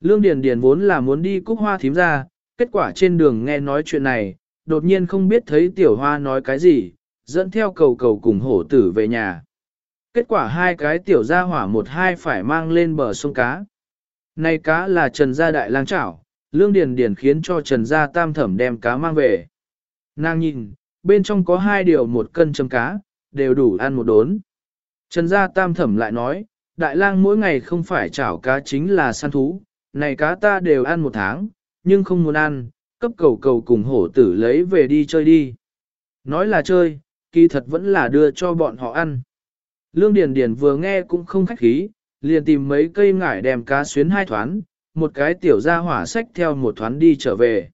Lương Điền Điền vốn là muốn đi cúc hoa thím ra, kết quả trên đường nghe nói chuyện này, đột nhiên không biết thấy tiểu hoa nói cái gì, dẫn theo cầu cầu cùng hổ tử về nhà. Kết quả hai cái tiểu gia hỏa một hai phải mang lên bờ sông cá. Này cá là Trần Gia Đại lang chảo, Lương Điền Điền khiến cho Trần Gia Tam Thẩm đem cá mang về. Nàng nhìn, bên trong có hai điều một cân chấm cá, đều đủ ăn một đốn. Trần Gia Tam Thẩm lại nói, Đại lang mỗi ngày không phải chảo cá chính là săn thú, này cá ta đều ăn một tháng, nhưng không muốn ăn, cấp cầu cầu cùng hổ tử lấy về đi chơi đi. Nói là chơi, kỳ thật vẫn là đưa cho bọn họ ăn. Lương Điền Điền vừa nghe cũng không khách khí, liền tìm mấy cây ngải đem cá xuyến hai thoán, một cái tiểu gia hỏa sách theo một thoán đi trở về.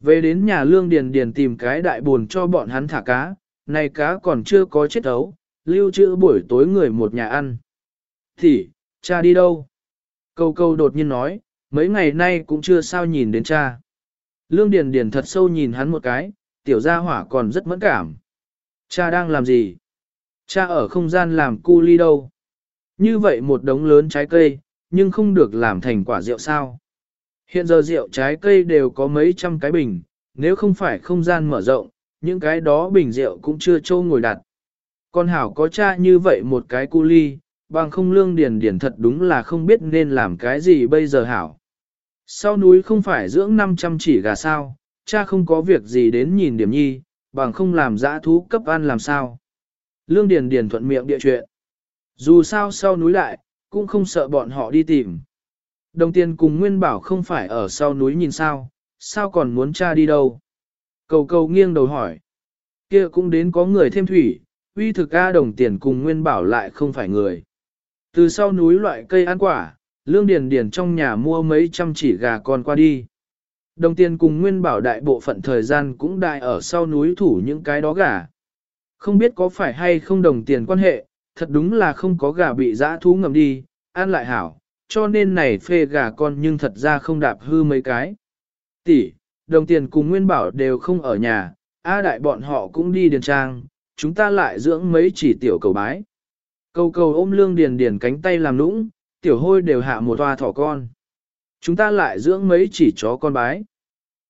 Về đến nhà Lương Điền Điền tìm cái đại buồn cho bọn hắn thả cá, này cá còn chưa có chết ấu, lưu trữ buổi tối người một nhà ăn. Thì, cha đi đâu? Câu câu đột nhiên nói, mấy ngày nay cũng chưa sao nhìn đến cha. Lương Điền Điền thật sâu nhìn hắn một cái, tiểu gia hỏa còn rất mẫn cảm. Cha đang làm gì? Cha ở không gian làm cu ly đâu? Như vậy một đống lớn trái cây, nhưng không được làm thành quả rượu sao? Hiện giờ rượu trái cây đều có mấy trăm cái bình, nếu không phải không gian mở rộng, những cái đó bình rượu cũng chưa trâu ngồi đặt. Con hảo có cha như vậy một cái cu ly, bằng không lương điền điền thật đúng là không biết nên làm cái gì bây giờ hảo. Sau núi không phải dưỡng 500 chỉ gà sao, cha không có việc gì đến nhìn điểm nhi, bằng không làm dã thú cấp ăn làm sao. Lương Điền Điền thuận miệng địa chuyện. Dù sao sau núi lại, cũng không sợ bọn họ đi tìm. Đồng tiền cùng Nguyên Bảo không phải ở sau núi nhìn sao, sao còn muốn cha đi đâu. Cầu cầu nghiêng đầu hỏi. kia cũng đến có người thêm thủy, uy thực A đồng tiền cùng Nguyên Bảo lại không phải người. Từ sau núi loại cây ăn quả, Lương Điền Điền trong nhà mua mấy trăm chỉ gà con qua đi. Đồng tiền cùng Nguyên Bảo đại bộ phận thời gian cũng đại ở sau núi thủ những cái đó gà. Không biết có phải hay không đồng tiền quan hệ, thật đúng là không có gà bị dã thú ngầm đi, ăn lại hảo, cho nên này phê gà con nhưng thật ra không đạp hư mấy cái. Tỷ, đồng tiền cùng Nguyên Bảo đều không ở nhà, A đại bọn họ cũng đi điền trang, chúng ta lại dưỡng mấy chỉ tiểu cầu bái. Cầu cầu ôm lương điền điền cánh tay làm nũng, tiểu hôi đều hạ một toa thỏ con. Chúng ta lại dưỡng mấy chỉ chó con bái.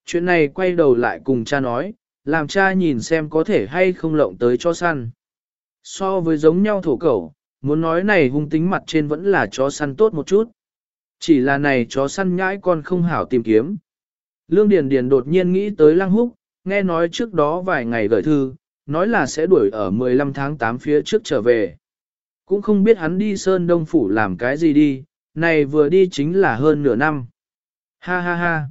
Chuyện này quay đầu lại cùng cha nói, làm cha nhìn xem có thể hay không lộng tới cho săn. So với giống nhau thổ cẩu, muốn nói này hung tính mặt trên vẫn là chó săn tốt một chút. Chỉ là này chó săn nhãi con không hảo tìm kiếm. Lương Điền Điền đột nhiên nghĩ tới Lăng Húc, nghe nói trước đó vài ngày gửi thư, nói là sẽ đuổi ở 15 tháng 8 phía trước trở về. Cũng không biết hắn đi Sơn Đông Phủ làm cái gì đi, này vừa đi chính là hơn nửa năm. Ha ha ha.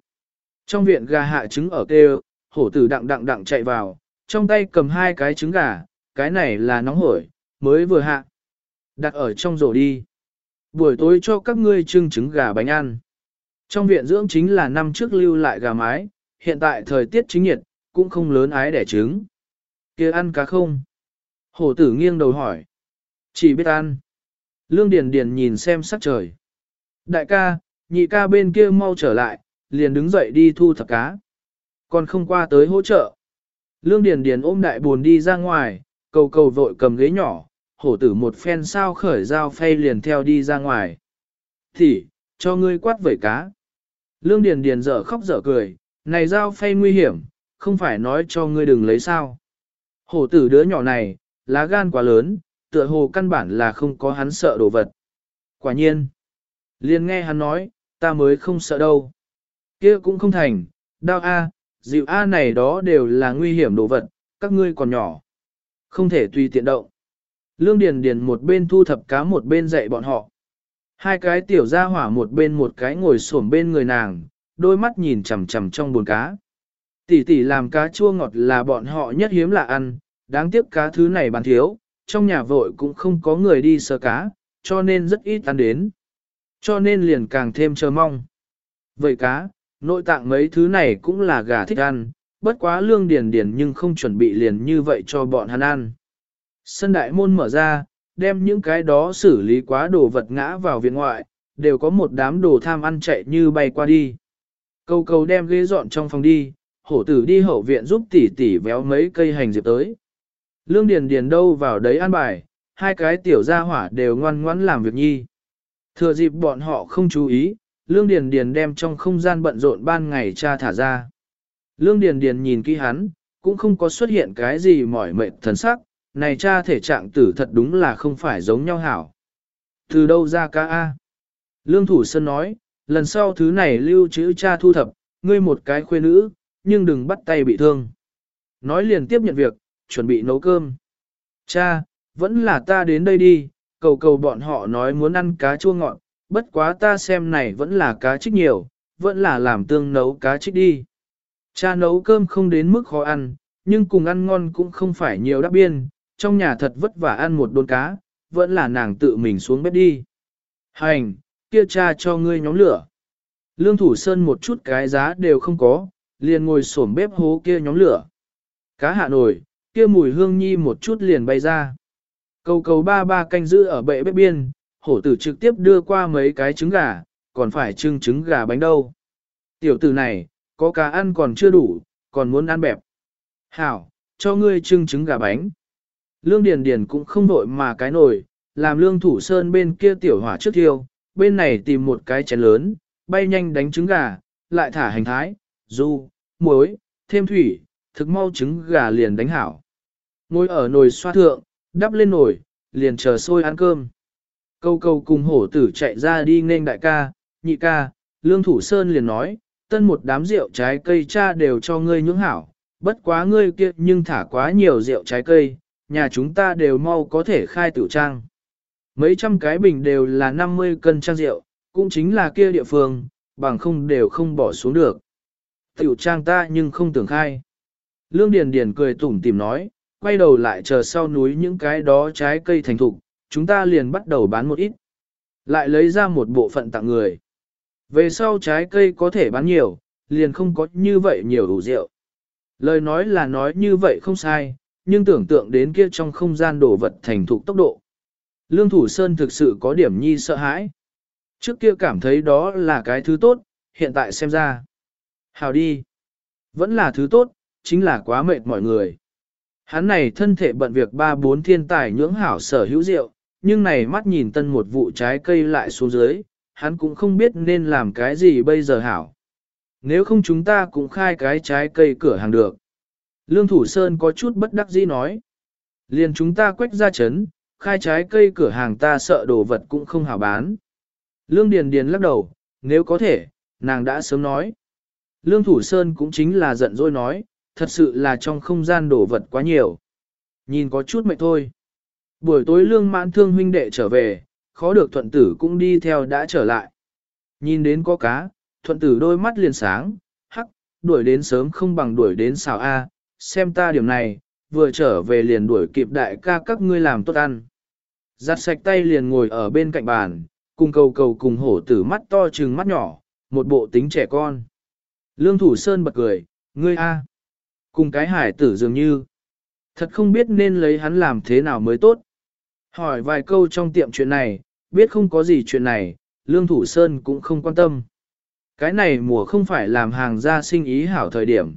Trong viện gà hạ trứng ở kêu, hổ tử đặng đặng đặng chạy vào, trong tay cầm hai cái trứng gà, cái này là nóng hổi, mới vừa hạ. Đặt ở trong rổ đi. Buổi tối cho các ngươi trưng trứng gà bánh ăn. Trong viện dưỡng chính là năm trước lưu lại gà mái, hiện tại thời tiết chính nhiệt, cũng không lớn ái đẻ trứng. kia ăn cá không? Hổ tử nghiêng đầu hỏi. Chỉ biết ăn. Lương Điền Điền nhìn xem sắc trời. Đại ca, nhị ca bên kia mau trở lại, liền đứng dậy đi thu thập cá. Còn không qua tới hỗ trợ. Lương Điền Điền ôm đại buồn đi ra ngoài, cầu cầu vội cầm ghế nhỏ, hổ tử một phen sao khởi dao phay liền theo đi ra ngoài. Thì, cho ngươi quát vẩy cá. Lương Điền Điền dở khóc dở cười, này dao phay nguy hiểm, không phải nói cho ngươi đừng lấy sao. Hổ tử đứa nhỏ này, lá gan quá lớn, tựa hồ căn bản là không có hắn sợ đồ vật. Quả nhiên, liền nghe hắn nói, ta mới không sợ đâu. kia cũng không thành, đau A, dịu A này đó đều là nguy hiểm đồ vật, các ngươi còn nhỏ. Không thể tùy tiện động. Lương Điền Điền một bên thu thập cá một bên dạy bọn họ. Hai cái tiểu gia hỏa một bên một cái ngồi xổm bên người nàng, đôi mắt nhìn chằm chằm trong bồn cá. Tỷ tỷ làm cá chua ngọt là bọn họ nhất hiếm là ăn, đáng tiếc cá thứ này bán thiếu, trong nhà vội cũng không có người đi sơ cá, cho nên rất ít ăn đến. Cho nên liền càng thêm chờ mong. Vậy cá, nội tạng mấy thứ này cũng là gà thích ăn, bất quá lương điền điền nhưng không chuẩn bị liền như vậy cho bọn hắn ăn. Sân đại môn mở ra, đem những cái đó xử lý quá đồ vật ngã vào viện ngoại, đều có một đám đồ tham ăn chạy như bay qua đi. Câu cầu đem ghế dọn trong phòng đi, hổ tử đi hậu viện giúp tỷ tỷ véo mấy cây hành diệp tới. Lương Điền Điền đâu vào đấy ăn bài, hai cái tiểu gia hỏa đều ngoan ngoãn làm việc nhi. Thừa dịp bọn họ không chú ý, Lương Điền Điền đem trong không gian bận rộn ban ngày cha thả ra. Lương Điền Điền nhìn kỹ hắn, cũng không có xuất hiện cái gì mỏi mệt thần sắc, này cha thể trạng tử thật đúng là không phải giống nhau hảo. Từ đâu ra ca A? Lương Thủ Sơn nói, lần sau thứ này lưu trữ cha thu thập, ngươi một cái khuê nữ, nhưng đừng bắt tay bị thương. Nói liền tiếp nhận việc, chuẩn bị nấu cơm. Cha, vẫn là ta đến đây đi, cầu cầu bọn họ nói muốn ăn cá chua ngọt, bất quá ta xem này vẫn là cá trích nhiều, vẫn là làm tương nấu cá trích đi. Cha nấu cơm không đến mức khó ăn, nhưng cùng ăn ngon cũng không phải nhiều đáp biên, trong nhà thật vất vả ăn một đốn cá, vẫn là nàng tự mình xuống bếp đi. Hành, kia cha cho ngươi nhóm lửa. Lương Thủ Sơn một chút cái giá đều không có, liền ngồi xổm bếp hố kia nhóm lửa. Cá hạ nổi, kia mùi hương nhi một chút liền bay ra. Cầu cầu ba ba canh giữ ở bệ bếp biên, hổ tử trực tiếp đưa qua mấy cái trứng gà, còn phải trưng trứng gà bánh đâu. Tiểu tử này, có cá ăn còn chưa đủ, còn muốn ăn bẹp. Hảo, cho ngươi trưng trứng gà bánh. Lương Điền Điền cũng không vội mà cái nồi, làm lương thủ sơn bên kia tiểu hỏa trước thiêu, bên này tìm một cái chén lớn, bay nhanh đánh trứng gà, lại thả hành thái, du, muối, thêm thủy, thực mau trứng gà liền đánh hảo. Ngồi ở nồi xoa thượng, đắp lên nồi, liền chờ sôi ăn cơm. Câu câu cùng hổ tử chạy ra đi nên đại ca, nhị ca, lương thủ sơn liền nói, tân một đám rượu trái cây cha đều cho ngươi nhưỡng hảo, bất quá ngươi kia nhưng thả quá nhiều rượu trái cây, nhà chúng ta đều mau có thể khai tiểu trang. Mấy trăm cái bình đều là 50 cân trang rượu, cũng chính là kia địa phương, bằng không đều không bỏ xuống được. Tiểu trang ta nhưng không tưởng khai. Lương Điền Điền cười tủm tỉm nói, quay đầu lại chờ sau núi những cái đó trái cây thành thục, chúng ta liền bắt đầu bán một ít. Lại lấy ra một bộ phận tặng người. Về sau trái cây có thể bán nhiều, liền không có như vậy nhiều đủ rượu. Lời nói là nói như vậy không sai, nhưng tưởng tượng đến kia trong không gian đổ vật thành thục tốc độ. Lương Thủ Sơn thực sự có điểm nhi sợ hãi. Trước kia cảm thấy đó là cái thứ tốt, hiện tại xem ra. Hào đi. Vẫn là thứ tốt, chính là quá mệt mọi người. Hắn này thân thể bận việc ba bốn thiên tài nhưỡng hảo sở hữu rượu, nhưng này mắt nhìn tân một vụ trái cây lại xuống dưới, hắn cũng không biết nên làm cái gì bây giờ hảo. Nếu không chúng ta cũng khai cái trái cây cửa hàng được. Lương Thủ Sơn có chút bất đắc dĩ nói. Liền chúng ta quách ra chấn, khai trái cây cửa hàng ta sợ đồ vật cũng không hảo bán. Lương Điền Điền lắc đầu, nếu có thể, nàng đã sớm nói. Lương Thủ Sơn cũng chính là giận dỗi nói, thật sự là trong không gian đổ vật quá nhiều. Nhìn có chút mệt thôi. Buổi tối lương mãn thương huynh đệ trở về, khó được thuận tử cũng đi theo đã trở lại. Nhìn đến có cá, thuận tử đôi mắt liền sáng, hắc, đuổi đến sớm không bằng đuổi đến xào A, xem ta điểm này, vừa trở về liền đuổi kịp đại ca các ngươi làm tốt ăn. Giặt sạch tay liền ngồi ở bên cạnh bàn, cùng cầu cầu cùng hổ tử mắt to trừng mắt nhỏ, một bộ tính trẻ con. Lương Thủ Sơn bật cười, ngươi a, cùng cái hải tử dường như. Thật không biết nên lấy hắn làm thế nào mới tốt. Hỏi vài câu trong tiệm chuyện này, biết không có gì chuyện này, Lương Thủ Sơn cũng không quan tâm. Cái này mùa không phải làm hàng gia sinh ý hảo thời điểm.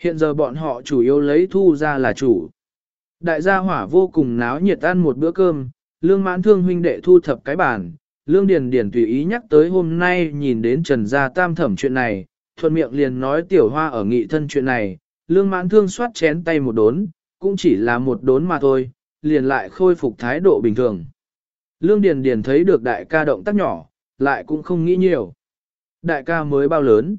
Hiện giờ bọn họ chủ yếu lấy thu ra là chủ. Đại gia hỏa vô cùng náo nhiệt ăn một bữa cơm, lương mãn thương huynh đệ thu thập cái bàn, lương điền điền tùy ý nhắc tới hôm nay nhìn đến trần gia tam thẩm chuyện này, thuận miệng liền nói tiểu hoa ở nghị thân chuyện này, lương mãn thương xoát chén tay một đốn, cũng chỉ là một đốn mà thôi, liền lại khôi phục thái độ bình thường. Lương điền điền thấy được đại ca động tác nhỏ, lại cũng không nghĩ nhiều. Đại ca mới bao lớn.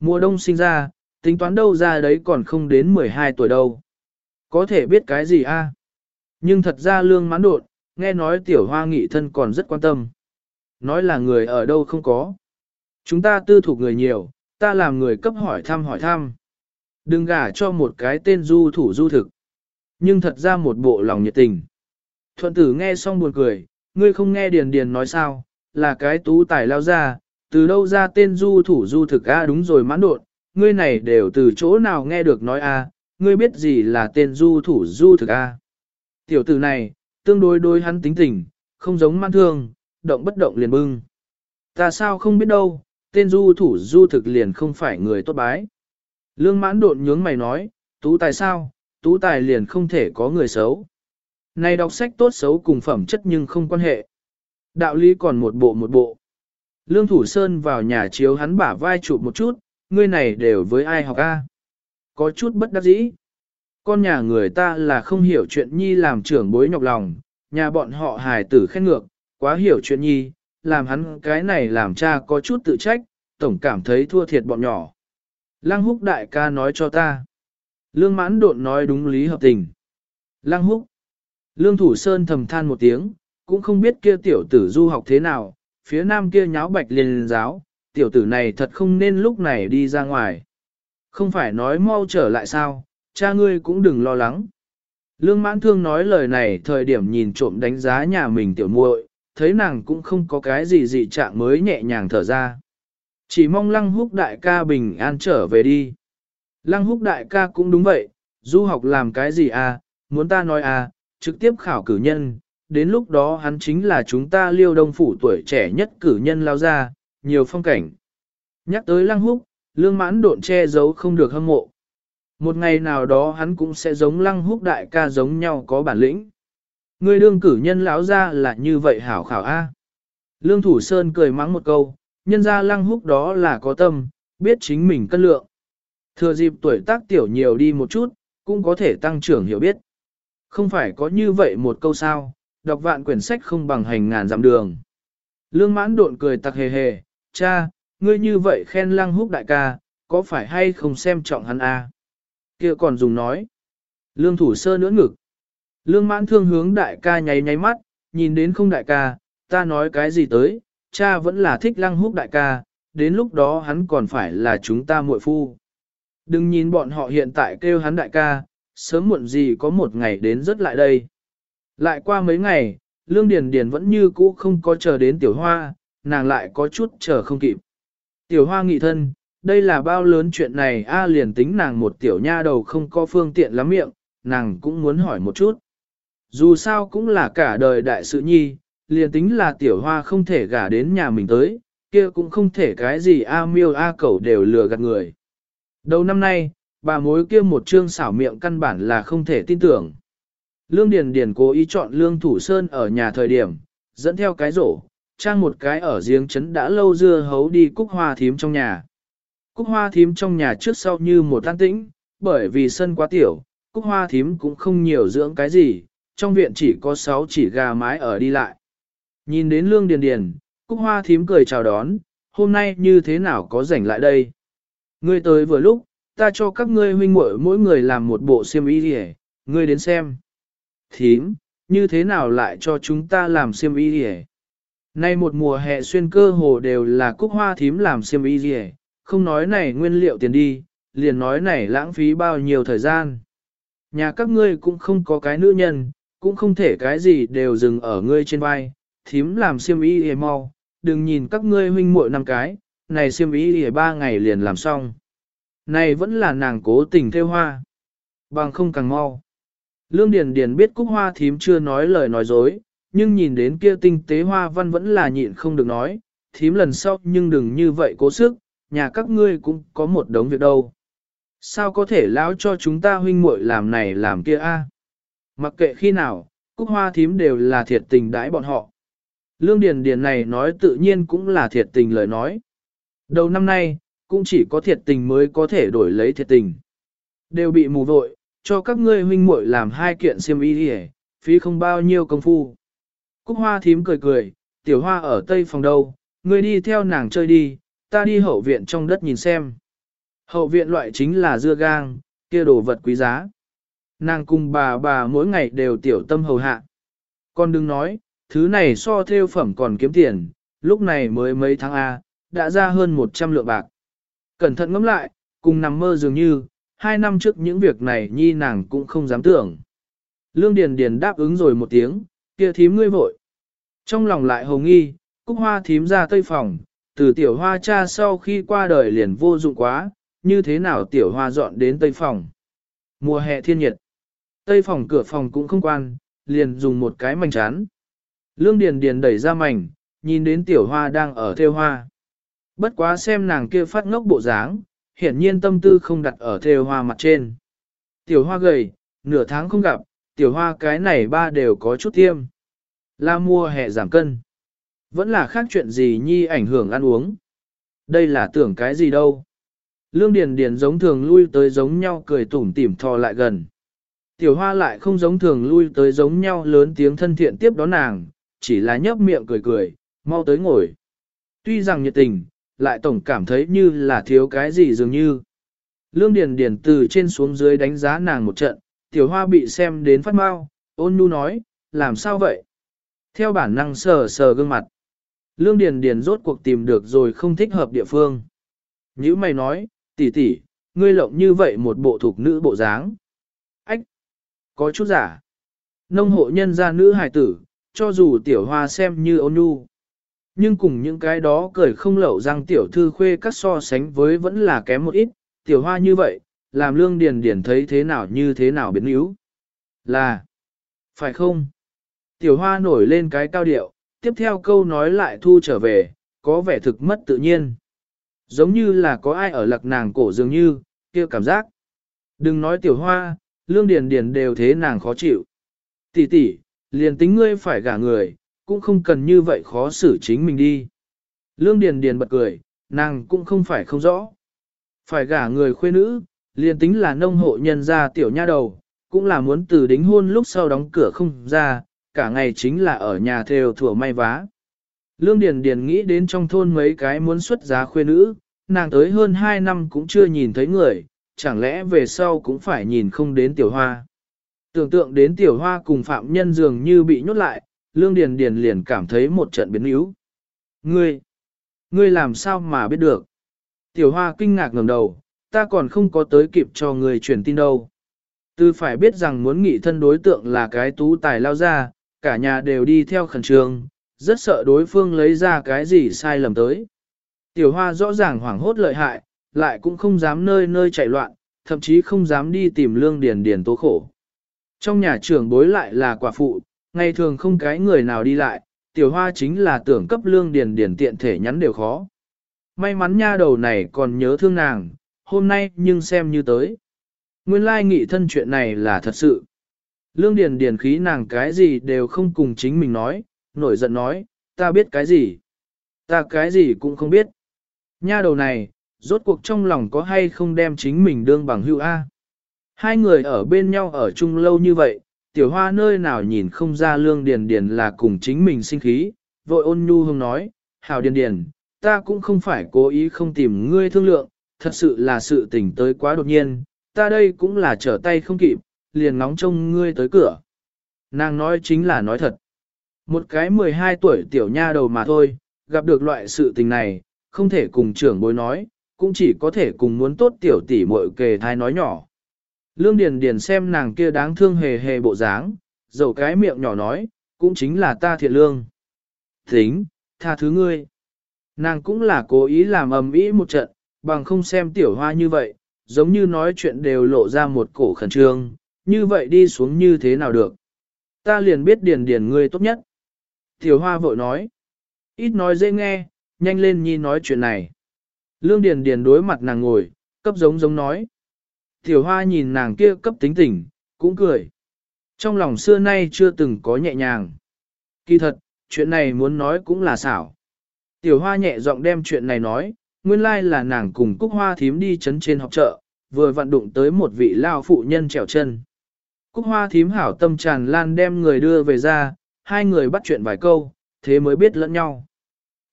Mùa đông sinh ra, tính toán đâu ra đấy còn không đến 12 tuổi đâu. Có thể biết cái gì a? Nhưng thật ra lương mãn đột, nghe nói tiểu hoa nghị thân còn rất quan tâm. Nói là người ở đâu không có. Chúng ta tư thuộc người nhiều, ta làm người cấp hỏi thăm hỏi thăm. Đừng gả cho một cái tên du thủ du thực. Nhưng thật ra một bộ lòng nhiệt tình. Thuận tử nghe xong buồn cười, ngươi không nghe Điền Điền nói sao, là cái tú tài lao ra, từ đâu ra tên du thủ du thực a đúng rồi mãn đột, ngươi này đều từ chỗ nào nghe được nói a, ngươi biết gì là tên du thủ du thực a. Tiểu tử này, tương đối đối hắn tính tình, không giống man thương, động bất động liền bưng. Ta sao không biết đâu, tên du thủ du thực liền không phải người tốt bái. Lương mãn độn nhướng mày nói, tú tài sao, tú tài liền không thể có người xấu. Này đọc sách tốt xấu cùng phẩm chất nhưng không quan hệ. Đạo lý còn một bộ một bộ. Lương Thủ Sơn vào nhà chiếu hắn bả vai chụp một chút, ngươi này đều với ai học a? Có chút bất đắc dĩ. Con nhà người ta là không hiểu chuyện nhi làm trưởng bối nhọc lòng, nhà bọn họ hài tử khen ngược, quá hiểu chuyện nhi, làm hắn cái này làm cha có chút tự trách, tổng cảm thấy thua thiệt bọn nhỏ. Lăng húc đại ca nói cho ta. Lương mãn độn nói đúng lý hợp tình. Lăng húc. Lương thủ sơn thầm than một tiếng, cũng không biết kia tiểu tử du học thế nào, phía nam kia nháo bạch liền giáo, tiểu tử này thật không nên lúc này đi ra ngoài. Không phải nói mau trở lại sao, cha ngươi cũng đừng lo lắng. Lương mãn thương nói lời này thời điểm nhìn trộm đánh giá nhà mình tiểu muội, thấy nàng cũng không có cái gì dị trạng mới nhẹ nhàng thở ra. Chỉ mong lăng húc đại ca bình an trở về đi. Lăng húc đại ca cũng đúng vậy, du học làm cái gì à, muốn ta nói à, trực tiếp khảo cử nhân, đến lúc đó hắn chính là chúng ta liêu đông phủ tuổi trẻ nhất cử nhân lao ra, nhiều phong cảnh. Nhắc tới lăng húc, lương mãn độn che giấu không được hâm mộ. Một ngày nào đó hắn cũng sẽ giống lăng húc đại ca giống nhau có bản lĩnh. Người đương cử nhân lão ra là như vậy hảo khảo A. Lương Thủ Sơn cười mắng một câu, nhân ra lăng húc đó là có tâm, biết chính mình cân lượng. Thừa dịp tuổi tác tiểu nhiều đi một chút, cũng có thể tăng trưởng hiểu biết. Không phải có như vậy một câu sao, đọc vạn quyển sách không bằng hành ngàn dặm đường. Lương mãn độn cười tặc hề hề, cha, ngươi như vậy khen lăng húc đại ca, có phải hay không xem trọng hắn a? kia còn dùng nói. Lương thủ sơ nữa ngực. Lương mãn thương hướng đại ca nháy nháy mắt, nhìn đến không đại ca, ta nói cái gì tới, cha vẫn là thích lăng húc đại ca, đến lúc đó hắn còn phải là chúng ta muội phu. Đừng nhìn bọn họ hiện tại kêu hắn đại ca, sớm muộn gì có một ngày đến rất lại đây. Lại qua mấy ngày, Lương Điền Điền vẫn như cũ không có chờ đến tiểu hoa, nàng lại có chút chờ không kịp. Tiểu hoa nghị thân, đây là bao lớn chuyện này a liền tính nàng một tiểu nha đầu không có phương tiện lắm miệng, nàng cũng muốn hỏi một chút. Dù sao cũng là cả đời đại sự nhi, liền tính là tiểu hoa không thể gả đến nhà mình tới, kia cũng không thể cái gì a miêu a cẩu đều lừa gạt người. Đầu năm nay, bà mối kia một trương xảo miệng căn bản là không thể tin tưởng. Lương Điền Điền cố ý chọn Lương Thủ Sơn ở nhà thời điểm, dẫn theo cái rổ, trang một cái ở giếng chấn đã lâu dưa hấu đi cúc hoa thím trong nhà. Cúc hoa thím trong nhà trước sau như một tan tĩnh, bởi vì sân quá tiểu, cúc hoa thím cũng không nhiều dưỡng cái gì, trong viện chỉ có sáu chỉ gà mái ở đi lại. Nhìn đến lương điền điền, cúc hoa thím cười chào đón, hôm nay như thế nào có rảnh lại đây. Ngươi tới vừa lúc, ta cho các ngươi huynh muội mỗi người làm một bộ xiêm y đi ngươi đến xem. Thím, như thế nào lại cho chúng ta làm xiêm y đi Nay một mùa hè xuyên cơ hồ đều là cúc hoa thím làm xiêm y đi không nói này nguyên liệu tiền đi, liền nói này lãng phí bao nhiêu thời gian. Nhà các ngươi cũng không có cái nữ nhân, cũng không thể cái gì đều dừng ở ngươi trên vai, thím làm xiêm y hề mau, đừng nhìn các ngươi huynh muội năm cái, này xiêm y hề ba ngày liền làm xong. Này vẫn là nàng cố tình theo hoa, bằng không càng mau. Lương Điền Điền biết Cúc Hoa thím chưa nói lời nói dối, nhưng nhìn đến kia tinh tế hoa văn vẫn là nhịn không được nói, thím lần sau nhưng đừng như vậy cố sức, nhà các ngươi cũng có một đống việc đâu. Sao có thể lão cho chúng ta huynh muội làm này làm kia a? Mặc kệ khi nào, cúc hoa thím đều là thiệt tình đãi bọn họ. Lương Điền Điền này nói tự nhiên cũng là thiệt tình lời nói. Đầu năm nay, cũng chỉ có thiệt tình mới có thể đổi lấy thiệt tình. Đều bị mù vội, cho các ngươi huynh muội làm hai kiện xiêm y đi phí không bao nhiêu công phu. Cúc hoa thím cười cười, tiểu hoa ở tây phòng đâu, ngươi đi theo nàng chơi đi, ta đi hậu viện trong đất nhìn xem. Hậu viện loại chính là dưa gang, kia đồ vật quý giá. Nàng cùng bà bà mỗi ngày đều tiểu tâm hầu hạ. Con đừng nói, thứ này so theo phẩm còn kiếm tiền, lúc này mới mấy tháng A, đã ra hơn 100 lượng bạc. Cẩn thận ngẫm lại, cùng nằm mơ dường như, hai năm trước những việc này nhi nàng cũng không dám tưởng. Lương Điền Điền đáp ứng rồi một tiếng, kia thím ngươi vội. Trong lòng lại hồng nghi, cúc hoa thím ra tây phòng, từ tiểu hoa cha sau khi qua đời liền vô dụng quá, như thế nào tiểu hoa dọn đến tây phòng. Mùa hè thiên nhiệt, tây phòng cửa phòng cũng không quan, liền dùng một cái mảnh chán. Lương Điền Điền đẩy ra mảnh, nhìn đến tiểu hoa đang ở theo hoa. Bất quá xem nàng kia phát ngốc bộ dáng, hiển nhiên tâm tư không đặt ở theo hoa mặt trên. Tiểu hoa gầy, nửa tháng không gặp, tiểu hoa cái này ba đều có chút tiêm. La mua hè giảm cân. Vẫn là khác chuyện gì nhi ảnh hưởng ăn uống. Đây là tưởng cái gì đâu. Lương Điền Điền giống thường lui tới giống nhau cười tủm tỉm thò lại gần. Tiểu hoa lại không giống thường lui tới giống nhau lớn tiếng thân thiện tiếp đón nàng, chỉ là nhấp miệng cười cười, mau tới ngồi. Tuy rằng nhiệt tình, lại tổng cảm thấy như là thiếu cái gì dường như. Lương Điền Điền từ trên xuống dưới đánh giá nàng một trận, tiểu hoa bị xem đến phát mau, ôn nhu nói, làm sao vậy? Theo bản năng sờ sờ gương mặt. Lương Điền Điền rốt cuộc tìm được rồi không thích hợp địa phương. Nhữ mày nói, tỷ tỷ, ngươi lộng như vậy một bộ thuộc nữ bộ dáng. Ách! Có chút giả. Nông hộ nhân gia nữ hài tử, cho dù tiểu hoa xem như ôn nhu. Nhưng cùng những cái đó cười không lẩu răng tiểu thư khuê các so sánh với vẫn là kém một ít, tiểu hoa như vậy, làm lương điền điền thấy thế nào như thế nào biến yếu. Là, phải không? Tiểu hoa nổi lên cái cao điệu, tiếp theo câu nói lại thu trở về, có vẻ thực mất tự nhiên. Giống như là có ai ở lặc nàng cổ dường như, kia cảm giác. Đừng nói tiểu hoa, lương điền điền đều thế nàng khó chịu. Tỷ tỷ, liền tính ngươi phải gả người, cũng không cần như vậy khó xử chính mình đi. Lương điền điền bật cười, nàng cũng không phải không rõ. Phải gả người khuê nữ, liền tính là nông hộ nhân gia tiểu nha đầu, cũng là muốn từ đính hôn lúc sau đóng cửa không ra, cả ngày chính là ở nhà theo thủa may vá. Lương Điền Điền nghĩ đến trong thôn mấy cái muốn xuất giá khuê nữ, nàng tới hơn 2 năm cũng chưa nhìn thấy người, chẳng lẽ về sau cũng phải nhìn không đến tiểu hoa. Tưởng tượng đến tiểu hoa cùng phạm nhân dường như bị nhốt lại, Lương Điền Điền liền cảm thấy một trận biến yếu. Ngươi, ngươi làm sao mà biết được? Tiểu hoa kinh ngạc ngẩng đầu, ta còn không có tới kịp cho người truyền tin đâu. Tư phải biết rằng muốn nghị thân đối tượng là cái tú tài lao ra, cả nhà đều đi theo khẩn trương, rất sợ đối phương lấy ra cái gì sai lầm tới. Tiểu hoa rõ ràng hoảng hốt lợi hại, lại cũng không dám nơi nơi chạy loạn, thậm chí không dám đi tìm lương điền điền tố khổ. Trong nhà trưởng bối lại là quả phụ, ngày thường không cái người nào đi lại, tiểu hoa chính là tưởng cấp lương điền điền tiện thể nhắn đều khó. May mắn nha đầu này còn nhớ thương nàng, hôm nay nhưng xem như tới. Nguyên lai nghị thân chuyện này là thật sự. Lương Điền Điền khí nàng cái gì đều không cùng chính mình nói, nổi giận nói, ta biết cái gì. Ta cái gì cũng không biết. Nha đầu này, rốt cuộc trong lòng có hay không đem chính mình đương bằng hữu A. Hai người ở bên nhau ở chung lâu như vậy, tiểu hoa nơi nào nhìn không ra lương điền điền là cùng chính mình sinh khí, vội ôn nhu hương nói, hảo điền điền, ta cũng không phải cố ý không tìm ngươi thương lượng, thật sự là sự tình tới quá đột nhiên, ta đây cũng là trở tay không kịp, liền ngóng trông ngươi tới cửa. Nàng nói chính là nói thật. Một cái 12 tuổi tiểu nha đầu mà thôi, gặp được loại sự tình này, không thể cùng trưởng bối nói, cũng chỉ có thể cùng muốn tốt tiểu tỷ muội kề thai nói nhỏ. Lương Điền Điền xem nàng kia đáng thương hề hề bộ dáng, dầu cái miệng nhỏ nói, cũng chính là ta thiện lương. Tính, tha thứ ngươi. Nàng cũng là cố ý làm ầm ĩ một trận, bằng không xem tiểu hoa như vậy, giống như nói chuyện đều lộ ra một cổ khẩn trương, như vậy đi xuống như thế nào được. Ta liền biết điền điền ngươi tốt nhất. Tiểu hoa vội nói, ít nói dễ nghe, nhanh lên nhi nói chuyện này. Lương điền điền đối mặt nàng ngồi, cấp giống giống nói. Tiểu hoa nhìn nàng kia cấp tính tình, cũng cười. Trong lòng xưa nay chưa từng có nhẹ nhàng. Kỳ thật, chuyện này muốn nói cũng là xảo. Tiểu hoa nhẹ giọng đem chuyện này nói, nguyên lai là nàng cùng Cúc Hoa thím đi chấn trên học chợ, vừa vận đụng tới một vị lao phụ nhân trèo chân. Cúc Hoa thím hảo tâm tràn lan đem người đưa về ra, hai người bắt chuyện vài câu, thế mới biết lẫn nhau.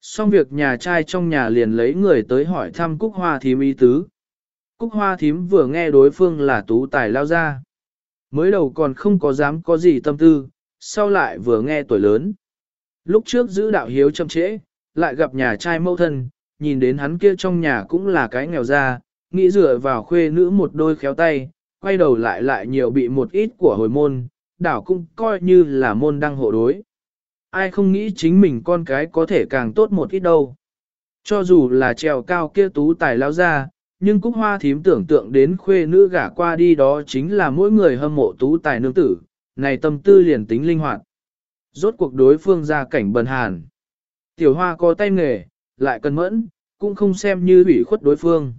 Xong việc nhà trai trong nhà liền lấy người tới hỏi thăm Cúc Hoa thím ý tứ. Cúc Hoa thím vừa nghe đối phương là tú tài lao ra. Mới đầu còn không có dám có gì tâm tư, sau lại vừa nghe tuổi lớn. Lúc trước giữ đạo hiếu chậm trễ, lại gặp nhà trai mâu thân, nhìn đến hắn kia trong nhà cũng là cái nghèo ra, nghĩ dựa vào khuê nữ một đôi khéo tay, quay đầu lại lại nhiều bị một ít của hồi môn, đảo cũng coi như là môn đăng hộ đối. Ai không nghĩ chính mình con cái có thể càng tốt một ít đâu. Cho dù là trèo cao kia tú tài lao ra, nhưng Cúc Hoa thím tưởng tượng đến khuê nữ gả qua đi đó chính là mỗi người hâm mộ tú tài nương tử, này tâm tư liền tính linh hoạt. Rốt cuộc đối phương ra cảnh bần hàn. Tiểu Hoa có tay nghề, lại cần mẫn, cũng không xem như ủy khuất đối phương.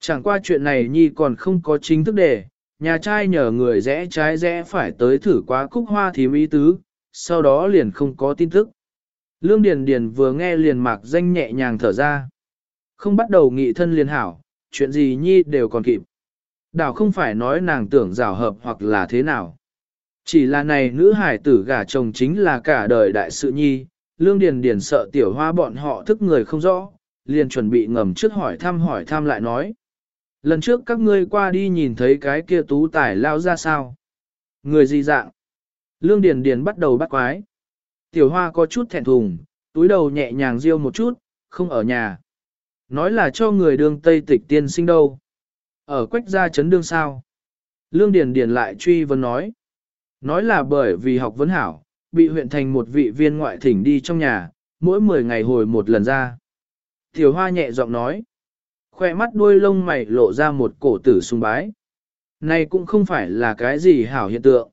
Chẳng qua chuyện này Nhi còn không có chính thức đề, nhà trai nhờ người rẽ trái rẽ phải tới thử quá cúc hoa thím ý tứ, sau đó liền không có tin tức. Lương Điền Điền vừa nghe liền mạc danh nhẹ nhàng thở ra. Không bắt đầu nghị thân liền hảo, chuyện gì nhi đều còn kịp. Đảo không phải nói nàng tưởng rào hợp hoặc là thế nào. Chỉ là này nữ hải tử gả chồng chính là cả đời đại sự nhi, Lương Điền Điền sợ tiểu hoa bọn họ thức người không rõ, liền chuẩn bị ngầm trước hỏi thăm hỏi thăm lại nói. Lần trước các ngươi qua đi nhìn thấy cái kia tú tài lao ra sao? Người gì dạng? Lương Điền Điền bắt đầu bắt quái. Tiểu hoa có chút thẹn thùng, túi đầu nhẹ nhàng riêu một chút, không ở nhà. Nói là cho người đương Tây tịch tiên sinh đâu. Ở quách gia chấn đương sao? Lương Điền Điền lại truy vấn nói. Nói là bởi vì học vấn hảo, bị huyện thành một vị viên ngoại thỉnh đi trong nhà, mỗi 10 ngày hồi một lần ra. Tiểu hoa nhẹ giọng nói. Khoe mắt đuôi lông mày lộ ra một cổ tử sung bái. Này cũng không phải là cái gì hảo hiện tượng.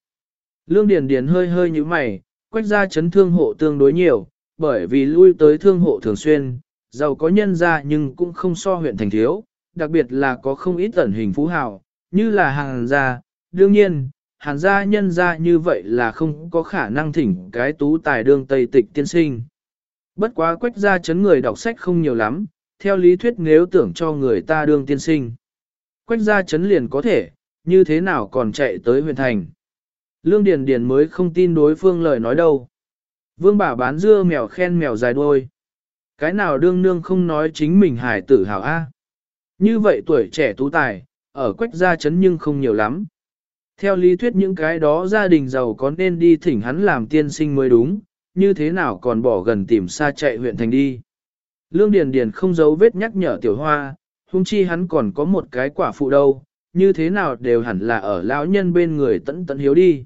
Lương Điền Điền hơi hơi như mày, quách gia chấn thương hộ tương đối nhiều, bởi vì lui tới thương hộ thường xuyên, giàu có nhân gia nhưng cũng không so huyện thành thiếu, đặc biệt là có không ít ẩn hình phú hào, như là hàng gia, đương nhiên, hàng gia nhân gia như vậy là không có khả năng thỉnh cái tú tài đương Tây tịch tiên sinh. Bất quá quách gia chấn người đọc sách không nhiều lắm, theo lý thuyết nếu tưởng cho người ta đương tiên sinh. Quách gia chấn liền có thể, như thế nào còn chạy tới huyện thành. Lương Điền Điền mới không tin đối phương lời nói đâu. Vương bà bán dưa mèo khen mèo dài đuôi. Cái nào đương nương không nói chính mình hài tử hảo A. Như vậy tuổi trẻ tú tài, ở quách gia chấn nhưng không nhiều lắm. Theo lý thuyết những cái đó gia đình giàu có nên đi thỉnh hắn làm tiên sinh mới đúng, như thế nào còn bỏ gần tìm xa chạy huyện thành đi. Lương Điền Điền không giấu vết nhắc nhở tiểu hoa, hung chi hắn còn có một cái quả phụ đâu, như thế nào đều hẳn là ở lão nhân bên người tận tận hiếu đi.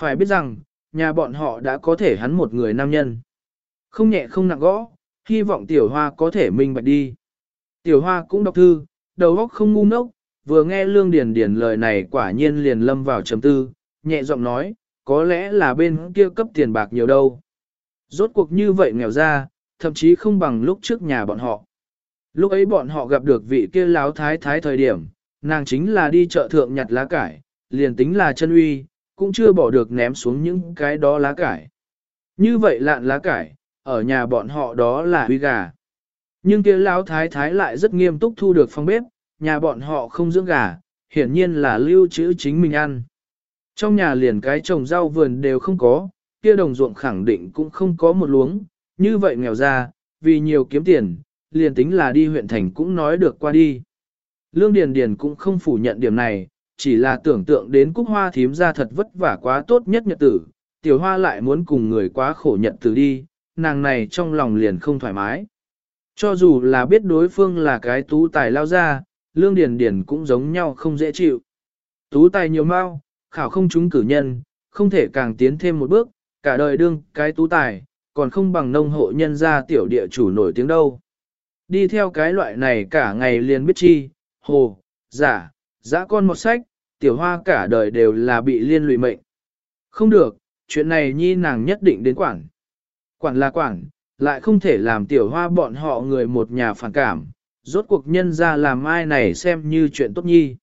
Phải biết rằng, nhà bọn họ đã có thể hắn một người nam nhân. Không nhẹ không nặng gõ, hy vọng tiểu hoa có thể minh bạch đi. Tiểu hoa cũng đọc thư, đầu óc không ngu ngốc, vừa nghe lương điền điền lời này quả nhiên liền lâm vào trầm tư, nhẹ giọng nói, có lẽ là bên kia cấp tiền bạc nhiều đâu. Rốt cuộc như vậy nghèo ra, thậm chí không bằng lúc trước nhà bọn họ. Lúc ấy bọn họ gặp được vị kia láo thái thái thời điểm, nàng chính là đi chợ thượng nhặt lá cải, liền tính là chân uy, cũng chưa bỏ được ném xuống những cái đó lá cải. Như vậy lạn lá cải, ở nhà bọn họ đó là huy gà. Nhưng kia lão thái thái lại rất nghiêm túc thu được phòng bếp, nhà bọn họ không dưỡng gà, hiển nhiên là lưu trữ chính mình ăn. Trong nhà liền cái trồng rau vườn đều không có, kia đồng ruộng khẳng định cũng không có một luống, như vậy nghèo ra, vì nhiều kiếm tiền, liền tính là đi huyện thành cũng nói được qua đi. Lương Điền Điền cũng không phủ nhận điểm này, chỉ là tưởng tượng đến cúc hoa thím ra thật vất vả quá tốt nhất nhật tử, tiểu hoa lại muốn cùng người quá khổ nhật tử đi, nàng này trong lòng liền không thoải mái. Cho dù là biết đối phương là cái tú tài lao ra, lương điền điền cũng giống nhau không dễ chịu. Tú tài nhiều mau, khảo không trúng cử nhân, không thể càng tiến thêm một bước, cả đời đương cái tú tài, còn không bằng nông hộ nhân gia tiểu địa chủ nổi tiếng đâu. Đi theo cái loại này cả ngày liền biết chi, hồ, giả, giã con một sách, tiểu hoa cả đời đều là bị liên lụy mệnh. Không được, chuyện này nhi nàng nhất định đến quản. Quản là quản, lại không thể làm tiểu hoa bọn họ người một nhà phản cảm, rốt cuộc nhân ra làm ai này xem như chuyện tốt nhi.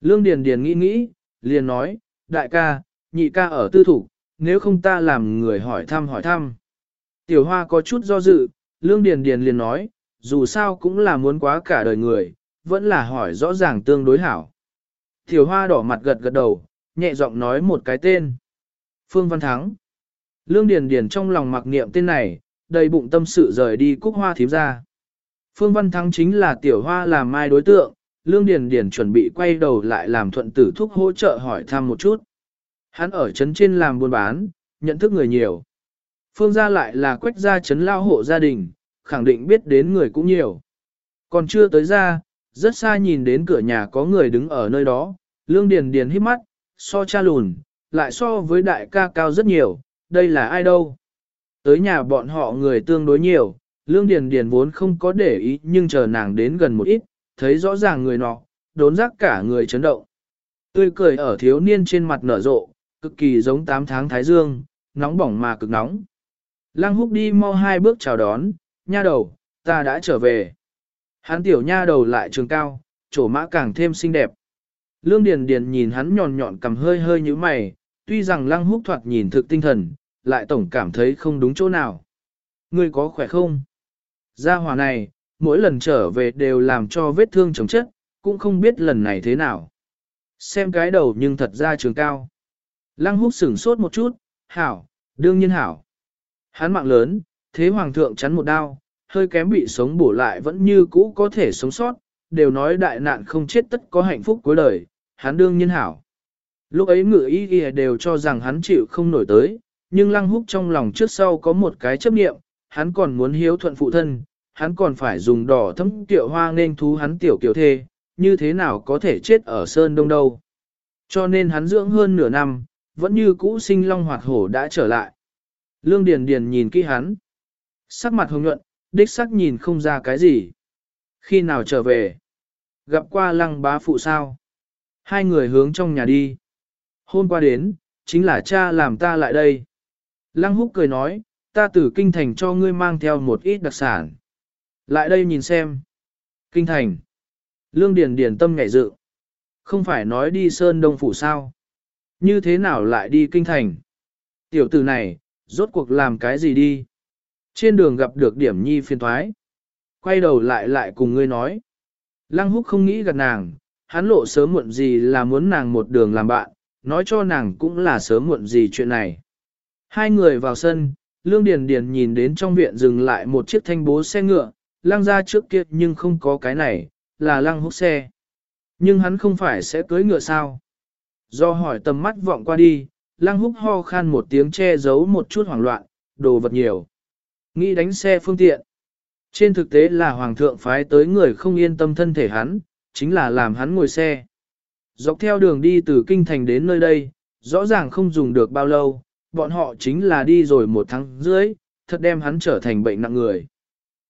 Lương Điền Điền nghĩ nghĩ, liền nói, đại ca, nhị ca ở tư thủ, nếu không ta làm người hỏi thăm hỏi thăm. Tiểu hoa có chút do dự, Lương Điền Điền liền nói, dù sao cũng là muốn quá cả đời người, vẫn là hỏi rõ ràng tương đối hảo. Tiểu hoa đỏ mặt gật gật đầu, nhẹ giọng nói một cái tên. Phương Văn Thắng. Lương Điền Điền trong lòng mặc niệm tên này, đầy bụng tâm sự rời đi cúc hoa thím ra. Phương Văn Thắng chính là tiểu hoa làm mai đối tượng, Lương Điền Điền chuẩn bị quay đầu lại làm thuận tử thúc hỗ trợ hỏi thăm một chút. Hắn ở trấn trên làm buôn bán, nhận thức người nhiều. Phương gia lại là quách gia trấn lao hộ gia đình, khẳng định biết đến người cũng nhiều. Còn chưa tới ra, rất xa nhìn đến cửa nhà có người đứng ở nơi đó, Lương Điền Điền hít mắt, so cha lùn, lại so với đại ca cao rất nhiều, đây là ai đâu. Tới nhà bọn họ người tương đối nhiều, Lương Điền Điền vốn không có để ý nhưng chờ nàng đến gần một ít, thấy rõ ràng người nọ, đốn giác cả người chấn động. Tươi cười ở thiếu niên trên mặt nở rộ, cực kỳ giống 8 tháng thái dương, nóng bỏng mà cực nóng. Lăng húc đi mau hai bước chào đón, nha đầu, ta đã trở về. Hắn tiểu nha đầu lại trường cao, trổ mã càng thêm xinh đẹp. Lương Điền Điền nhìn hắn nhọn nhọn cầm hơi hơi như mày, tuy rằng lăng húc thoạt nhìn thực tinh thần, lại tổng cảm thấy không đúng chỗ nào. Ngươi có khỏe không? Gia hỏa này, mỗi lần trở về đều làm cho vết thương chống chất, cũng không biết lần này thế nào. Xem cái đầu nhưng thật ra trường cao. Lăng húc sửng sốt một chút, hảo, đương nhiên hảo. Hắn mạng lớn, thế hoàng thượng chắn một đao, hơi kém bị sống bổ lại vẫn như cũ có thể sống sót, đều nói đại nạn không chết tất có hạnh phúc cuối đời, hắn đương nhiên hảo. Lúc ấy ngự ý y đều cho rằng hắn chịu không nổi tới, nhưng lăng húc trong lòng trước sau có một cái chấp niệm, hắn còn muốn hiếu thuận phụ thân, hắn còn phải dùng đỏ thấm tiệu hoa nên thú hắn tiểu kiểu thê, như thế nào có thể chết ở sơn đông đâu. Cho nên hắn dưỡng hơn nửa năm, vẫn như cũ sinh long hoạt hổ đã trở lại. Lương Điền Điền nhìn kỹ hắn. Sắc mặt hồng nhuận, đích sắc nhìn không ra cái gì. Khi nào trở về? Gặp qua lăng bá phụ sao? Hai người hướng trong nhà đi. Hôm qua đến, chính là cha làm ta lại đây. Lăng húc cười nói, ta từ kinh thành cho ngươi mang theo một ít đặc sản. Lại đây nhìn xem. Kinh thành. Lương Điền Điền tâm ngại dự. Không phải nói đi Sơn Đông Phủ sao? Như thế nào lại đi kinh thành? Tiểu tử này, rốt cuộc làm cái gì đi? Trên đường gặp được điểm nhi phiền thoái. Quay đầu lại lại cùng ngươi nói. Lăng húc không nghĩ gặp nàng, hắn lộ sớm muộn gì là muốn nàng một đường làm bạn, nói cho nàng cũng là sớm muộn gì chuyện này. Hai người vào sân, Lương Điền Điền nhìn đến trong viện dừng lại một chiếc thanh bố xe ngựa, lăng ra trước kia nhưng không có cái này, là lăng hút xe. Nhưng hắn không phải sẽ cưới ngựa sao? Do hỏi tầm mắt vọng qua đi, lăng húc ho khan một tiếng che giấu một chút hoảng loạn, đồ vật nhiều. Nghĩ đánh xe phương tiện. Trên thực tế là hoàng thượng phái tới người không yên tâm thân thể hắn, chính là làm hắn ngồi xe. Dọc theo đường đi từ kinh thành đến nơi đây, rõ ràng không dùng được bao lâu, bọn họ chính là đi rồi một tháng rưỡi, thật đem hắn trở thành bệnh nặng người.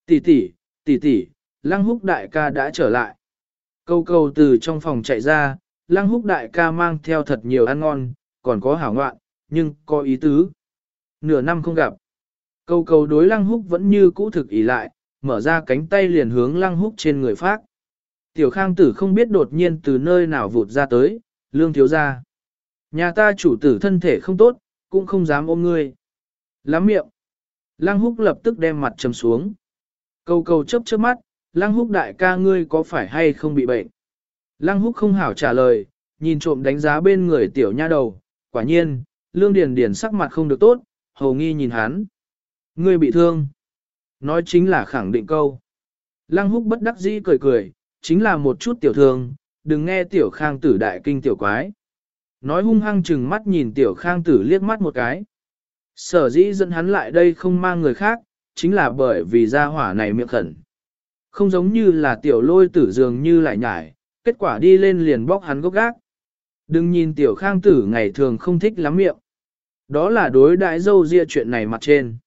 Tỷ tỷ, tỷ tỷ, lăng húc đại ca đã trở lại. Câu câu từ trong phòng chạy ra, lăng húc đại ca mang theo thật nhiều ăn ngon, còn có hảo ngoạn, nhưng có ý tứ. Nửa năm không gặp. Câu câu đối lăng húc vẫn như cũ thực ý lại, mở ra cánh tay liền hướng lăng húc trên người phát. Tiểu khang tử không biết đột nhiên từ nơi nào vụt ra tới, lương thiếu ra. Nhà ta chủ tử thân thể không tốt, cũng không dám ôm ngươi. Lắm miệng. Lăng húc lập tức đem mặt trầm xuống. Câu câu chớp chớp mắt, lăng húc đại ca ngươi có phải hay không bị bệnh? Lăng húc không hảo trả lời, nhìn trộm đánh giá bên người tiểu nha đầu, quả nhiên, lương điền điền sắc mặt không được tốt, hầu nghi nhìn hắn. Ngươi bị thương. Nói chính là khẳng định câu. Lăng húc bất đắc dĩ cười cười, chính là một chút tiểu thương, đừng nghe tiểu khang tử đại kinh tiểu quái. Nói hung hăng chừng mắt nhìn tiểu khang tử liếc mắt một cái. Sở dĩ dẫn hắn lại đây không mang người khác, chính là bởi vì gia hỏa này miệng khẩn. Không giống như là tiểu lôi tử dường như lại nhải, kết quả đi lên liền bóc hắn gốc gác. Đừng nhìn tiểu khang tử ngày thường không thích lắm miệng. Đó là đối đãi dâu ria chuyện này mặt trên.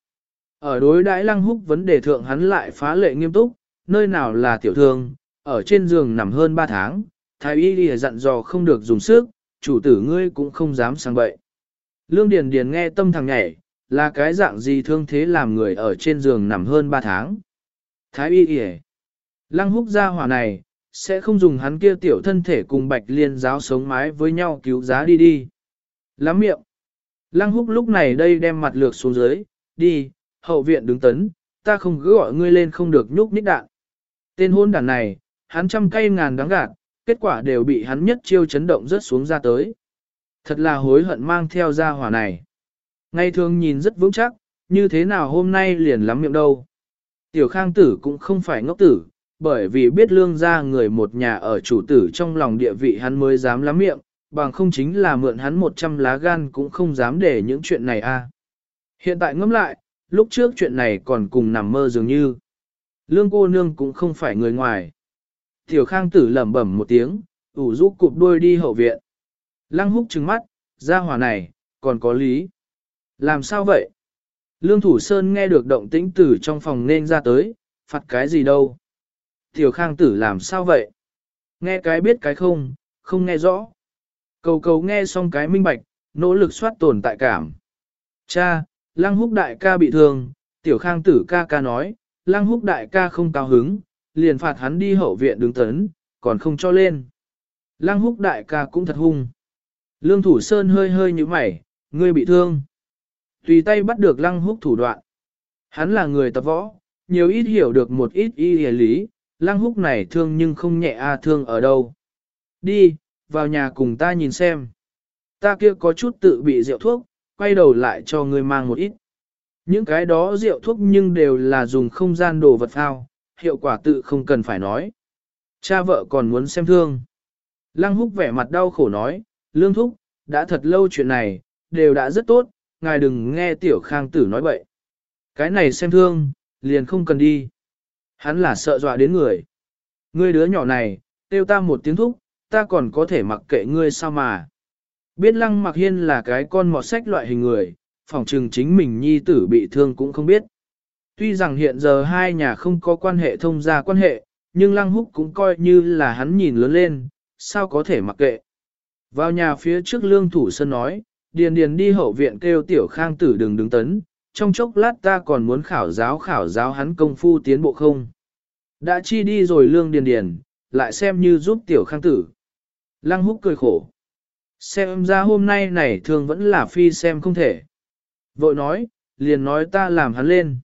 Ở đối đãi lăng húc vấn đề thượng hắn lại phá lệ nghiêm túc, nơi nào là tiểu thương, ở trên giường nằm hơn 3 tháng, thái y lìa dặn dò không được dùng sức, chủ tử ngươi cũng không dám sang bậy. Lương Điền Điền nghe tâm thằng nhảy, là cái dạng gì thương thế làm người ở trên giường nằm hơn 3 tháng. Thái y lìa, Lăng húc gia hỏa này, sẽ không dùng hắn kia tiểu thân thể cùng bạch liên giáo sống mái với nhau cứu giá đi đi. Lắm miệng. Lăng húc lúc này đây đem mặt lược xuống dưới, đi, hậu viện đứng tấn, ta không cứ gọi ngươi lên không được nhúc nhích đạn. Tên hôn đàn này, hắn trăm cây ngàn đáng gạt, kết quả đều bị hắn nhất chiêu chấn động rớt xuống ra tới. Thật là hối hận mang theo ra hỏa này. Ngày thường nhìn rất vững chắc, như thế nào hôm nay liền lắm miệng đâu. Tiểu khang tử cũng không phải ngốc tử, bởi vì biết lương ra người một nhà ở chủ tử trong lòng địa vị hắn mới dám lắm miệng, bằng không chính là mượn hắn một trăm lá gan cũng không dám để những chuyện này a. À. Hiện tại ngẫm lại, lúc trước chuyện này còn cùng nằm mơ dường như. Lương cô nương cũng không phải người ngoài. Tiểu khang tử lẩm bẩm một tiếng, ủ rũ cụp đuôi đi hậu viện. Lăng húc trừng mắt, ra hỏa này, còn có lý. Làm sao vậy? Lương Thủ Sơn nghe được động tĩnh tử trong phòng nên ra tới, phạt cái gì đâu. Tiểu khang tử làm sao vậy? Nghe cái biết cái không, không nghe rõ. Cầu cầu nghe xong cái minh bạch, nỗ lực soát tồn tại cảm. Cha, lăng húc đại ca bị thương, tiểu khang tử ca ca nói, lăng húc đại ca không cao hứng, liền phạt hắn đi hậu viện đứng tấn, còn không cho lên. Lăng húc đại ca cũng thật hung. Lương thủ sơn hơi hơi như mày, ngươi bị thương. Tùy tay bắt được lăng húc thủ đoạn. Hắn là người tập võ, nhiều ít hiểu được một ít y lý, lăng húc này thương nhưng không nhẹ a thương ở đâu. Đi, vào nhà cùng ta nhìn xem. Ta kia có chút tự bị rượu thuốc, quay đầu lại cho ngươi mang một ít. Những cái đó rượu thuốc nhưng đều là dùng không gian đồ vật phao, hiệu quả tự không cần phải nói. Cha vợ còn muốn xem thương. Lăng húc vẻ mặt đau khổ nói, lương thúc, đã thật lâu chuyện này, đều đã rất tốt, ngài đừng nghe tiểu khang tử nói bậy. Cái này xem thương, liền không cần đi. Hắn là sợ dọa đến người. Ngươi đứa nhỏ này, tiêu ta một tiếng thúc, ta còn có thể mặc kệ ngươi sao mà. Biết lăng mặc hiên là cái con mọt sách loại hình người, phỏng trừng chính mình nhi tử bị thương cũng không biết. Tuy rằng hiện giờ hai nhà không có quan hệ thông gia quan hệ, nhưng lăng húc cũng coi như là hắn nhìn lớn lên, sao có thể mặc kệ. Vào nhà phía trước lương thủ sơn nói, điền điền đi hậu viện kêu tiểu khang tử đừng đứng tấn, trong chốc lát ta còn muốn khảo giáo khảo giáo hắn công phu tiến bộ không. Đã chi đi rồi lương điền điền, lại xem như giúp tiểu khang tử. Lăng húc cười khổ. Xem ra hôm nay này thường vẫn là phi xem không thể. Vội nói, liền nói ta làm hắn lên.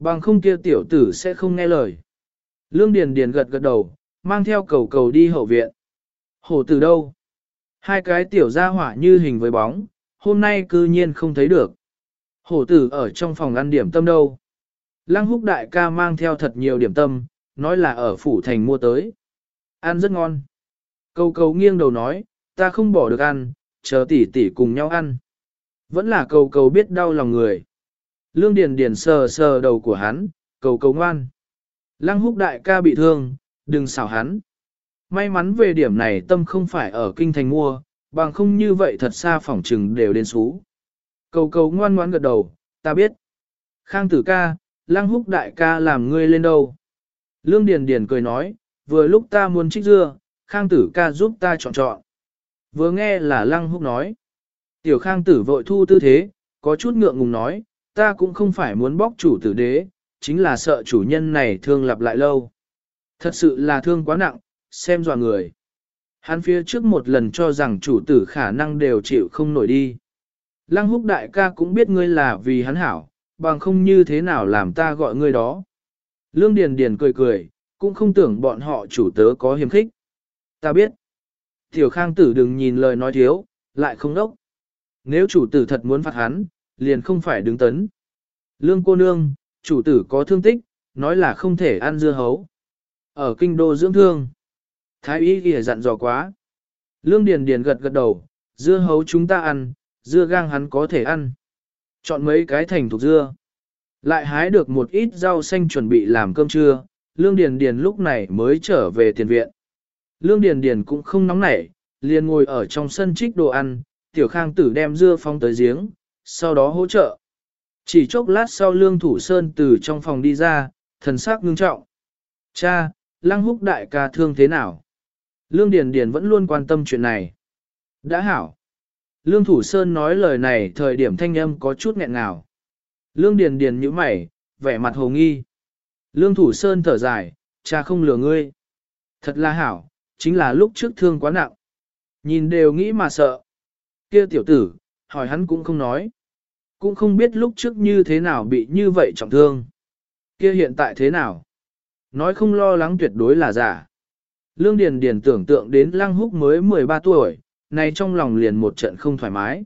Bằng không kia tiểu tử sẽ không nghe lời. Lương Điền Điền gật gật đầu, mang theo cầu cầu đi hậu viện. Hổ tử đâu? Hai cái tiểu gia hỏa như hình với bóng, hôm nay cư nhiên không thấy được. Hổ tử ở trong phòng ăn điểm tâm đâu? Lăng húc đại ca mang theo thật nhiều điểm tâm, nói là ở phủ thành mua tới. Ăn rất ngon. Cầu cầu nghiêng đầu nói, ta không bỏ được ăn, chờ tỷ tỷ cùng nhau ăn. Vẫn là cầu cầu biết đau lòng người. Lương Điền Điền sờ sờ đầu của hắn, cầu cầu ngoan. Lăng húc đại ca bị thương, đừng xảo hắn. May mắn về điểm này tâm không phải ở kinh thành mua, bằng không như vậy thật xa phỏng trừng đều đến xú. Cầu cầu ngoan ngoãn gật đầu, ta biết. Khang tử ca, lăng húc đại ca làm ngươi lên đâu. Lương Điền Điền cười nói, vừa lúc ta muốn trích dưa, khang tử ca giúp ta chọn chọn. Vừa nghe là lăng húc nói. Tiểu khang tử vội thu tư thế, có chút ngượng ngùng nói, ta cũng không phải muốn bóc chủ tử đế, chính là sợ chủ nhân này thương lặp lại lâu. Thật sự là thương quá nặng, xem dò người. Hắn phía trước một lần cho rằng chủ tử khả năng đều chịu không nổi đi. Lăng húc đại ca cũng biết ngươi là vì hắn hảo, bằng không như thế nào làm ta gọi ngươi đó. Lương Điền Điền cười cười, cũng không tưởng bọn họ chủ tớ có hiềm khích. Ta biết. Tiểu Khang tử đừng nhìn lời nói thiếu, lại không đốc. Nếu chủ tử thật muốn phạt hắn, liền không phải đứng tấn. Lương cô nương, chủ tử có thương tích, nói là không thể ăn dưa hấu. Ở kinh đô dưỡng thương. Thái y kìa dặn dò quá. Lương Điền Điền gật gật đầu, dưa hấu chúng ta ăn, dưa gang hắn có thể ăn. Chọn mấy cái thành thuộc dưa. Lại hái được một ít rau xanh chuẩn bị làm cơm trưa, Lương Điền Điền lúc này mới trở về tiền viện. Lương Điền Điền cũng không nóng nảy, liền ngồi ở trong sân trích đồ ăn, tiểu khang tử đem dưa phong tới giếng, sau đó hỗ trợ. Chỉ chốc lát sau Lương Thủ Sơn từ trong phòng đi ra, thần sắc ngưng trọng. Cha, Lăng Húc đại ca thương thế nào? Lương Điền Điền vẫn luôn quan tâm chuyện này. Đã hảo. Lương Thủ Sơn nói lời này thời điểm thanh âm có chút nghẹn ngào. Lương Điền Điền nhíu mày, vẻ mặt hồ nghi. Lương Thủ Sơn thở dài, cha không lừa ngươi. Thật là hảo, chính là lúc trước thương quá nặng. Nhìn đều nghĩ mà sợ. Kia tiểu tử, hỏi hắn cũng không nói. Cũng không biết lúc trước như thế nào bị như vậy trọng thương. Kia hiện tại thế nào? Nói không lo lắng tuyệt đối là giả. Lương Điền Điền tưởng tượng đến Lăng Húc mới 13 tuổi, này trong lòng liền một trận không thoải mái.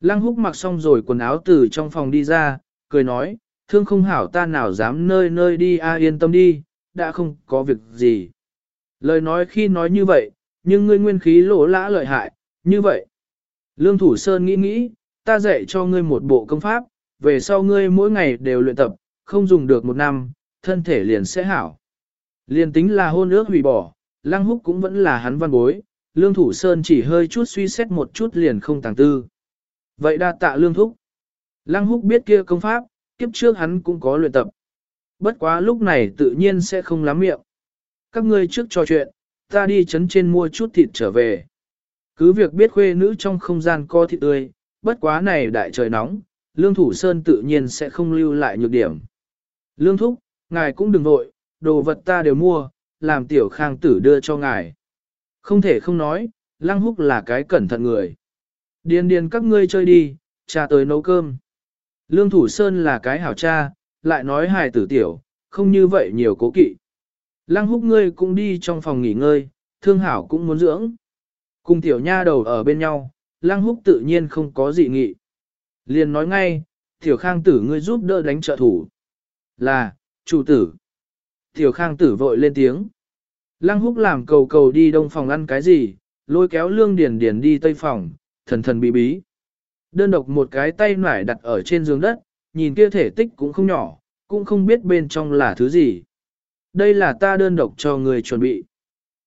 Lăng Húc mặc xong rồi quần áo từ trong phòng đi ra, cười nói, thương không hảo ta nào dám nơi nơi đi a yên tâm đi, đã không có việc gì. Lời nói khi nói như vậy, nhưng ngươi nguyên khí lỗ lã lợi hại, như vậy. Lương Thủ Sơn nghĩ nghĩ, ta dạy cho ngươi một bộ công pháp, về sau ngươi mỗi ngày đều luyện tập, không dùng được một năm, thân thể liền sẽ hảo. Liền tính là hôn ước hủy bỏ, Lăng Húc cũng vẫn là hắn văn bối, Lương Thủ Sơn chỉ hơi chút suy xét một chút liền không tàng tư. Vậy đa tạ Lương Thúc. Lăng Húc biết kia công pháp, kiếp trước hắn cũng có luyện tập. Bất quá lúc này tự nhiên sẽ không lắm miệng. Các ngươi trước trò chuyện, ta đi chấn trên mua chút thịt trở về. Cứ việc biết khuê nữ trong không gian co thịt tươi, bất quá này đại trời nóng, Lương Thủ Sơn tự nhiên sẽ không lưu lại nhược điểm. Lương Thúc, ngài cũng đừng vội, đồ vật ta đều mua, làm tiểu khang tử đưa cho ngài. Không thể không nói, Lăng Húc là cái cẩn thận người. Điền điền các ngươi chơi đi, cha tới nấu cơm. Lương Thủ Sơn là cái hảo cha, lại nói hài tử tiểu, không như vậy nhiều cố kỵ. Lăng húc ngươi cũng đi trong phòng nghỉ ngơi, thương hảo cũng muốn dưỡng. Cùng tiểu nha đầu ở bên nhau, lăng húc tự nhiên không có dị nghị. Liền nói ngay, tiểu khang tử ngươi giúp đỡ đánh trợ thủ. Là, chủ tử. Tiểu khang tử vội lên tiếng. Lăng húc làm cầu cầu đi đông phòng ăn cái gì, lôi kéo lương điền điền đi tây phòng, thần thần bí bí. Đơn độc một cái tay nải đặt ở trên giường đất, nhìn kia thể tích cũng không nhỏ, cũng không biết bên trong là thứ gì. Đây là ta đơn độc cho người chuẩn bị.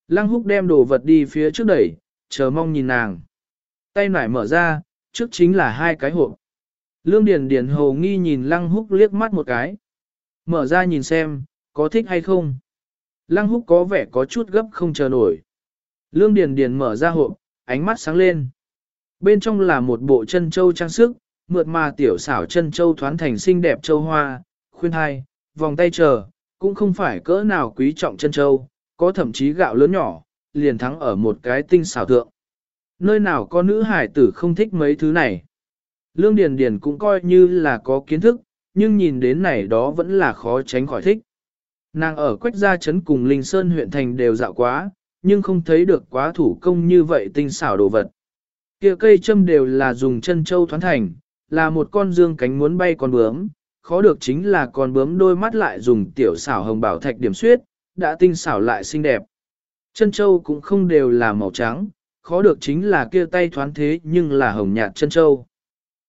Lăng húc đem đồ vật đi phía trước đẩy, chờ mong nhìn nàng. Tay nải mở ra, trước chính là hai cái hộp. Lương Điền Điền hồ nghi nhìn Lăng húc liếc mắt một cái. Mở ra nhìn xem, có thích hay không. Lăng húc có vẻ có chút gấp không chờ nổi. Lương Điền Điền mở ra hộp, ánh mắt sáng lên. Bên trong là một bộ chân châu trang sức, mượt mà tiểu xảo chân châu thoán thành xinh đẹp châu hoa, khuyên hai, vòng tay chờ, cũng không phải cỡ nào quý trọng chân châu, có thậm chí gạo lớn nhỏ, liền thắng ở một cái tinh xảo thượng. Nơi nào có nữ hải tử không thích mấy thứ này. Lương Điền Điền cũng coi như là có kiến thức, nhưng nhìn đến này đó vẫn là khó tránh khỏi thích. Nàng ở Quách Gia Trấn cùng Linh Sơn huyện thành đều dạo quá, nhưng không thấy được quá thủ công như vậy tinh xảo đồ vật. Kia cây châm đều là dùng chân châu thoán thành, là một con dương cánh muốn bay con bướm, khó được chính là con bướm đôi mắt lại dùng tiểu xảo hồng bảo thạch điểm xuyết, đã tinh xảo lại xinh đẹp. Chân châu cũng không đều là màu trắng, khó được chính là kia tay thoán thế nhưng là hồng nhạt chân châu.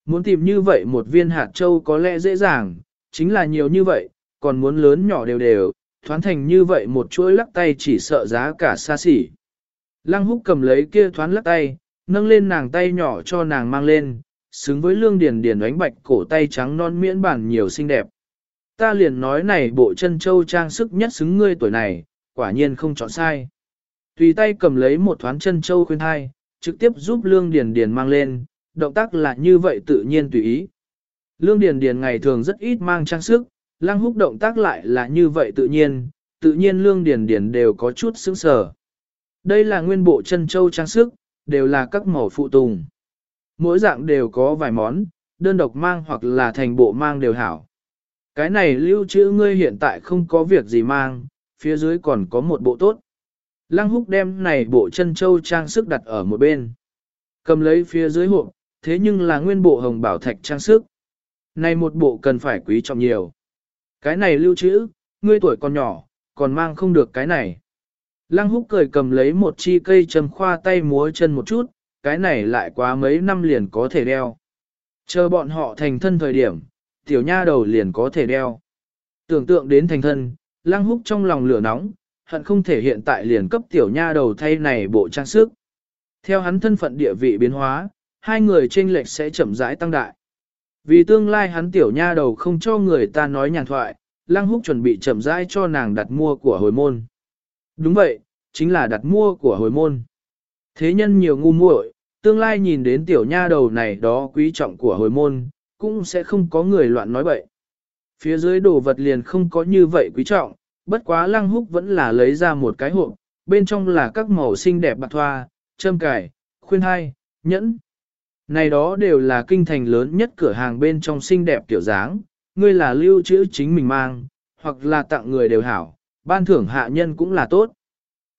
Muốn tìm như vậy một viên hạt châu có lẽ dễ dàng, chính là nhiều như vậy, còn muốn lớn nhỏ đều đều, thoán thành như vậy một chuỗi lắc tay chỉ sợ giá cả xa xỉ. Lăng húc cầm lấy kia thoán lắc tay, nâng lên nàng tay nhỏ cho nàng mang lên, xứng với lương điền điền ánh bạch cổ tay trắng non miễn bản nhiều xinh đẹp. Ta liền nói này bộ chân châu trang sức nhất xứng ngươi tuổi này, quả nhiên không chọn sai. Tùy tay cầm lấy một thoáng chân châu khuyên hai, trực tiếp giúp lương điền điền mang lên, động tác là như vậy tự nhiên tùy ý. Lương điền điền ngày thường rất ít mang trang sức, lăng húc động tác lại là như vậy tự nhiên, tự nhiên lương điền điền đều có chút sững sờ. Đây là nguyên bộ chân châu trang sức, đều là các màu phụ tùng. Mỗi dạng đều có vài món, đơn độc mang hoặc là thành bộ mang đều hảo. Cái này lưu trữ ngươi hiện tại không có việc gì mang, phía dưới còn có một bộ tốt. Lăng húc đem này bộ chân châu trang sức đặt ở một bên. Cầm lấy phía dưới hộp, thế nhưng là nguyên bộ hồng bảo thạch trang sức. Này một bộ cần phải quý trọng nhiều. Cái này lưu trữ, ngươi tuổi còn nhỏ, còn mang không được cái này. Lăng húc cười cầm lấy một chi cây châm khoa tay múa chân một chút, cái này lại quá mấy năm liền có thể đeo. Chờ bọn họ thành thân thời điểm, tiểu nha đầu liền có thể đeo. Tưởng tượng đến thành thân, lăng húc trong lòng lửa nóng, hận không thể hiện tại liền cấp tiểu nha đầu thay này bộ trang sức. Theo hắn thân phận địa vị biến hóa, hai người tranh lệch sẽ chậm rãi tăng đại. Vì tương lai hắn tiểu nha đầu không cho người ta nói nhàn thoại, lăng húc chuẩn bị chậm rãi cho nàng đặt mua của hồi môn. Đúng vậy, chính là đặt mua của hồi môn. Thế nhân nhiều ngu muội, tương lai nhìn đến tiểu nha đầu này đó quý trọng của hồi môn, cũng sẽ không có người loạn nói bậy. Phía dưới đồ vật liền không có như vậy quý trọng, bất quá lăng húc vẫn là lấy ra một cái hộp, bên trong là các màu xinh đẹp bạc thoa, châm cải, khuyên hai, nhẫn. Này đó đều là kinh thành lớn nhất cửa hàng bên trong xinh đẹp tiểu dáng, ngươi là lưu trữ chính mình mang, hoặc là tặng người đều hảo, ban thưởng hạ nhân cũng là tốt.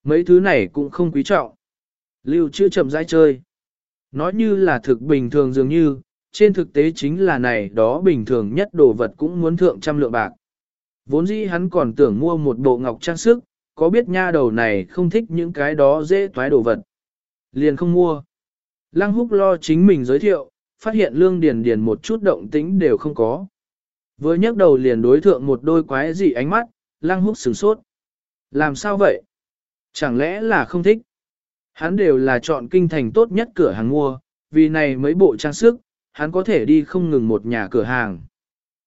Mấy thứ này cũng không quý trọng. Lưu trữ chậm rãi chơi. Nói như là thực bình thường dường như, trên thực tế chính là này đó bình thường nhất đồ vật cũng muốn thượng trăm lượng bạc. Vốn dĩ hắn còn tưởng mua một bộ ngọc trang sức, có biết nha đầu này không thích những cái đó dễ toái đồ vật. Liền không mua. Lăng húc lo chính mình giới thiệu, phát hiện lương điền điền một chút động tĩnh đều không có. Vừa nhấc đầu liền đối thượng một đôi quái dị ánh mắt, lăng húc sửng sốt. Làm sao vậy? Chẳng lẽ là không thích? Hắn đều là chọn kinh thành tốt nhất cửa hàng mua, vì này mấy bộ trang sức, hắn có thể đi không ngừng một nhà cửa hàng.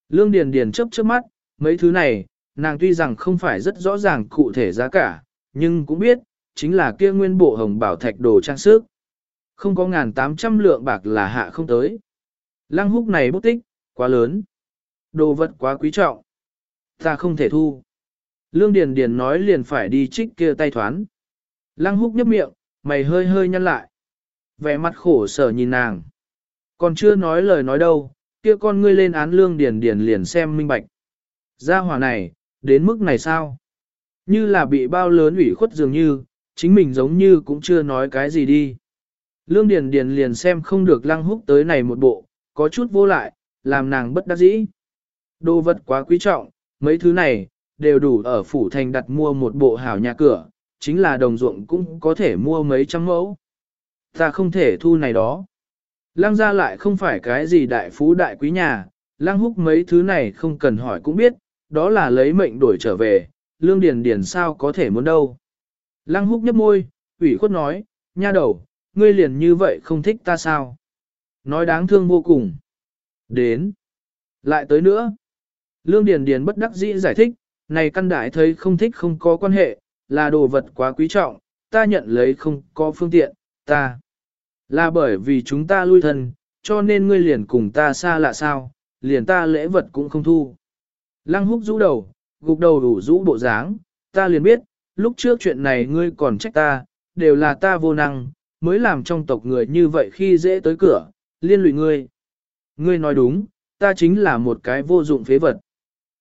Lương Điền Điền chớp chớp mắt, mấy thứ này, nàng tuy rằng không phải rất rõ ràng cụ thể giá cả, nhưng cũng biết, chính là kia nguyên bộ hồng bảo thạch đồ trang sức. Không có ngàn tám trăm lượng bạc là hạ không tới. Lăng húc này bút tích, quá lớn. Đồ vật quá quý trọng. Ta không thể thu. Lương Điền Điền nói liền phải đi trích kia tay thoán. Lăng húc nhấp miệng, mày hơi hơi nhăn lại. Vẻ mặt khổ sở nhìn nàng. Còn chưa nói lời nói đâu, kia con ngươi lên án Lương Điền Điền liền xem minh bạch. Gia hỏa này, đến mức này sao? Như là bị bao lớn ủy khuất dường như, chính mình giống như cũng chưa nói cái gì đi. Lương Điền Điền liền xem không được lăng húc tới này một bộ, có chút vô lại, làm nàng bất đắc dĩ. Đồ vật quá quý trọng, mấy thứ này, đều đủ ở phủ thành đặt mua một bộ hảo nhà cửa, chính là đồng ruộng cũng có thể mua mấy trăm mẫu. Ta không thể thu này đó. Lăng gia lại không phải cái gì đại phú đại quý nhà, lăng húc mấy thứ này không cần hỏi cũng biết, đó là lấy mệnh đổi trở về, lương điền điền sao có thể muốn đâu. Lăng húc nhấp môi, ủy khuất nói, nha đầu, ngươi liền như vậy không thích ta sao? Nói đáng thương vô cùng. Đến. Lại tới nữa. Lương Điền Điền bất đắc dĩ giải thích, này căn đại thấy không thích không có quan hệ, là đồ vật quá quý trọng, ta nhận lấy không có phương tiện, ta. Là bởi vì chúng ta lui thân, cho nên ngươi liền cùng ta xa lạ sao, liền ta lễ vật cũng không thu. Lăng húc rũ đầu, gục đầu đủ rũ bộ dáng, ta liền biết, lúc trước chuyện này ngươi còn trách ta, đều là ta vô năng, mới làm trong tộc người như vậy khi dễ tới cửa, liên lụy ngươi. Ngươi nói đúng, ta chính là một cái vô dụng phế vật.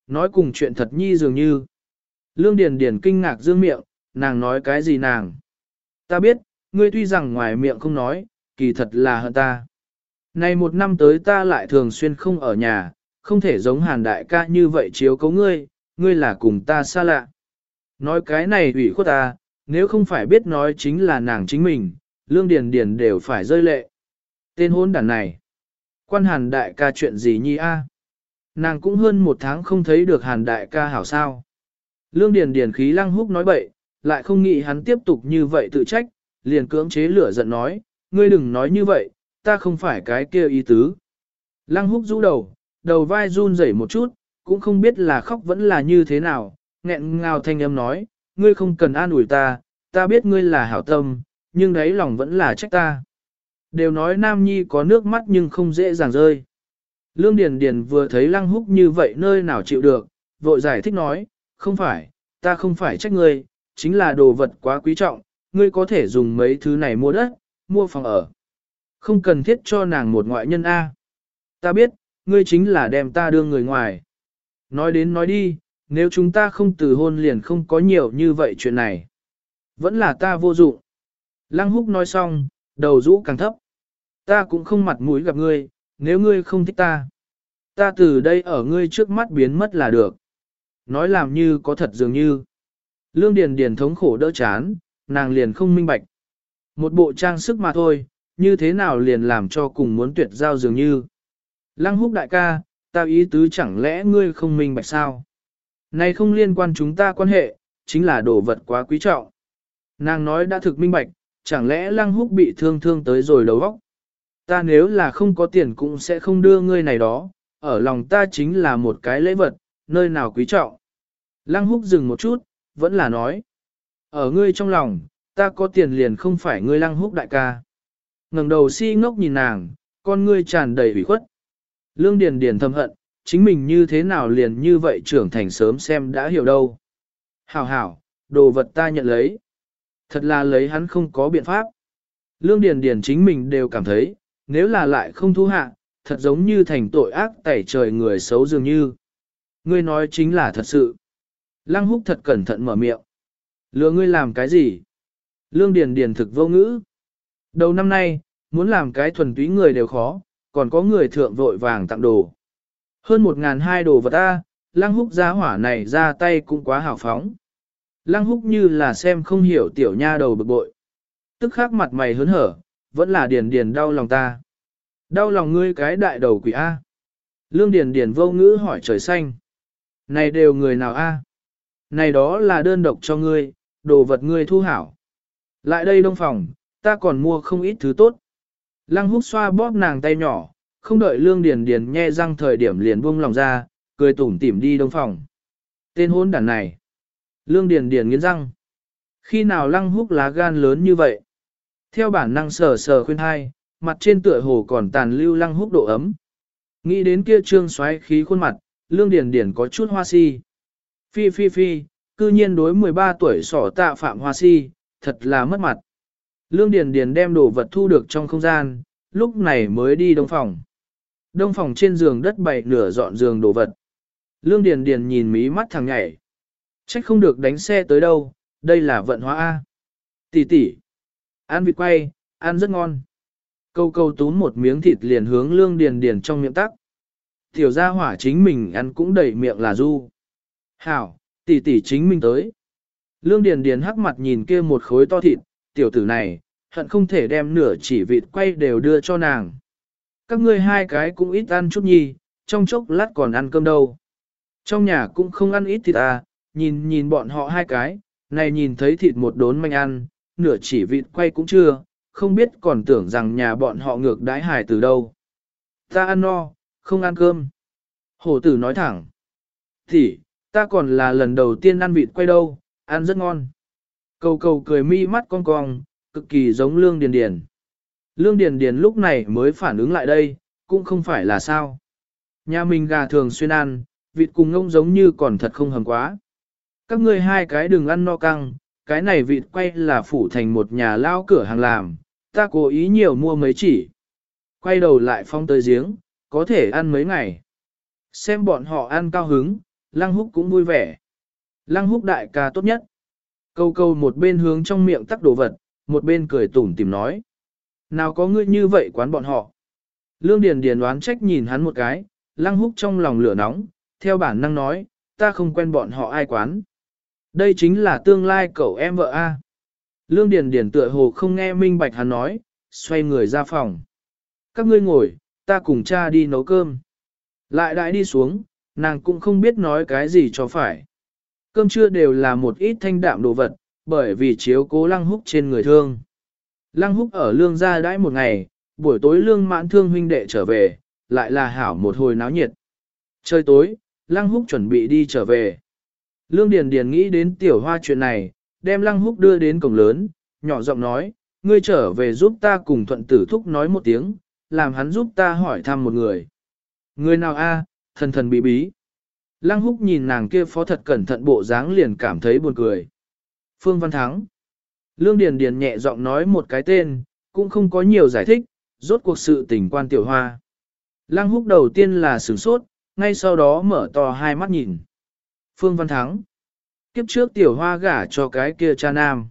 Nói cùng chuyện thật nhi dường như. Lương Điền Điền kinh ngạc dương miệng, nàng nói cái gì nàng? Ta biết, ngươi tuy rằng ngoài miệng không nói, kỳ thật là hơn ta. Này một năm tới ta lại thường xuyên không ở nhà, không thể giống hàn đại ca như vậy chiếu cấu ngươi, ngươi là cùng ta xa lạ. Nói cái này ủy khuất ta, nếu không phải biết nói chính là nàng chính mình, lương điền điền đều phải rơi lệ. Tên hôn đàn này. Quan hàn đại ca chuyện gì nhi a? Nàng cũng hơn một tháng không thấy được hàn đại ca hảo sao. Lương điền điền khí lăng húc nói bậy, lại không nghĩ hắn tiếp tục như vậy tự trách, liền cưỡng chế lửa giận nói, ngươi đừng nói như vậy, ta không phải cái kia ý tứ. Lăng húc rũ đầu, đầu vai run rẩy một chút, cũng không biết là khóc vẫn là như thế nào, nghẹn ngào thanh âm nói, ngươi không cần an ủi ta, ta biết ngươi là hảo tâm, nhưng đấy lòng vẫn là trách ta. Đều nói Nam Nhi có nước mắt nhưng không dễ dàng rơi. Lương Điền Điền vừa thấy Lăng Húc như vậy nơi nào chịu được, vội giải thích nói, không phải, ta không phải trách ngươi, chính là đồ vật quá quý trọng, ngươi có thể dùng mấy thứ này mua đất, mua phòng ở. Không cần thiết cho nàng một ngoại nhân A. Ta biết, ngươi chính là đem ta đưa người ngoài. Nói đến nói đi, nếu chúng ta không từ hôn liền không có nhiều như vậy chuyện này. Vẫn là ta vô dụng. Lăng húc nói xong, đầu rũ càng thấp. Ta cũng không mặt mũi gặp ngươi, nếu ngươi không thích ta. Ta từ đây ở ngươi trước mắt biến mất là được. Nói làm như có thật dường như. Lương Điền Điền thống khổ đỡ chán, nàng liền không minh bạch. Một bộ trang sức mà thôi, như thế nào liền làm cho cùng muốn tuyệt giao dường như. Lăng húc đại ca, ta ý tứ chẳng lẽ ngươi không minh bạch sao? Này không liên quan chúng ta quan hệ, chính là đồ vật quá quý trọng. Nàng nói đã thực minh bạch, chẳng lẽ lăng húc bị thương thương tới rồi đầu óc? Ta nếu là không có tiền cũng sẽ không đưa ngươi này đó, ở lòng ta chính là một cái lễ vật, nơi nào quý trọng. Lăng húc dừng một chút, vẫn là nói. Ở ngươi trong lòng, ta có tiền liền không phải ngươi lăng húc đại ca. ngẩng đầu si ngốc nhìn nàng, con ngươi tràn đầy ủy khuất. Lương Điền Điền thầm hận, chính mình như thế nào liền như vậy trưởng thành sớm xem đã hiểu đâu. Hảo hảo, đồ vật ta nhận lấy. Thật là lấy hắn không có biện pháp. Lương Điền Điền chính mình đều cảm thấy, nếu là lại không thu hạ, thật giống như thành tội ác tẩy trời người xấu dường như. Ngươi nói chính là thật sự. Lăng húc thật cẩn thận mở miệng. Lừa ngươi làm cái gì? Lương Điền Điền thực vô ngữ. Đầu năm nay, muốn làm cái thuần túy người đều khó, còn có người thượng vội vàng tặng đồ. Hơn một ngàn hai đồ vật ta, lăng húc gia hỏa này ra tay cũng quá hào phóng. Lăng húc như là xem không hiểu tiểu nha đầu bực bội. Tức khắc mặt mày hớn hở, vẫn là điền điền đau lòng ta. Đau lòng ngươi cái đại đầu quỷ A. Lương điền điền vô ngữ hỏi trời xanh. Này đều người nào A? Này đó là đơn độc cho ngươi, đồ vật ngươi thu hảo. Lại đây đông phòng, ta còn mua không ít thứ tốt. Lăng húc xoa bóp nàng tay nhỏ, không đợi lương điền điền nhe răng thời điểm liền buông lòng ra, cười tủm tỉm đi đông phòng. Tên hôn đàn này. Lương điền điền nghiến răng. Khi nào lăng húc lá gan lớn như vậy? Theo bản năng sờ sờ khuyên hai, mặt trên tựa hồ còn tàn lưu lăng húc độ ấm. Nghĩ đến kia trương xoáy khí khuôn mặt, lương điền điền có chút hoa si. Phi phi phi, cư nhiên đối 13 tuổi sỏ tạ phạm hoa si, thật là mất mặt. Lương Điền Điền đem đồ vật thu được trong không gian, lúc này mới đi đông phòng. Đông phòng trên giường đất bày nửa dọn giường đồ vật. Lương Điền Điền nhìn mí mắt thằng nhảy. Trách không được đánh xe tới đâu, đây là vận hóa A. Tỷ tỷ, ăn vịt quay, ăn rất ngon. Câu câu tún một miếng thịt liền hướng Lương Điền Điền trong miệng tắc. Tiểu gia hỏa chính mình ăn cũng đầy miệng là du. Hảo, tỷ tỷ chính mình tới. Lương Điền Điền hắc mặt nhìn kia một khối to thịt, tiểu tử này, hận không thể đem nửa chỉ vịt quay đều đưa cho nàng. Các ngươi hai cái cũng ít ăn chút nhi, trong chốc lát còn ăn cơm đâu. Trong nhà cũng không ăn ít thịt à, nhìn nhìn bọn họ hai cái, này nhìn thấy thịt một đốn manh ăn, nửa chỉ vịt quay cũng chưa, không biết còn tưởng rằng nhà bọn họ ngược đái hài từ đâu. Ta ăn no, không ăn cơm. Hổ tử nói thẳng. Thì, ta còn là lần đầu tiên ăn vịt quay đâu, ăn rất ngon. Cầu cầu cười mi mắt cong cong, cực kỳ giống lương điền điền. Lương điền điền lúc này mới phản ứng lại đây, cũng không phải là sao. Nhà mình gà thường xuyên ăn, vịt cùng ngông giống như còn thật không hầm quá. Các ngươi hai cái đừng ăn no căng, cái này vịt quay là phủ thành một nhà lao cửa hàng làm, ta cố ý nhiều mua mấy chỉ. Quay đầu lại phong tới giếng, có thể ăn mấy ngày. Xem bọn họ ăn cao hứng, lăng húc cũng vui vẻ. Lăng húc đại ca tốt nhất. Câu câu một bên hướng trong miệng tắc đồ vật, một bên cười tủm tìm nói. Nào có ngươi như vậy quán bọn họ. Lương Điền Điền đoán trách nhìn hắn một cái, lăng húc trong lòng lửa nóng, theo bản năng nói, ta không quen bọn họ ai quán. Đây chính là tương lai cậu em vợ A. Lương Điền Điền tựa hồ không nghe minh bạch hắn nói, xoay người ra phòng. Các ngươi ngồi, ta cùng cha đi nấu cơm. Lại đại đi xuống, nàng cũng không biết nói cái gì cho phải. Cơm trưa đều là một ít thanh đạm đồ vật, bởi vì chiếu cố lăng húc trên người thương. Lăng húc ở lương gia đãi một ngày, buổi tối lương mãn thương huynh đệ trở về, lại là hảo một hồi náo nhiệt. Trời tối, lăng húc chuẩn bị đi trở về. Lương Điền Điền nghĩ đến tiểu hoa chuyện này, đem lăng húc đưa đến cổng lớn, nhỏ giọng nói, ngươi trở về giúp ta cùng thuận tử thúc nói một tiếng, làm hắn giúp ta hỏi thăm một người. Người nào a? thần thần bí bí. Lăng húc nhìn nàng kia phó thật cẩn thận bộ dáng liền cảm thấy buồn cười. Phương Văn Thắng. Lương Điền Điền nhẹ giọng nói một cái tên, cũng không có nhiều giải thích, rốt cuộc sự tình quan tiểu hoa. Lăng húc đầu tiên là sửng sốt, ngay sau đó mở to hai mắt nhìn. Phương Văn Thắng. Kiếp trước tiểu hoa gả cho cái kia cha nam.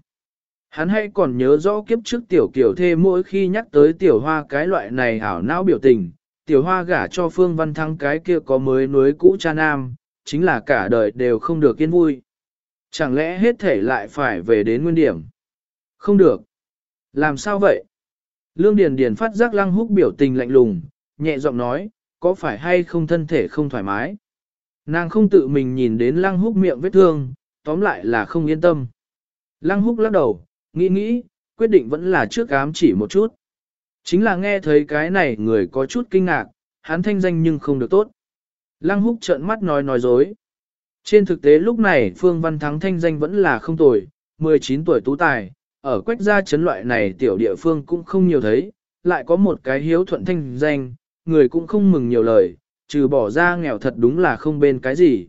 Hắn hay còn nhớ rõ kiếp trước tiểu kiểu thê mỗi khi nhắc tới tiểu hoa cái loại này hảo não biểu tình, tiểu hoa gả cho Phương Văn Thắng cái kia có mới núi cũ cha nam, chính là cả đời đều không được yên vui. Chẳng lẽ hết thể lại phải về đến nguyên điểm? Không được. Làm sao vậy? Lương Điền Điền phát giác lăng húc biểu tình lạnh lùng, nhẹ giọng nói, có phải hay không thân thể không thoải mái? Nàng không tự mình nhìn đến lăng húc miệng vết thương, tóm lại là không yên tâm. Lăng húc lắc đầu, nghĩ nghĩ, quyết định vẫn là trước ám chỉ một chút. Chính là nghe thấy cái này người có chút kinh ngạc, hắn thanh danh nhưng không được tốt. Lăng húc trợn mắt nói nói dối. Trên thực tế lúc này Phương Văn Thắng thanh danh vẫn là không tồi, 19 tuổi tú tài, ở quách gia chấn loại này tiểu địa phương cũng không nhiều thấy, lại có một cái hiếu thuận thanh danh, người cũng không mừng nhiều lời, trừ bỏ ra nghèo thật đúng là không bên cái gì.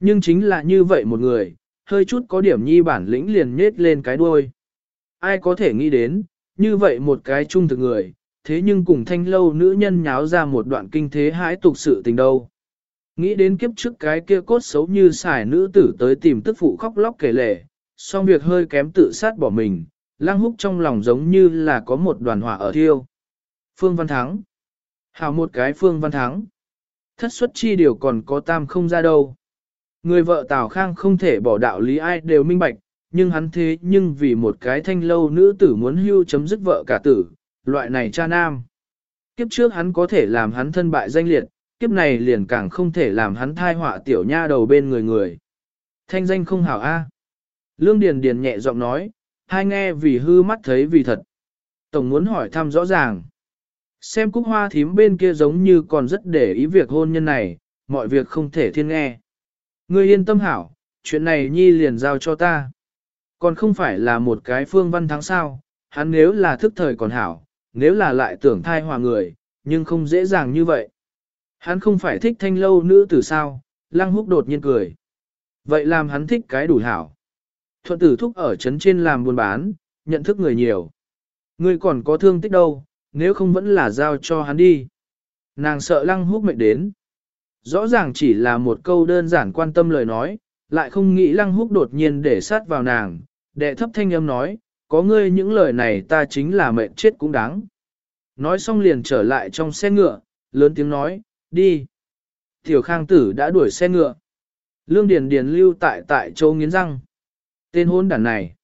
Nhưng chính là như vậy một người, hơi chút có điểm nhi bản lĩnh liền nhết lên cái đuôi. Ai có thể nghĩ đến, như vậy một cái trung thực người, thế nhưng cùng thanh lâu nữ nhân nháo ra một đoạn kinh thế hãi tục sự tình đâu. Nghĩ đến kiếp trước cái kia cốt xấu như xài nữ tử tới tìm tức phụ khóc lóc kể lể, song việc hơi kém tự sát bỏ mình, lang húc trong lòng giống như là có một đoàn hỏa ở thiêu. Phương Văn Thắng Hào một cái Phương Văn Thắng Thất xuất chi điều còn có tam không ra đâu. Người vợ Tào Khang không thể bỏ đạo lý ai đều minh bạch, nhưng hắn thế nhưng vì một cái thanh lâu nữ tử muốn hưu chấm dứt vợ cả tử, loại này cha nam. Kiếp trước hắn có thể làm hắn thân bại danh liệt, kiếp này liền càng không thể làm hắn thai họa tiểu nha đầu bên người người. Thanh danh không hảo a. Lương Điền Điền nhẹ giọng nói, hai nghe vì hư mắt thấy vì thật. Tổng muốn hỏi thăm rõ ràng. Xem cúc hoa thím bên kia giống như còn rất để ý việc hôn nhân này, mọi việc không thể thiên nghe. Ngươi yên tâm hảo, chuyện này nhi liền giao cho ta. Còn không phải là một cái phương văn thắng sao, hắn nếu là thức thời còn hảo, nếu là lại tưởng thai hòa người, nhưng không dễ dàng như vậy. Hắn không phải thích thanh lâu nữ tử sao, lăng húc đột nhiên cười. Vậy làm hắn thích cái đủ hảo. Thuận tử thúc ở trấn trên làm buôn bán, nhận thức người nhiều. Người còn có thương tích đâu, nếu không vẫn là giao cho hắn đi. Nàng sợ lăng húc mệnh đến. Rõ ràng chỉ là một câu đơn giản quan tâm lời nói, lại không nghĩ lăng húc đột nhiên để sát vào nàng, đệ thấp thanh âm nói, có ngươi những lời này ta chính là mệnh chết cũng đáng. Nói xong liền trở lại trong xe ngựa, lớn tiếng nói, đi. Tiểu khang tử đã đuổi xe ngựa. Lương Điền Điền lưu tại tại Châu nghiến răng. Tên hôn đàn này,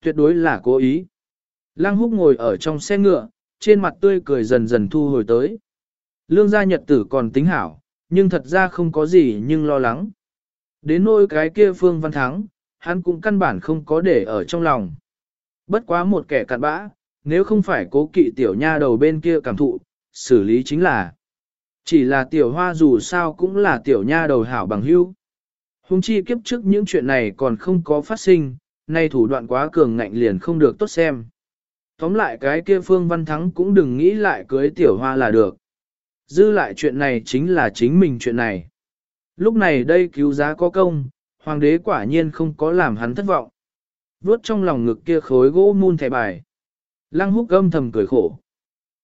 tuyệt đối là cố ý. Lăng húc ngồi ở trong xe ngựa, trên mặt tươi cười dần dần thu hồi tới. Lương gia nhật tử còn tính hảo, nhưng thật ra không có gì nhưng lo lắng. Đến nỗi cái kia Phương Văn Thắng, hắn cũng căn bản không có để ở trong lòng. Bất quá một kẻ cặn bã, nếu không phải cố kỵ tiểu nha đầu bên kia cảm thụ, xử lý chính là. Chỉ là tiểu hoa dù sao cũng là tiểu nha đầu hảo bằng hữu. Hùng chi kiếp trước những chuyện này còn không có phát sinh, nay thủ đoạn quá cường ngạnh liền không được tốt xem. Tóm lại cái kia Phương Văn Thắng cũng đừng nghĩ lại cưới tiểu hoa là được. Dư lại chuyện này chính là chính mình chuyện này. Lúc này đây cứu giá có công, hoàng đế quả nhiên không có làm hắn thất vọng. Vốt trong lòng ngực kia khối gỗ mun thẻ bài. Lăng húc âm thầm cười khổ.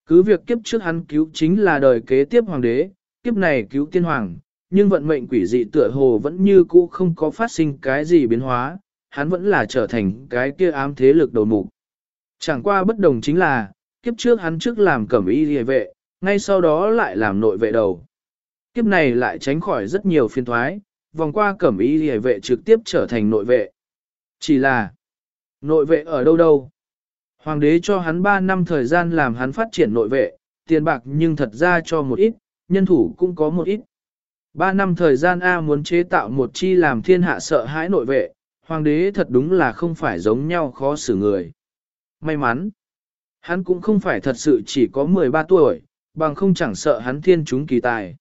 Cứ việc kiếp trước hắn cứu chính là đời kế tiếp hoàng đế, kiếp này cứu tiên hoàng, nhưng vận mệnh quỷ dị tựa hồ vẫn như cũ không có phát sinh cái gì biến hóa, hắn vẫn là trở thành cái kia ám thế lực đầu mục. Chẳng qua bất đồng chính là, kiếp trước hắn trước làm cẩm y hề vệ, ngay sau đó lại làm nội vệ đầu. Kiếp này lại tránh khỏi rất nhiều phiên thoái, vòng qua cẩm y hề vệ trực tiếp trở thành nội vệ. Chỉ là, nội vệ ở đâu đâu? Hoàng đế cho hắn 3 năm thời gian làm hắn phát triển nội vệ, tiền bạc nhưng thật ra cho một ít, nhân thủ cũng có một ít. 3 năm thời gian A muốn chế tạo một chi làm thiên hạ sợ hãi nội vệ, hoàng đế thật đúng là không phải giống nhau khó xử người. May mắn, hắn cũng không phải thật sự chỉ có 13 tuổi, bằng không chẳng sợ hắn thiên chúng kỳ tài.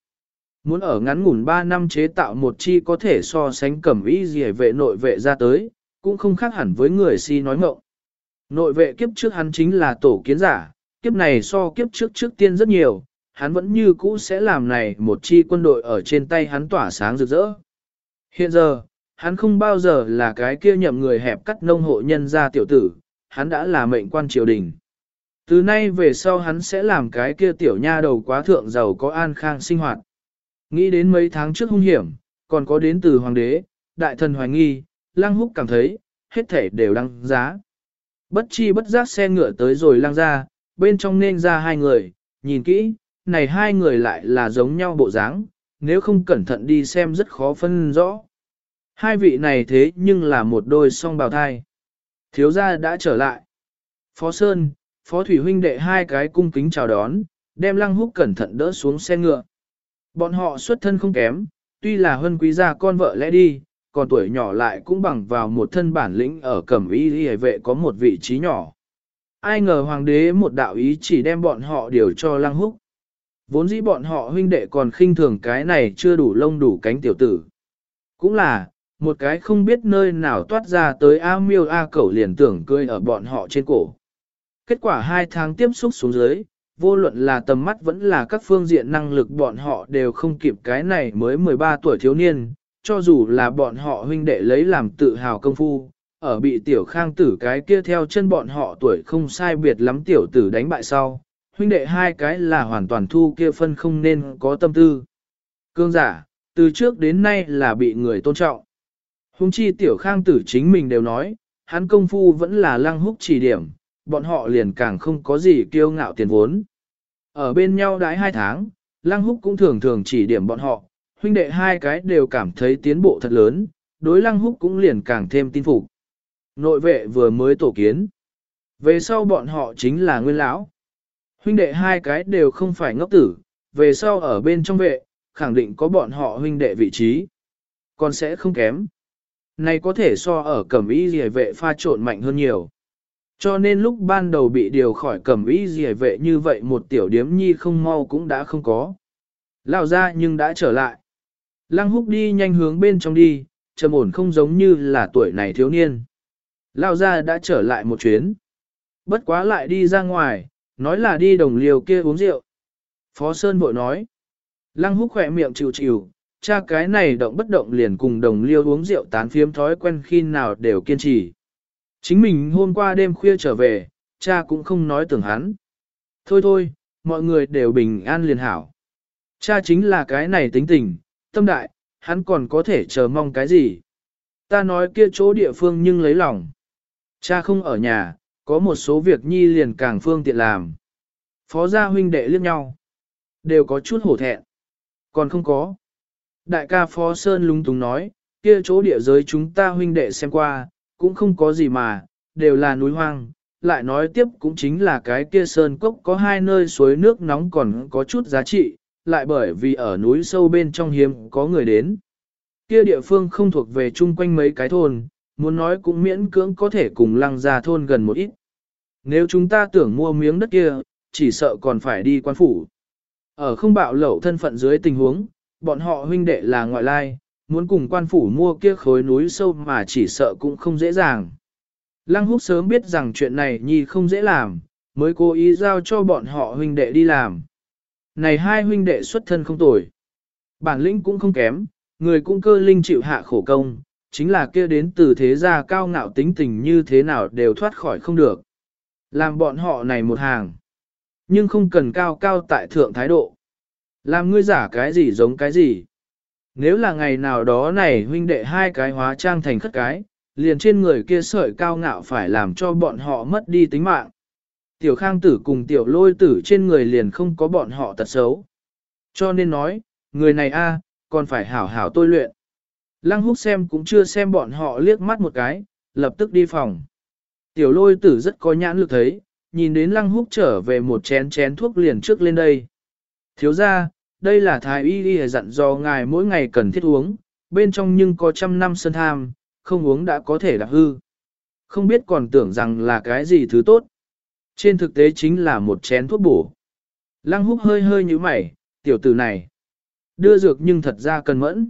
Muốn ở ngắn ngủn 3 năm chế tạo một chi có thể so sánh cẩm ý gì vệ nội vệ ra tới, cũng không khác hẳn với người si nói mộng. Nội vệ kiếp trước hắn chính là tổ kiến giả, kiếp này so kiếp trước trước tiên rất nhiều, hắn vẫn như cũ sẽ làm này một chi quân đội ở trên tay hắn tỏa sáng rực rỡ. Hiện giờ, hắn không bao giờ là cái kia nhậm người hẹp cắt nông hộ nhân ra tiểu tử, hắn đã là mệnh quan triều đình. Từ nay về sau hắn sẽ làm cái kia tiểu nha đầu quá thượng giàu có an khang sinh hoạt. Nghĩ đến mấy tháng trước hung hiểm, còn có đến từ hoàng đế, đại thần hoài nghi, lăng húc cảm thấy, hết thể đều đăng giá. Bất chi bất giác xe ngựa tới rồi lăng ra, bên trong nên ra hai người, nhìn kỹ, này hai người lại là giống nhau bộ dáng, nếu không cẩn thận đi xem rất khó phân rõ. Hai vị này thế nhưng là một đôi song bào thai. Thiếu gia đã trở lại. Phó Sơn, Phó Thủy huynh đệ hai cái cung kính chào đón, đem lăng húc cẩn thận đỡ xuống xe ngựa. Bọn họ xuất thân không kém, tuy là huân quý gia con vợ lẽ đi, còn tuổi nhỏ lại cũng bằng vào một thân bản lĩnh ở cẩm y y vệ có một vị trí nhỏ. Ai ngờ hoàng đế một đạo ý chỉ đem bọn họ điều cho lăng húc. Vốn dĩ bọn họ huynh đệ còn khinh thường cái này chưa đủ lông đủ cánh tiểu tử. Cũng là, một cái không biết nơi nào toát ra tới A miêu A cẩu liền tưởng cười ở bọn họ trên cổ. Kết quả hai tháng tiếp xúc xuống dưới, vô luận là tầm mắt vẫn là các phương diện năng lực bọn họ đều không kịp cái này mới 13 tuổi thiếu niên, cho dù là bọn họ huynh đệ lấy làm tự hào công phu, ở bị tiểu khang tử cái kia theo chân bọn họ tuổi không sai biệt lắm tiểu tử đánh bại sau, huynh đệ hai cái là hoàn toàn thu kia phân không nên có tâm tư. Cương giả, từ trước đến nay là bị người tôn trọng. Hùng chi tiểu khang tử chính mình đều nói, hắn công phu vẫn là lăng húc chỉ điểm, bọn họ liền càng không có gì kiêu ngạo tiền vốn. Ở bên nhau đãi hai tháng, lăng húc cũng thường thường chỉ điểm bọn họ, huynh đệ hai cái đều cảm thấy tiến bộ thật lớn, đối lăng húc cũng liền càng thêm tin phục. Nội vệ vừa mới tổ kiến. Về sau bọn họ chính là nguyên lão. Huynh đệ hai cái đều không phải ngốc tử, về sau ở bên trong vệ, khẳng định có bọn họ huynh đệ vị trí. Còn sẽ không kém. Này có thể so ở cẩm y rìa vệ pha trộn mạnh hơn nhiều. Cho nên lúc ban đầu bị điều khỏi cẩm y rìa vệ như vậy một tiểu điếm nhi không mau cũng đã không có. Lao ra nhưng đã trở lại. Lăng húc đi nhanh hướng bên trong đi, trầm ổn không giống như là tuổi này thiếu niên. Lao ra đã trở lại một chuyến. Bất quá lại đi ra ngoài, nói là đi đồng liều kia uống rượu. Phó Sơn vội nói. Lăng húc khỏe miệng chịu chịu, cha cái này động bất động liền cùng đồng liêu uống rượu tán phiếm thói quen khi nào đều kiên trì. Chính mình hôm qua đêm khuya trở về, cha cũng không nói tưởng hắn. Thôi thôi, mọi người đều bình an liền hảo. Cha chính là cái này tính tình, tâm đại, hắn còn có thể chờ mong cái gì. Ta nói kia chỗ địa phương nhưng lấy lòng. Cha không ở nhà, có một số việc nhi liền càng phương tiện làm. Phó gia huynh đệ liếc nhau. Đều có chút hổ thẹn. Còn không có. Đại ca Phó Sơn lúng túng nói, kia chỗ địa giới chúng ta huynh đệ xem qua, cũng không có gì mà, đều là núi hoang. Lại nói tiếp cũng chính là cái kia sơn cốc có hai nơi suối nước nóng còn có chút giá trị, lại bởi vì ở núi sâu bên trong hiếm có người đến. Kia địa phương không thuộc về chung quanh mấy cái thôn, muốn nói cũng miễn cưỡng có thể cùng lăng ra thôn gần một ít. Nếu chúng ta tưởng mua miếng đất kia, chỉ sợ còn phải đi quan phủ. Ở không bạo lẩu thân phận dưới tình huống, bọn họ huynh đệ là ngoại lai, muốn cùng quan phủ mua kia khối núi sâu mà chỉ sợ cũng không dễ dàng. Lăng húc sớm biết rằng chuyện này nhi không dễ làm, mới cố ý giao cho bọn họ huynh đệ đi làm. Này hai huynh đệ xuất thân không tồi. Bản lĩnh cũng không kém, người cũng cơ linh chịu hạ khổ công, chính là kia đến từ thế gia cao ngạo tính tình như thế nào đều thoát khỏi không được. Làm bọn họ này một hàng. Nhưng không cần cao cao tại thượng thái độ. Làm ngươi giả cái gì giống cái gì. Nếu là ngày nào đó này huynh đệ hai cái hóa trang thành khất cái, liền trên người kia sợi cao ngạo phải làm cho bọn họ mất đi tính mạng. Tiểu khang tử cùng tiểu lôi tử trên người liền không có bọn họ tật xấu. Cho nên nói, người này a còn phải hảo hảo tôi luyện. Lăng húc xem cũng chưa xem bọn họ liếc mắt một cái, lập tức đi phòng. Tiểu lôi tử rất có nhãn lực thấy, nhìn đến lăng húc trở về một chén chén thuốc liền trước lên đây. Thiếu gia, đây là thái y y dặn do ngài mỗi ngày cần thiết uống, bên trong nhưng có trăm năm sơn tham, không uống đã có thể là hư. Không biết còn tưởng rằng là cái gì thứ tốt. Trên thực tế chính là một chén thuốc bổ. Lăng húc hơi hơi như mày, tiểu tử này. Đưa dược nhưng thật ra cần mẫn.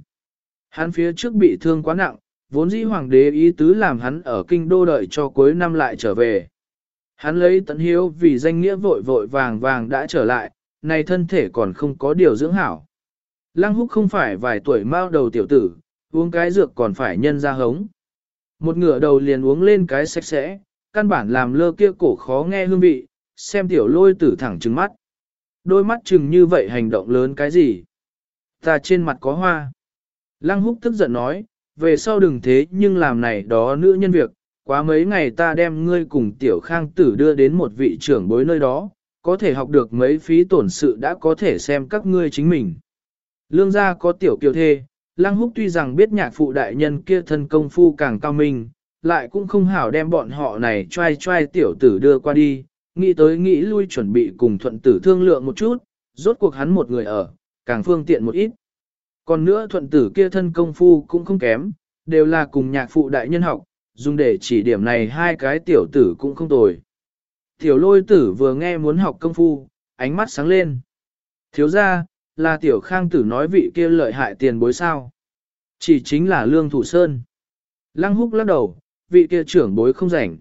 Hắn phía trước bị thương quá nặng, vốn dĩ hoàng đế ý tứ làm hắn ở kinh đô đợi cho cuối năm lại trở về. Hắn lấy tận hiếu vì danh nghĩa vội vội vàng vàng đã trở lại, này thân thể còn không có điều dưỡng hảo. Lăng húc không phải vài tuổi mao đầu tiểu tử, uống cái dược còn phải nhân ra hống. Một ngửa đầu liền uống lên cái sạch sẽ, căn bản làm lơ kia cổ khó nghe hương vị, xem tiểu lôi tử thẳng trừng mắt. Đôi mắt trừng như vậy hành động lớn cái gì? Ta trên mặt có hoa. Lăng húc tức giận nói, về sau đừng thế nhưng làm này đó nữ nhân việc, quá mấy ngày ta đem ngươi cùng tiểu khang tử đưa đến một vị trưởng bối nơi đó, có thể học được mấy phí tổn sự đã có thể xem các ngươi chính mình. Lương gia có tiểu kiều thê, Lăng Húc tuy rằng biết nhạc phụ đại nhân kia thân công phu càng cao minh, lại cũng không hảo đem bọn họ này trai trai tiểu tử đưa qua đi, nghĩ tới nghĩ lui chuẩn bị cùng thuận tử thương lượng một chút, rốt cuộc hắn một người ở, càng phương tiện một ít. Còn nữa thuận tử kia thân công phu cũng không kém, đều là cùng nhạc phụ đại nhân học, dùng để chỉ điểm này hai cái tiểu tử cũng không tồi. Tiểu lôi tử vừa nghe muốn học công phu, ánh mắt sáng lên. Thiếu ra, là tiểu khang tử nói vị kia lợi hại tiền bối sao. Chỉ chính là lương thủ sơn. Lăng húc lắc đầu, vị kia trưởng bối không rảnh.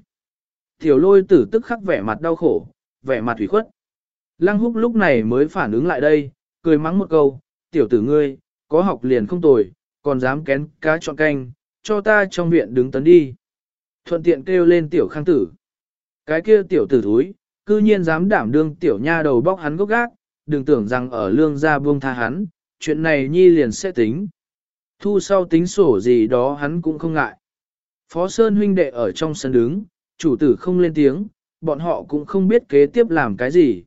Tiểu lôi tử tức khắc vẻ mặt đau khổ, vẻ mặt thủy khuất. Lăng húc lúc này mới phản ứng lại đây, cười mắng một câu, tiểu tử ngươi, có học liền không tồi, còn dám kén cá chọn canh, cho ta trong viện đứng tấn đi. Thuận tiện kêu lên tiểu khang tử. Cái kia tiểu tử thúi, cư nhiên dám đảm đương tiểu nha đầu bóc hắn gốc gác, đừng tưởng rằng ở lương gia buông tha hắn, chuyện này nhi liền sẽ tính. Thu sau tính sổ gì đó hắn cũng không ngại. Phó Sơn huynh đệ ở trong sân đứng, chủ tử không lên tiếng, bọn họ cũng không biết kế tiếp làm cái gì.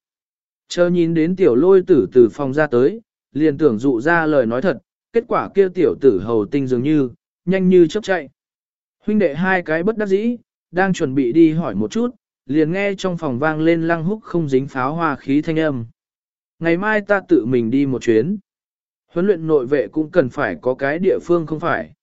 Chờ nhìn đến tiểu lôi tử từ phòng ra tới, liền tưởng dụ ra lời nói thật, kết quả kia tiểu tử hầu tinh dường như, nhanh như chớp chạy. Huynh đệ hai cái bất đắc dĩ, đang chuẩn bị đi hỏi một chút, liền nghe trong phòng vang lên lăng húc không dính pháo hoa khí thanh âm. Ngày mai ta tự mình đi một chuyến. Huấn luyện nội vệ cũng cần phải có cái địa phương không phải.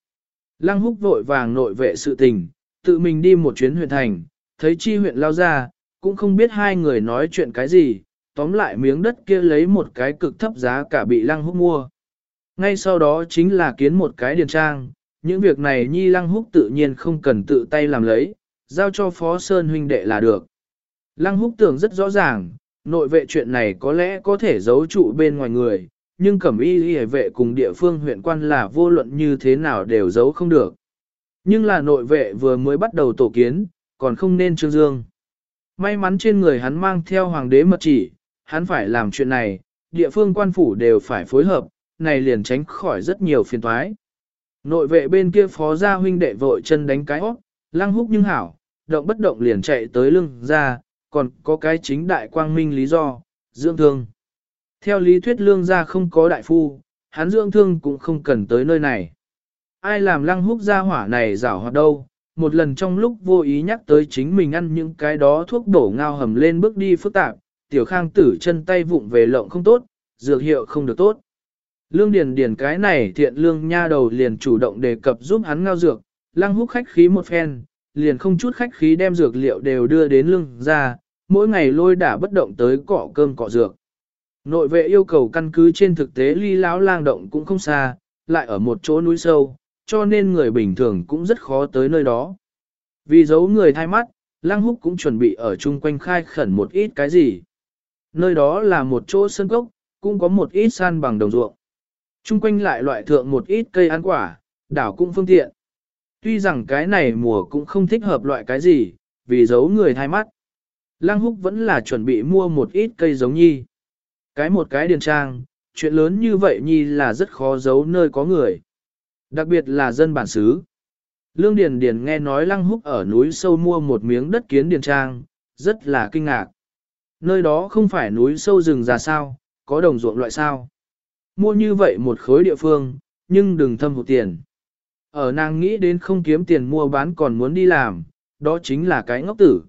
Lăng húc vội vàng nội vệ sự tình, tự mình đi một chuyến huyện thành, thấy chi huyện lao ra, cũng không biết hai người nói chuyện cái gì, tóm lại miếng đất kia lấy một cái cực thấp giá cả bị lăng húc mua. Ngay sau đó chính là kiến một cái điền trang, những việc này nhi lăng húc tự nhiên không cần tự tay làm lấy, giao cho phó sơn huynh đệ là được. Lăng húc tưởng rất rõ ràng, nội vệ chuyện này có lẽ có thể giấu trụ bên ngoài người, nhưng cẩm y y vệ cùng địa phương huyện quan là vô luận như thế nào đều giấu không được. Nhưng là nội vệ vừa mới bắt đầu tổ kiến, còn không nên trương dương. May mắn trên người hắn mang theo hoàng đế mật chỉ, hắn phải làm chuyện này, địa phương quan phủ đều phải phối hợp, này liền tránh khỏi rất nhiều phiền toái. Nội vệ bên kia phó gia huynh đệ vội chân đánh cái hót, lăng húc nhưng hảo, động bất động liền chạy tới lưng ra, còn có cái chính đại quang minh lý do, dưỡng thương. Theo lý thuyết lương gia không có đại phu, hắn dưỡng thương cũng không cần tới nơi này. Ai làm lăng húc gia hỏa này rảo hoạt đâu, một lần trong lúc vô ý nhắc tới chính mình ăn những cái đó thuốc đổ ngao hầm lên bước đi phức tạp, tiểu khang tử chân tay vụng về lộng không tốt, dược hiệu không được tốt. Lương Điền Điền cái này thiện lương nha đầu liền chủ động đề cập giúp hắn ngao dược, lăng húc khách khí một phen, liền không chút khách khí đem dược liệu đều đưa đến lương ra, mỗi ngày lôi đả bất động tới cọ cơm cọ dược. Nội vệ yêu cầu căn cứ trên thực tế ly lão lang động cũng không xa, lại ở một chỗ núi sâu, cho nên người bình thường cũng rất khó tới nơi đó. Vì giấu người thay mắt, lang húc cũng chuẩn bị ở chung quanh khai khẩn một ít cái gì. Nơi đó là một chỗ sân cốc, cũng có một ít san bằng đồng ruộng. chung quanh lại loại thượng một ít cây ăn quả, đảo cũng phương tiện. Tuy rằng cái này mùa cũng không thích hợp loại cái gì, vì giấu người thay mắt. Lăng húc vẫn là chuẩn bị mua một ít cây giống nhi. Cái một cái điền trang, chuyện lớn như vậy nhi là rất khó giấu nơi có người. Đặc biệt là dân bản xứ. Lương Điền Điền nghe nói Lăng Húc ở núi sâu mua một miếng đất kiến điền trang, rất là kinh ngạc. Nơi đó không phải núi sâu rừng già sao, có đồng ruộng loại sao. Mua như vậy một khối địa phương, nhưng đừng thâm hụt tiền. Ở nàng nghĩ đến không kiếm tiền mua bán còn muốn đi làm, đó chính là cái ngốc tử.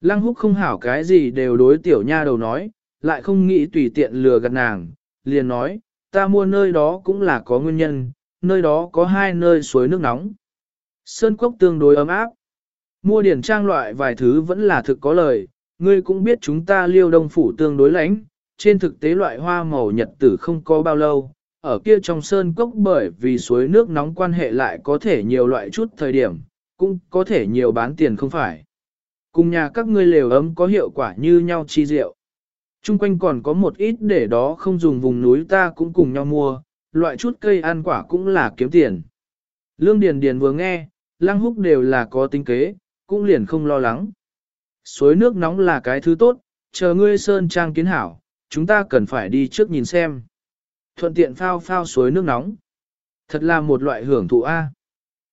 Lăng húc không hảo cái gì đều đối tiểu nha đầu nói, lại không nghĩ tùy tiện lừa gạt nàng, liền nói, ta mua nơi đó cũng là có nguyên nhân, nơi đó có hai nơi suối nước nóng. Sơn cốc tương đối ấm áp. Mua điển trang loại vài thứ vẫn là thực có lời, ngươi cũng biết chúng ta liêu đông phủ tương đối lãnh, trên thực tế loại hoa màu nhật tử không có bao lâu, ở kia trong sơn cốc bởi vì suối nước nóng quan hệ lại có thể nhiều loại chút thời điểm, cũng có thể nhiều bán tiền không phải. Cùng nhà các ngươi lều ấm có hiệu quả như nhau chi rượu. Trung quanh còn có một ít để đó không dùng vùng núi ta cũng cùng nhau mua, loại chút cây ăn quả cũng là kiếm tiền. Lương Điền Điền vừa nghe, lăng húc đều là có tính kế, cũng liền không lo lắng. Suối nước nóng là cái thứ tốt, chờ ngươi sơn trang kiến hảo, chúng ta cần phải đi trước nhìn xem. Thuận tiện phao phao suối nước nóng. Thật là một loại hưởng thụ A.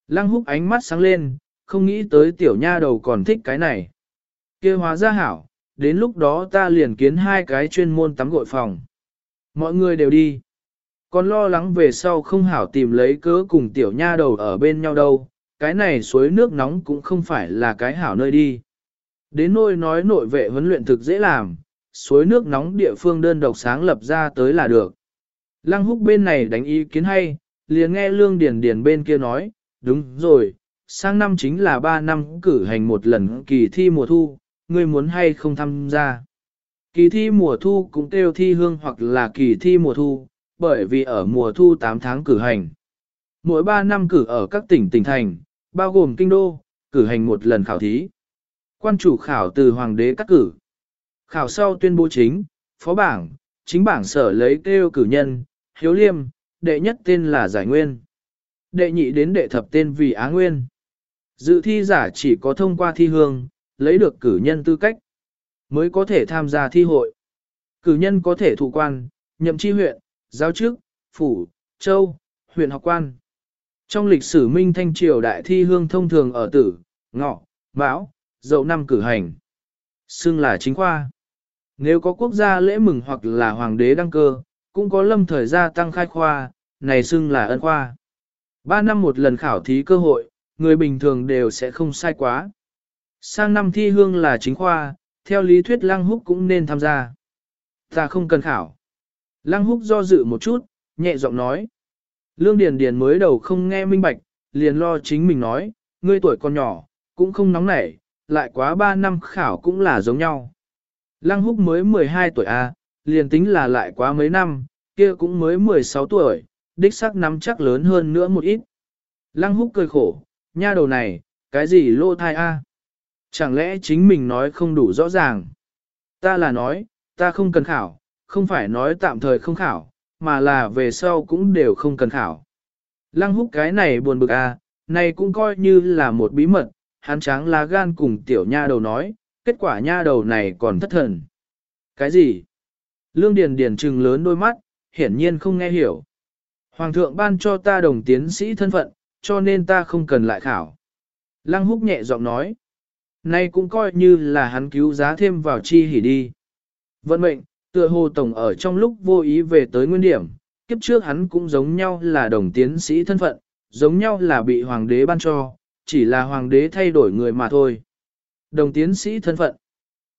Lăng húc ánh mắt sáng lên, không nghĩ tới tiểu nha đầu còn thích cái này. kia hóa ra hảo, đến lúc đó ta liền kiến hai cái chuyên môn tắm gội phòng. Mọi người đều đi. Còn lo lắng về sau không hảo tìm lấy cớ cùng tiểu nha đầu ở bên nhau đâu, cái này suối nước nóng cũng không phải là cái hảo nơi đi. Đến nôi nói nội vệ huấn luyện thực dễ làm, suối nước nóng địa phương đơn độc sáng lập ra tới là được. Lăng húc bên này đánh ý kiến hay, liền nghe lương điền điền bên kia nói, đúng rồi, sang năm chính là 3 năm cử hành một lần kỳ thi mùa thu, ngươi muốn hay không tham gia. Kỳ thi mùa thu cũng kêu thi hương hoặc là kỳ thi mùa thu, bởi vì ở mùa thu 8 tháng cử hành. Mỗi 3 năm cử ở các tỉnh tỉnh thành, bao gồm kinh đô, cử hành một lần khảo thí. Quan chủ khảo từ hoàng đế cắt cử. Khảo sau tuyên bố chính, phó bảng, chính bảng sở lấy kêu cử nhân, hiếu liêm, đệ nhất tên là giải nguyên. Đệ nhị đến đệ thập tên vì á nguyên. Dự thi giả chỉ có thông qua thi hương, lấy được cử nhân tư cách, mới có thể tham gia thi hội. Cử nhân có thể thụ quan, nhậm chi huyện, giáo chức, phủ, châu, huyện học quan. Trong lịch sử Minh Thanh Triều đại thi hương thông thường ở tử, ngọ, mão, dậu năm cử hành. Xưng là chính khoa. Nếu có quốc gia lễ mừng hoặc là hoàng đế đăng cơ, cũng có lâm thời gia tăng khai khoa, này xưng là ân khoa. Ba năm một lần khảo thí cơ hội, người bình thường đều sẽ không sai quá. Sang năm thi hương là chính khoa, theo lý thuyết Lăng Húc cũng nên tham gia. Ta không cần khảo. Lăng Húc do dự một chút, nhẹ giọng nói. Lương Điền Điền mới đầu không nghe minh bạch, liền lo chính mình nói, ngươi tuổi còn nhỏ, cũng không nóng nảy, lại quá 3 năm khảo cũng là giống nhau. Lăng Húc mới 12 tuổi a, à, liền tính là lại quá mấy năm, kia cũng mới 16 tuổi, đích xác nắm chắc lớn hơn nữa một ít. Lăng Húc cười khổ, nha đầu này, cái gì lô thai a? Chẳng lẽ chính mình nói không đủ rõ ràng? Ta là nói, ta không cần khảo, không phải nói tạm thời không khảo, mà là về sau cũng đều không cần khảo. Lăng húc cái này buồn bực à, này cũng coi như là một bí mật, hắn tráng lá gan cùng tiểu nha đầu nói, kết quả nha đầu này còn thất thần. Cái gì? Lương Điền Điền trừng lớn đôi mắt, hiển nhiên không nghe hiểu. Hoàng thượng ban cho ta đồng tiến sĩ thân phận, cho nên ta không cần lại khảo. Lăng húc nhẹ giọng nói. Nay cũng coi như là hắn cứu giá thêm vào chi hỉ đi. Vận mệnh, tựa hồ tổng ở trong lúc vô ý về tới nguyên điểm, kiếp trước hắn cũng giống nhau là đồng tiến sĩ thân phận, giống nhau là bị hoàng đế ban cho, chỉ là hoàng đế thay đổi người mà thôi. Đồng tiến sĩ thân phận.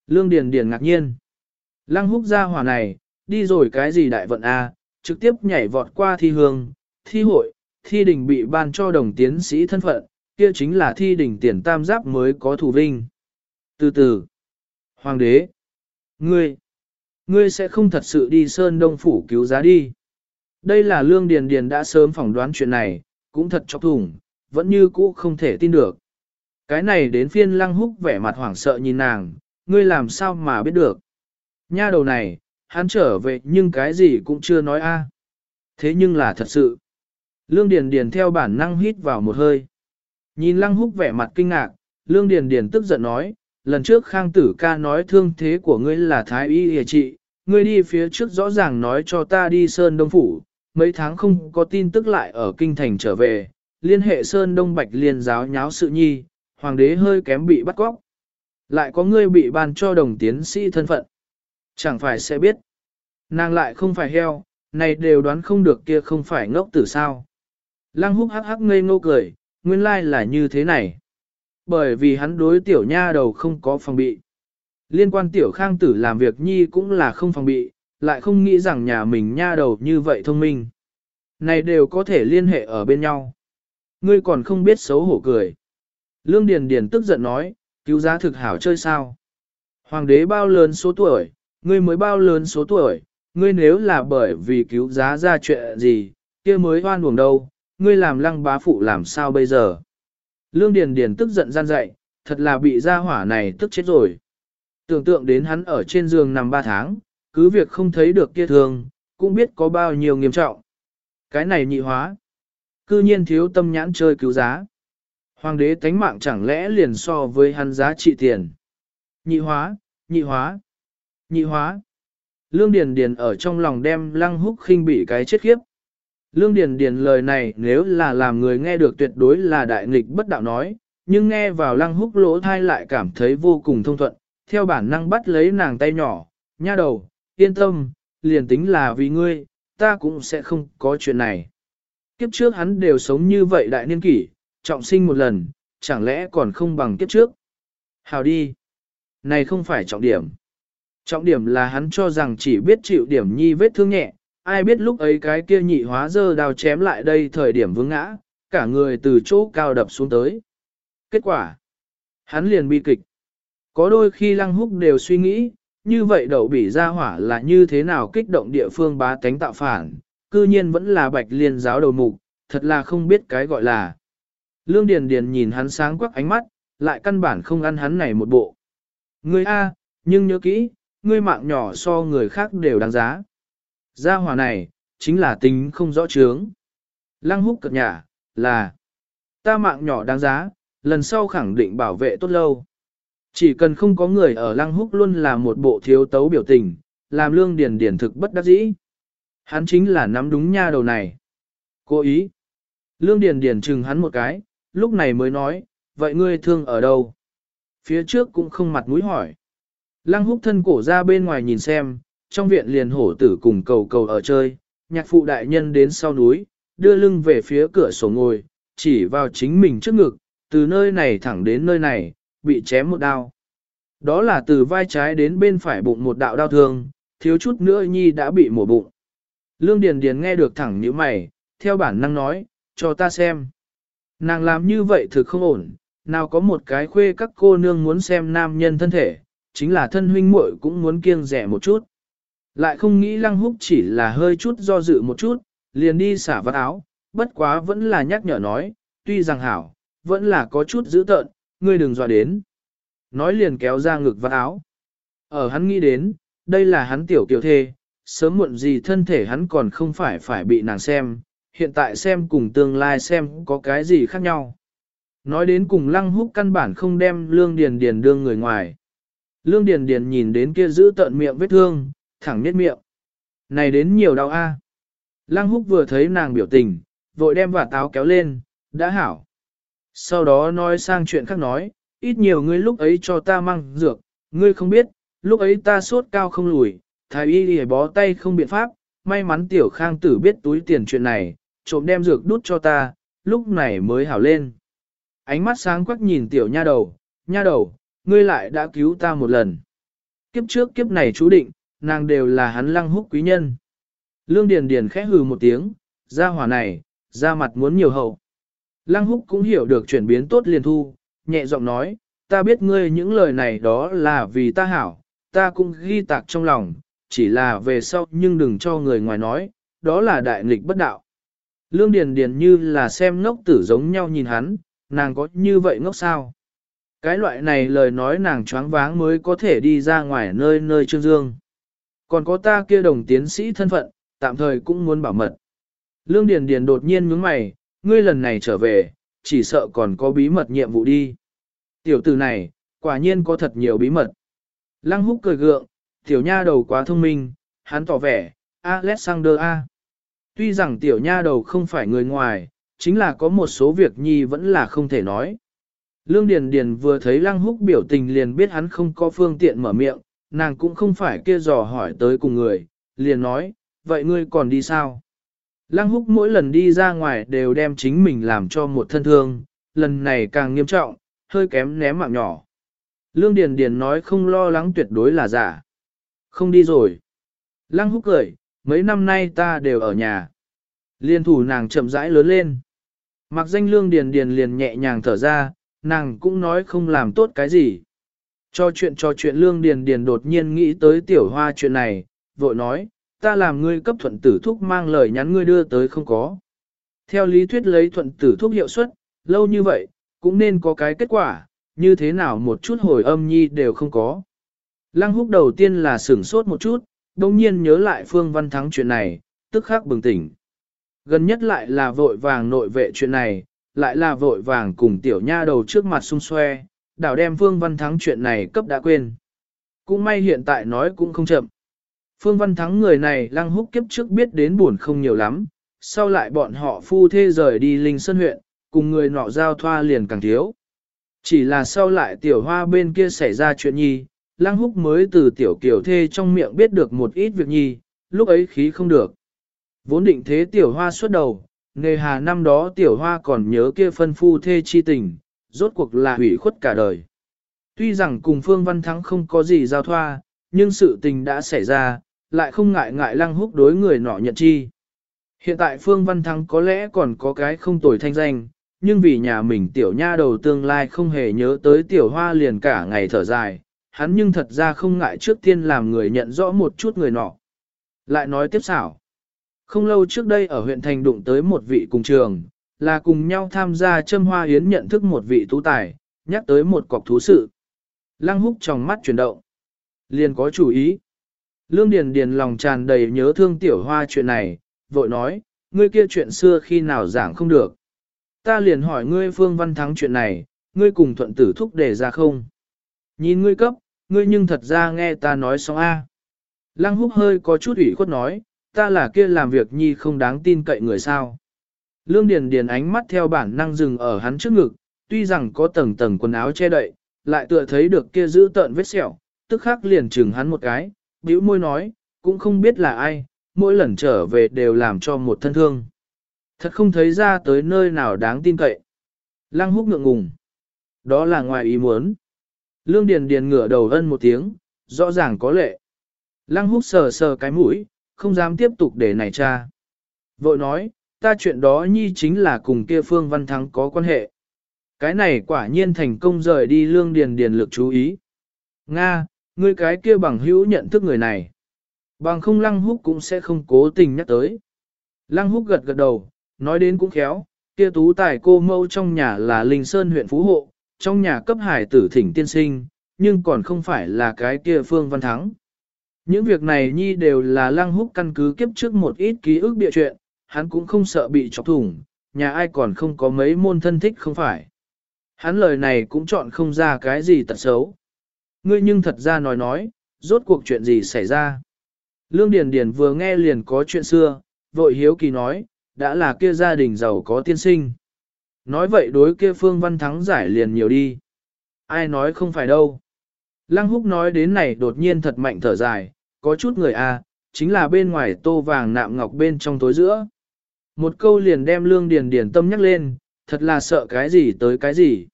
Lương Điền Điền ngạc nhiên. Lăng húc ra hỏa này, đi rồi cái gì đại vận A, trực tiếp nhảy vọt qua thi hương, thi hội, thi đình bị ban cho đồng tiến sĩ thân phận, kia chính là thi đỉnh tiền tam giáp mới có thủ vinh. Từ từ, Hoàng đế, ngươi, ngươi sẽ không thật sự đi Sơn Đông Phủ cứu giá đi. Đây là Lương Điền Điền đã sớm phỏng đoán chuyện này, cũng thật chọc thủng, vẫn như cũ không thể tin được. Cái này đến phiên lăng húc vẻ mặt hoảng sợ nhìn nàng, ngươi làm sao mà biết được. Nha đầu này, hắn trở về nhưng cái gì cũng chưa nói a. Thế nhưng là thật sự. Lương Điền Điền theo bản năng hít vào một hơi. Nhìn Lăng Húc vẻ mặt kinh ngạc, Lương Điền Điền tức giận nói, lần trước Khang Tử ca nói thương thế của ngươi là thái y hề trị, ngươi đi phía trước rõ ràng nói cho ta đi Sơn Đông Phủ, mấy tháng không có tin tức lại ở Kinh Thành trở về, liên hệ Sơn Đông Bạch liên giáo nháo sự nhi, hoàng đế hơi kém bị bắt cóc. Lại có ngươi bị ban cho đồng tiến sĩ thân phận. Chẳng phải sẽ biết. Nàng lại không phải heo, này đều đoán không được kia không phải ngốc tử sao. Lăng húc hắc hắc ngây ngô cười, nguyên lai là như thế này. Bởi vì hắn đối tiểu nha đầu không có phòng bị. Liên quan tiểu khang tử làm việc nhi cũng là không phòng bị, lại không nghĩ rằng nhà mình nha đầu như vậy thông minh. Này đều có thể liên hệ ở bên nhau. Ngươi còn không biết xấu hổ cười. Lương Điền Điền tức giận nói, cứu giá thực hảo chơi sao. Hoàng đế bao lớn số tuổi, ngươi mới bao lớn số tuổi, ngươi nếu là bởi vì cứu giá ra chuyện gì, kia mới hoan buồng đâu, ngươi làm lăng bá phụ làm sao bây giờ? Lương Điền Điền tức giận gian dậy, thật là bị gia hỏa này tức chết rồi. Tưởng tượng đến hắn ở trên giường nằm ba tháng, cứ việc không thấy được kia thường, cũng biết có bao nhiêu nghiêm trọng. Cái này nhị hóa. Cư nhiên thiếu tâm nhãn chơi cứu giá. Hoàng đế tánh mạng chẳng lẽ liền so với hắn giá trị tiền. Nhị hóa, nhị hóa, nhị hóa. Lương Điền Điền ở trong lòng đem lăng húc khinh bị cái chết khiếp. Lương Điền Điền lời này nếu là làm người nghe được tuyệt đối là đại nghịch bất đạo nói, nhưng nghe vào lăng húc lỗ thai lại cảm thấy vô cùng thông thuận, theo bản năng bắt lấy nàng tay nhỏ, nha đầu, yên tâm, liền tính là vì ngươi, ta cũng sẽ không có chuyện này. Kiếp trước hắn đều sống như vậy đại niên kỷ, trọng sinh một lần, chẳng lẽ còn không bằng kiếp trước. Hào đi. Này không phải trọng điểm. Trọng điểm là hắn cho rằng chỉ biết chịu điểm nhi vết thương nhẹ, ai biết lúc ấy cái kia nhị hóa dơ đào chém lại đây thời điểm vướng ngã, cả người từ chỗ cao đập xuống tới. Kết quả, hắn liền bi kịch. Có đôi khi lăng húc đều suy nghĩ, như vậy đậu bỉ ra hỏa là như thế nào kích động địa phương bá tánh tạo phản, cư nhiên vẫn là bạch liên giáo đầu mục, thật là không biết cái gọi là. Lương Điền Điền nhìn hắn sáng quắc ánh mắt, lại căn bản không ăn hắn này một bộ. Ngươi A, nhưng nhớ kỹ, ngươi mạng nhỏ so người khác đều đáng giá. Gia hỏa này, chính là tính không rõ trướng. Lăng húc cật nhả, là ta mạng nhỏ đáng giá, lần sau khẳng định bảo vệ tốt lâu. Chỉ cần không có người ở lăng húc luôn là một bộ thiếu tấu biểu tình, làm lương điền điền thực bất đắc dĩ. Hắn chính là nắm đúng nha đầu này. Cố ý. Lương điền điền chừng hắn một cái, lúc này mới nói, vậy ngươi thương ở đâu? Phía trước cũng không mặt mũi hỏi. Lăng húc thân cổ ra bên ngoài nhìn xem, trong viện liền hổ tử cùng cầu cầu ở chơi, nhạc phụ đại nhân đến sau núi, đưa lưng về phía cửa sổ ngồi, chỉ vào chính mình trước ngực, từ nơi này thẳng đến nơi này, bị chém một đao. Đó là từ vai trái đến bên phải bụng một đạo đau thương, thiếu chút nữa nhi đã bị mổ bụng. Lương Điền Điền nghe được thẳng như mày, theo bản năng nói, cho ta xem. Nàng làm như vậy thực không ổn, nào có một cái khuê các cô nương muốn xem nam nhân thân thể, chính là thân huynh muội cũng muốn kiêng rẻ một chút. Lại không nghĩ lăng húc chỉ là hơi chút do dự một chút, liền đi xả vạt áo, bất quá vẫn là nhắc nhở nói, tuy rằng hảo, vẫn là có chút dữ tợn, ngươi đừng dọa đến. Nói liền kéo ra ngực vạt áo. Ở hắn nghĩ đến, đây là hắn tiểu kiều thê, sớm muộn gì thân thể hắn còn không phải phải bị nàng xem, hiện tại xem cùng tương lai xem có cái gì khác nhau. Nói đến cùng lăng húc căn bản không đem lương điền điền đương người ngoài. Lương điền điền nhìn đến kia giữ tận miệng vết thương, thẳng nhếch miệng. Này đến nhiều đau a. Lăng húc vừa thấy nàng biểu tình, vội đem vả táo kéo lên, đã hảo. Sau đó nói sang chuyện khác nói, ít nhiều ngươi lúc ấy cho ta mang dược, ngươi không biết, lúc ấy ta sốt cao không lùi, thái y đi bó tay không biện pháp, may mắn tiểu khang tử biết túi tiền chuyện này, trộm đem dược đút cho ta, lúc này mới hảo lên. Ánh mắt sáng quắc nhìn tiểu nha đầu, nha đầu, ngươi lại đã cứu ta một lần. Kiếp trước kiếp này chú định, nàng đều là hắn lăng húc quý nhân. Lương Điền Điền khẽ hừ một tiếng, ra hỏa này, ra mặt muốn nhiều hậu. Lăng húc cũng hiểu được chuyển biến tốt liền thu, nhẹ giọng nói, ta biết ngươi những lời này đó là vì ta hảo, ta cũng ghi tạc trong lòng, chỉ là về sau nhưng đừng cho người ngoài nói, đó là đại nghịch bất đạo. Lương Điền Điền như là xem ngốc tử giống nhau nhìn hắn, nàng có như vậy ngốc sao? Cái loại này lời nói nàng choáng váng mới có thể đi ra ngoài nơi nơi trương dương. Còn có ta kia đồng tiến sĩ thân phận, tạm thời cũng muốn bảo mật. Lương Điền Điền đột nhiên nhướng mày, ngươi lần này trở về, chỉ sợ còn có bí mật nhiệm vụ đi. Tiểu tử này, quả nhiên có thật nhiều bí mật. Lăng húc cười gượng, tiểu nha đầu quá thông minh, hắn tỏ vẻ, Alexander A. Tuy rằng tiểu nha đầu không phải người ngoài, chính là có một số việc nhi vẫn là không thể nói. Lương Điền Điền vừa thấy Lăng Húc biểu tình liền biết hắn không có phương tiện mở miệng, nàng cũng không phải kia dò hỏi tới cùng người, liền nói, vậy ngươi còn đi sao? Lăng Húc mỗi lần đi ra ngoài đều đem chính mình làm cho một thân thương, lần này càng nghiêm trọng, hơi kém ném mạng nhỏ. Lương Điền Điền nói không lo lắng tuyệt đối là giả. Không đi rồi. Lăng Húc cười, mấy năm nay ta đều ở nhà. Liên thủ nàng chậm rãi lớn lên. Mặc danh Lương Điền Điền liền nhẹ nhàng thở ra, nàng cũng nói không làm tốt cái gì. Cho chuyện cho chuyện Lương Điền Điền đột nhiên nghĩ tới tiểu hoa chuyện này, vội nói, ta làm ngươi cấp thuận tử thúc mang lời nhắn ngươi đưa tới không có. Theo lý thuyết lấy thuận tử thúc hiệu suất, lâu như vậy, cũng nên có cái kết quả, như thế nào một chút hồi âm nhi đều không có. Lăng húc đầu tiên là sửng sốt một chút, đồng nhiên nhớ lại Phương Văn Thắng chuyện này, tức khắc bừng tỉnh. Gần nhất lại là vội vàng nội vệ chuyện này, lại là vội vàng cùng tiểu nha đầu trước mặt xung xoe, đảo đem Phương Văn Thắng chuyện này cấp đã quên. Cũng may hiện tại nói cũng không chậm. Phương Văn Thắng người này lăng húc kiếp trước biết đến buồn không nhiều lắm, sau lại bọn họ phu thê rời đi Linh Sơn huyện, cùng người nọ giao thoa liền càng thiếu. Chỉ là sau lại tiểu hoa bên kia xảy ra chuyện nhi, lăng húc mới từ tiểu kiểu thê trong miệng biết được một ít việc nhi, lúc ấy khí không được. Vốn định thế tiểu hoa xuất đầu, nghề hà năm đó tiểu hoa còn nhớ kia phân phu thê chi tình, rốt cuộc là hủy khuất cả đời. Tuy rằng cùng Phương Văn Thắng không có gì giao thoa, nhưng sự tình đã xảy ra, lại không ngại ngại lăng húc đối người nọ nhận chi. Hiện tại Phương Văn Thắng có lẽ còn có cái không tồi thanh danh, nhưng vì nhà mình tiểu nha đầu tương lai không hề nhớ tới tiểu hoa liền cả ngày thở dài, hắn nhưng thật ra không ngại trước tiên làm người nhận rõ một chút người nọ. Lại nói tiếp xảo. Không lâu trước đây ở huyện thành đụng tới một vị cùng trường, là cùng nhau tham gia châm hoa yến nhận thức một vị tú tài, nhắc tới một cọc thú sự. Lăng húc trong mắt chuyển động. Liền có chủ ý. Lương Điền Điền lòng tràn đầy nhớ thương tiểu hoa chuyện này, vội nói, ngươi kia chuyện xưa khi nào giảng không được. Ta liền hỏi ngươi Phương Văn Thắng chuyện này, ngươi cùng thuận tử thúc đề ra không? Nhìn ngươi cấp, ngươi nhưng thật ra nghe ta nói xong a. Lăng húc hơi có chút ủy khuất nói, ta là kia làm việc nhi không đáng tin cậy người sao. Lương Điền Điền ánh mắt theo bản năng dừng ở hắn trước ngực, tuy rằng có tầng tầng quần áo che đậy, lại tựa thấy được kia giữ tợn vết sẹo, tức khắc liền chừng hắn một cái, bĩu môi nói, cũng không biết là ai, mỗi lần trở về đều làm cho một thân thương. Thật không thấy ra tới nơi nào đáng tin cậy. Lăng húc ngượng ngùng. Đó là ngoài ý muốn. Lương Điền Điền ngửa đầu ân một tiếng, rõ ràng có lệ. Lăng húc sờ sờ cái mũi, không dám tiếp tục để này cha. Vội nói, ta chuyện đó nhi chính là cùng kia Phương Văn Thắng có quan hệ. Cái này quả nhiên thành công rời đi Lương Điền Điền lực chú ý. Nga, ngươi cái kia bằng hữu nhận thức người này. Bằng không Lăng Húc cũng sẽ không cố tình nhắc tới. Lăng Húc gật gật đầu, nói đến cũng khéo, kia tú tài cô mâu trong nhà là Linh Sơn huyện Phú Hộ, trong nhà cấp hải tử thỉnh tiên sinh, nhưng còn không phải là cái kia Phương Văn Thắng. Những việc này nhi đều là lăng húc căn cứ kiếp trước một ít ký ức bịa chuyện, hắn cũng không sợ bị chọc thủng, nhà ai còn không có mấy môn thân thích không phải. Hắn lời này cũng chọn không ra cái gì tật xấu. Ngươi nhưng thật ra nói nói, rốt cuộc chuyện gì xảy ra. Lương Điền Điền vừa nghe liền có chuyện xưa, vội hiếu kỳ nói, đã là kia gia đình giàu có tiên sinh. Nói vậy đối kia Phương Văn Thắng giải liền nhiều đi. Ai nói không phải đâu. Lăng húc nói đến này đột nhiên thật mạnh thở dài, có chút người a, à, chính là bên ngoài tô vàng nạm ngọc bên trong tối giữa. Một câu liền đem lương điền điền tâm nhắc lên, thật là sợ cái gì tới cái gì.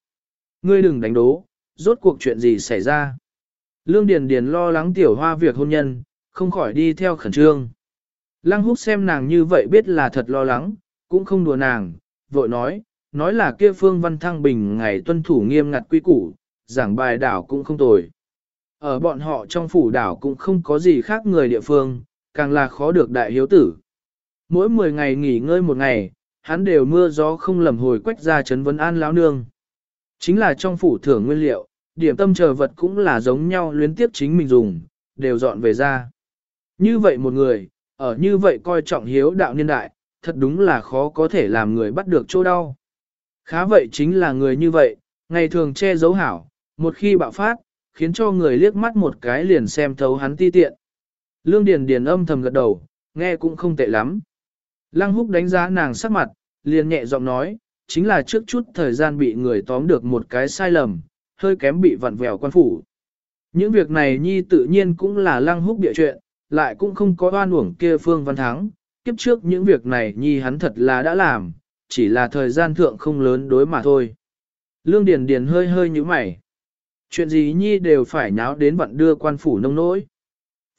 Ngươi đừng đánh đố, rốt cuộc chuyện gì xảy ra. Lương điền điền lo lắng tiểu hoa việc hôn nhân, không khỏi đi theo khẩn trương. Lăng húc xem nàng như vậy biết là thật lo lắng, cũng không đùa nàng, vội nói, nói là kia phương văn thăng bình ngày tuân thủ nghiêm ngặt quy củ, giảng bài đảo cũng không tồi. Ở bọn họ trong phủ đảo cũng không có gì khác người địa phương, càng là khó được đại hiếu tử. Mỗi 10 ngày nghỉ ngơi một ngày, hắn đều mưa gió không lầm hồi quách ra chấn vấn an lão nương. Chính là trong phủ thưởng nguyên liệu, điểm tâm chờ vật cũng là giống nhau luyến tiếp chính mình dùng, đều dọn về ra. Như vậy một người, ở như vậy coi trọng hiếu đạo niên đại, thật đúng là khó có thể làm người bắt được chỗ đau. Khá vậy chính là người như vậy, ngày thường che giấu hảo, một khi bạo phát, khiến cho người liếc mắt một cái liền xem thấu hắn ti tiện. Lương Điền Điền âm thầm gật đầu, nghe cũng không tệ lắm. Lăng Húc đánh giá nàng sắc mặt, liền nhẹ giọng nói, chính là trước chút thời gian bị người tóm được một cái sai lầm, hơi kém bị vặn vẹo quan phủ. Những việc này nhi tự nhiên cũng là Lăng Húc địa chuyện, lại cũng không có oan uổng kia Phương Văn Thắng, kiếp trước những việc này nhi hắn thật là đã làm, chỉ là thời gian thượng không lớn đối mà thôi. Lương Điền Điền hơi hơi như mày. Chuyện gì nhi đều phải nháo đến vặn đưa quan phủ nông nỗi.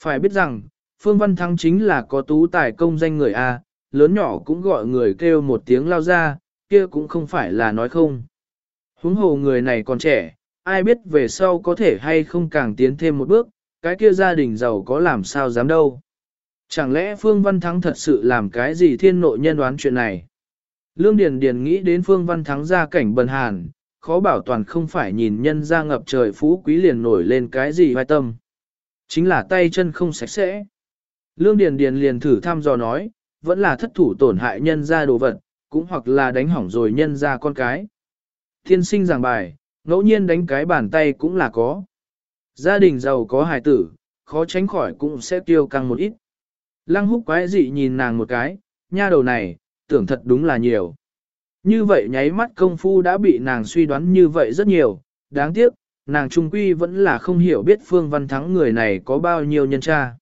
Phải biết rằng, Phương Văn Thắng chính là có tú tài công danh người A, lớn nhỏ cũng gọi người kêu một tiếng lao ra, kia cũng không phải là nói không. Huống hồ người này còn trẻ, ai biết về sau có thể hay không càng tiến thêm một bước, cái kia gia đình giàu có làm sao dám đâu. Chẳng lẽ Phương Văn Thắng thật sự làm cái gì thiên nội nhân đoán chuyện này? Lương Điền Điền nghĩ đến Phương Văn Thắng ra cảnh bần hàn, khó bảo toàn không phải nhìn nhân ra ngập trời phú quý liền nổi lên cái gì vai tâm. Chính là tay chân không sạch sẽ. Lương Điền Điền liền thử thăm dò nói, vẫn là thất thủ tổn hại nhân ra đồ vật, cũng hoặc là đánh hỏng rồi nhân ra con cái. Thiên sinh giảng bài, ngẫu nhiên đánh cái bàn tay cũng là có. Gia đình giàu có hài tử, khó tránh khỏi cũng sẽ tiêu căng một ít. Lăng húc quái dị nhìn nàng một cái, nha đầu này, tưởng thật đúng là nhiều. Như vậy nháy mắt công phu đã bị nàng suy đoán như vậy rất nhiều, đáng tiếc, nàng trung quy vẫn là không hiểu biết Phương Văn Thắng người này có bao nhiêu nhân tra.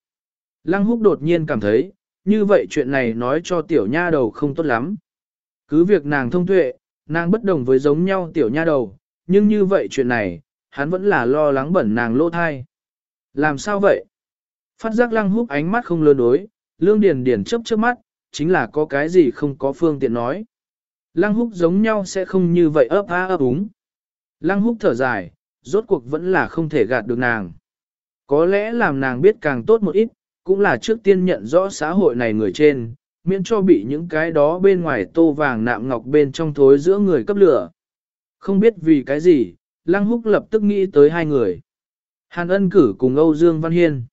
Lăng húc đột nhiên cảm thấy, như vậy chuyện này nói cho tiểu nha đầu không tốt lắm. Cứ việc nàng thông tuệ, nàng bất đồng với giống nhau tiểu nha đầu, nhưng như vậy chuyện này, hắn vẫn là lo lắng bẩn nàng lỗ thai. Làm sao vậy? Phát giác lăng húc ánh mắt không lơ đối, lương điền điền chớp chớp mắt, chính là có cái gì không có phương tiện nói. Lăng húc giống nhau sẽ không như vậy ấp á ấp úng. Lăng húc thở dài, rốt cuộc vẫn là không thể gạt được nàng. Có lẽ làm nàng biết càng tốt một ít, cũng là trước tiên nhận rõ xã hội này người trên, miễn cho bị những cái đó bên ngoài tô vàng nạm ngọc bên trong thối giữa người cấp lửa. Không biết vì cái gì, Lăng Húc lập tức nghĩ tới hai người. Hàn ân cử cùng Âu Dương Văn Hiên.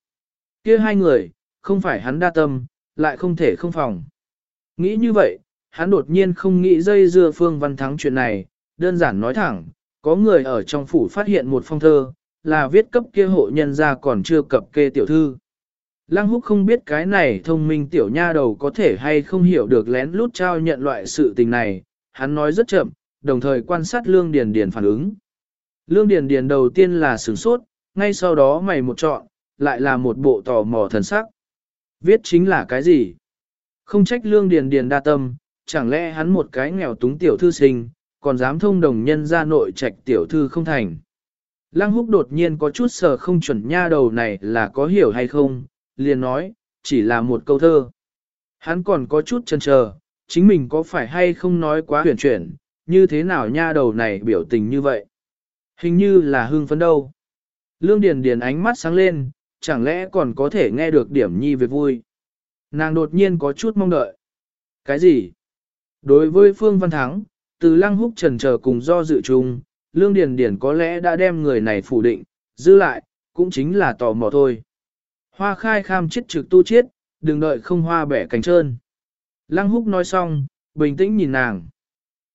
kia hai người, không phải hắn đa tâm, lại không thể không phòng. Nghĩ như vậy, hắn đột nhiên không nghĩ dây dưa Phương Văn Thắng chuyện này, đơn giản nói thẳng, có người ở trong phủ phát hiện một phong thơ, là viết cấp kia hộ nhân gia còn chưa cập kê tiểu thư. Lăng húc không biết cái này thông minh tiểu nha đầu có thể hay không hiểu được lén lút trao nhận loại sự tình này, hắn nói rất chậm, đồng thời quan sát lương điền điền phản ứng. Lương điền điền đầu tiên là sửng sốt, ngay sau đó mày một chọn, lại là một bộ tò mò thần sắc. Viết chính là cái gì? Không trách lương điền điền đa tâm, chẳng lẽ hắn một cái nghèo túng tiểu thư sinh, còn dám thông đồng nhân ra nội trạch tiểu thư không thành. Lăng húc đột nhiên có chút sờ không chuẩn nha đầu này là có hiểu hay không, liền nói, chỉ là một câu thơ. Hắn còn có chút chần chờ, chính mình có phải hay không nói quá huyền chuyển, như thế nào nha đầu này biểu tình như vậy. Hình như là hương phấn đâu. Lương Điền Điền ánh mắt sáng lên, chẳng lẽ còn có thể nghe được điểm nhi về vui. Nàng đột nhiên có chút mong đợi. Cái gì? Đối với Phương Văn Thắng, từ lăng húc trần chờ cùng do dự chung, Lương Điền Điền có lẽ đã đem người này phủ định, giữ lại, cũng chính là tò mò thôi. Hoa khai kham chết trực tu chết, đừng đợi không hoa bẻ cánh trơn. Lăng húc nói xong, bình tĩnh nhìn nàng.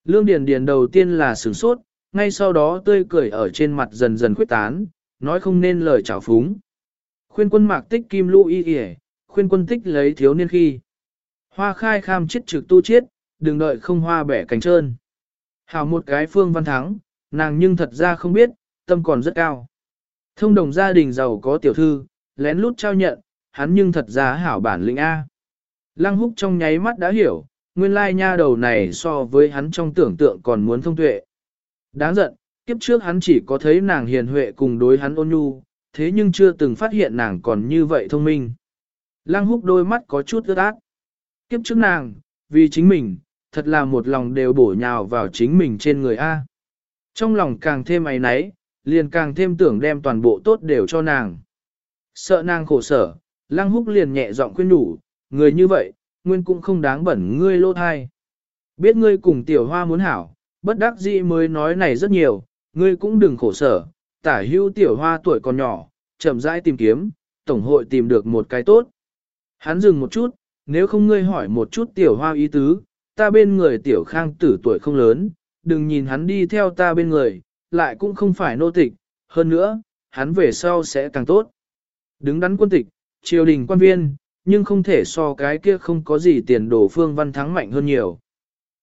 Lương Điền Điền đầu tiên là sửng sốt, ngay sau đó tươi cười ở trên mặt dần dần khuyết tán, nói không nên lời chào phúng. Khuyên quân mạc tích kim lũ y kìa, khuyên quân tích lấy thiếu niên khi. Hoa khai kham chết trực tu chết, đừng đợi không hoa bẻ cánh trơn. Hảo một cái phương văn thắng, nàng nhưng thật ra không biết, tâm còn rất cao. Thông đồng gia đình giàu có tiểu thư, lén lút trao nhận, hắn nhưng thật ra hảo bản lĩnh A. Lăng húc trong nháy mắt đã hiểu, nguyên lai nha đầu này so với hắn trong tưởng tượng còn muốn thông tuệ. Đáng giận, kiếp trước hắn chỉ có thấy nàng hiền huệ cùng đối hắn ôn nhu, thế nhưng chưa từng phát hiện nàng còn như vậy thông minh. Lăng húc đôi mắt có chút ướt át. Kiếp trước nàng, vì chính mình, thật là một lòng đều bổ nhào vào chính mình trên người A. Trong lòng càng thêm ấy náy, liền càng thêm tưởng đem toàn bộ tốt đều cho nàng. Sợ nàng khổ sở, lăng húc liền nhẹ giọng khuyên nhủ, người như vậy, nguyên cũng không đáng bẩn ngươi lô thai. Biết ngươi cùng tiểu hoa muốn hảo, bất đắc dĩ mới nói này rất nhiều, ngươi cũng đừng khổ sở, tả hưu tiểu hoa tuổi còn nhỏ, chậm rãi tìm kiếm, tổng hội tìm được một cái tốt. Hắn dừng một chút, nếu không ngươi hỏi một chút tiểu hoa ý tứ, ta bên người tiểu khang tử tuổi không lớn, đừng nhìn hắn đi theo ta bên người, lại cũng không phải nô tịch, hơn nữa, hắn về sau sẽ càng tốt. Đứng đắn quân tịch, triều đình quan viên, nhưng không thể so cái kia không có gì tiền đồ phương văn thắng mạnh hơn nhiều.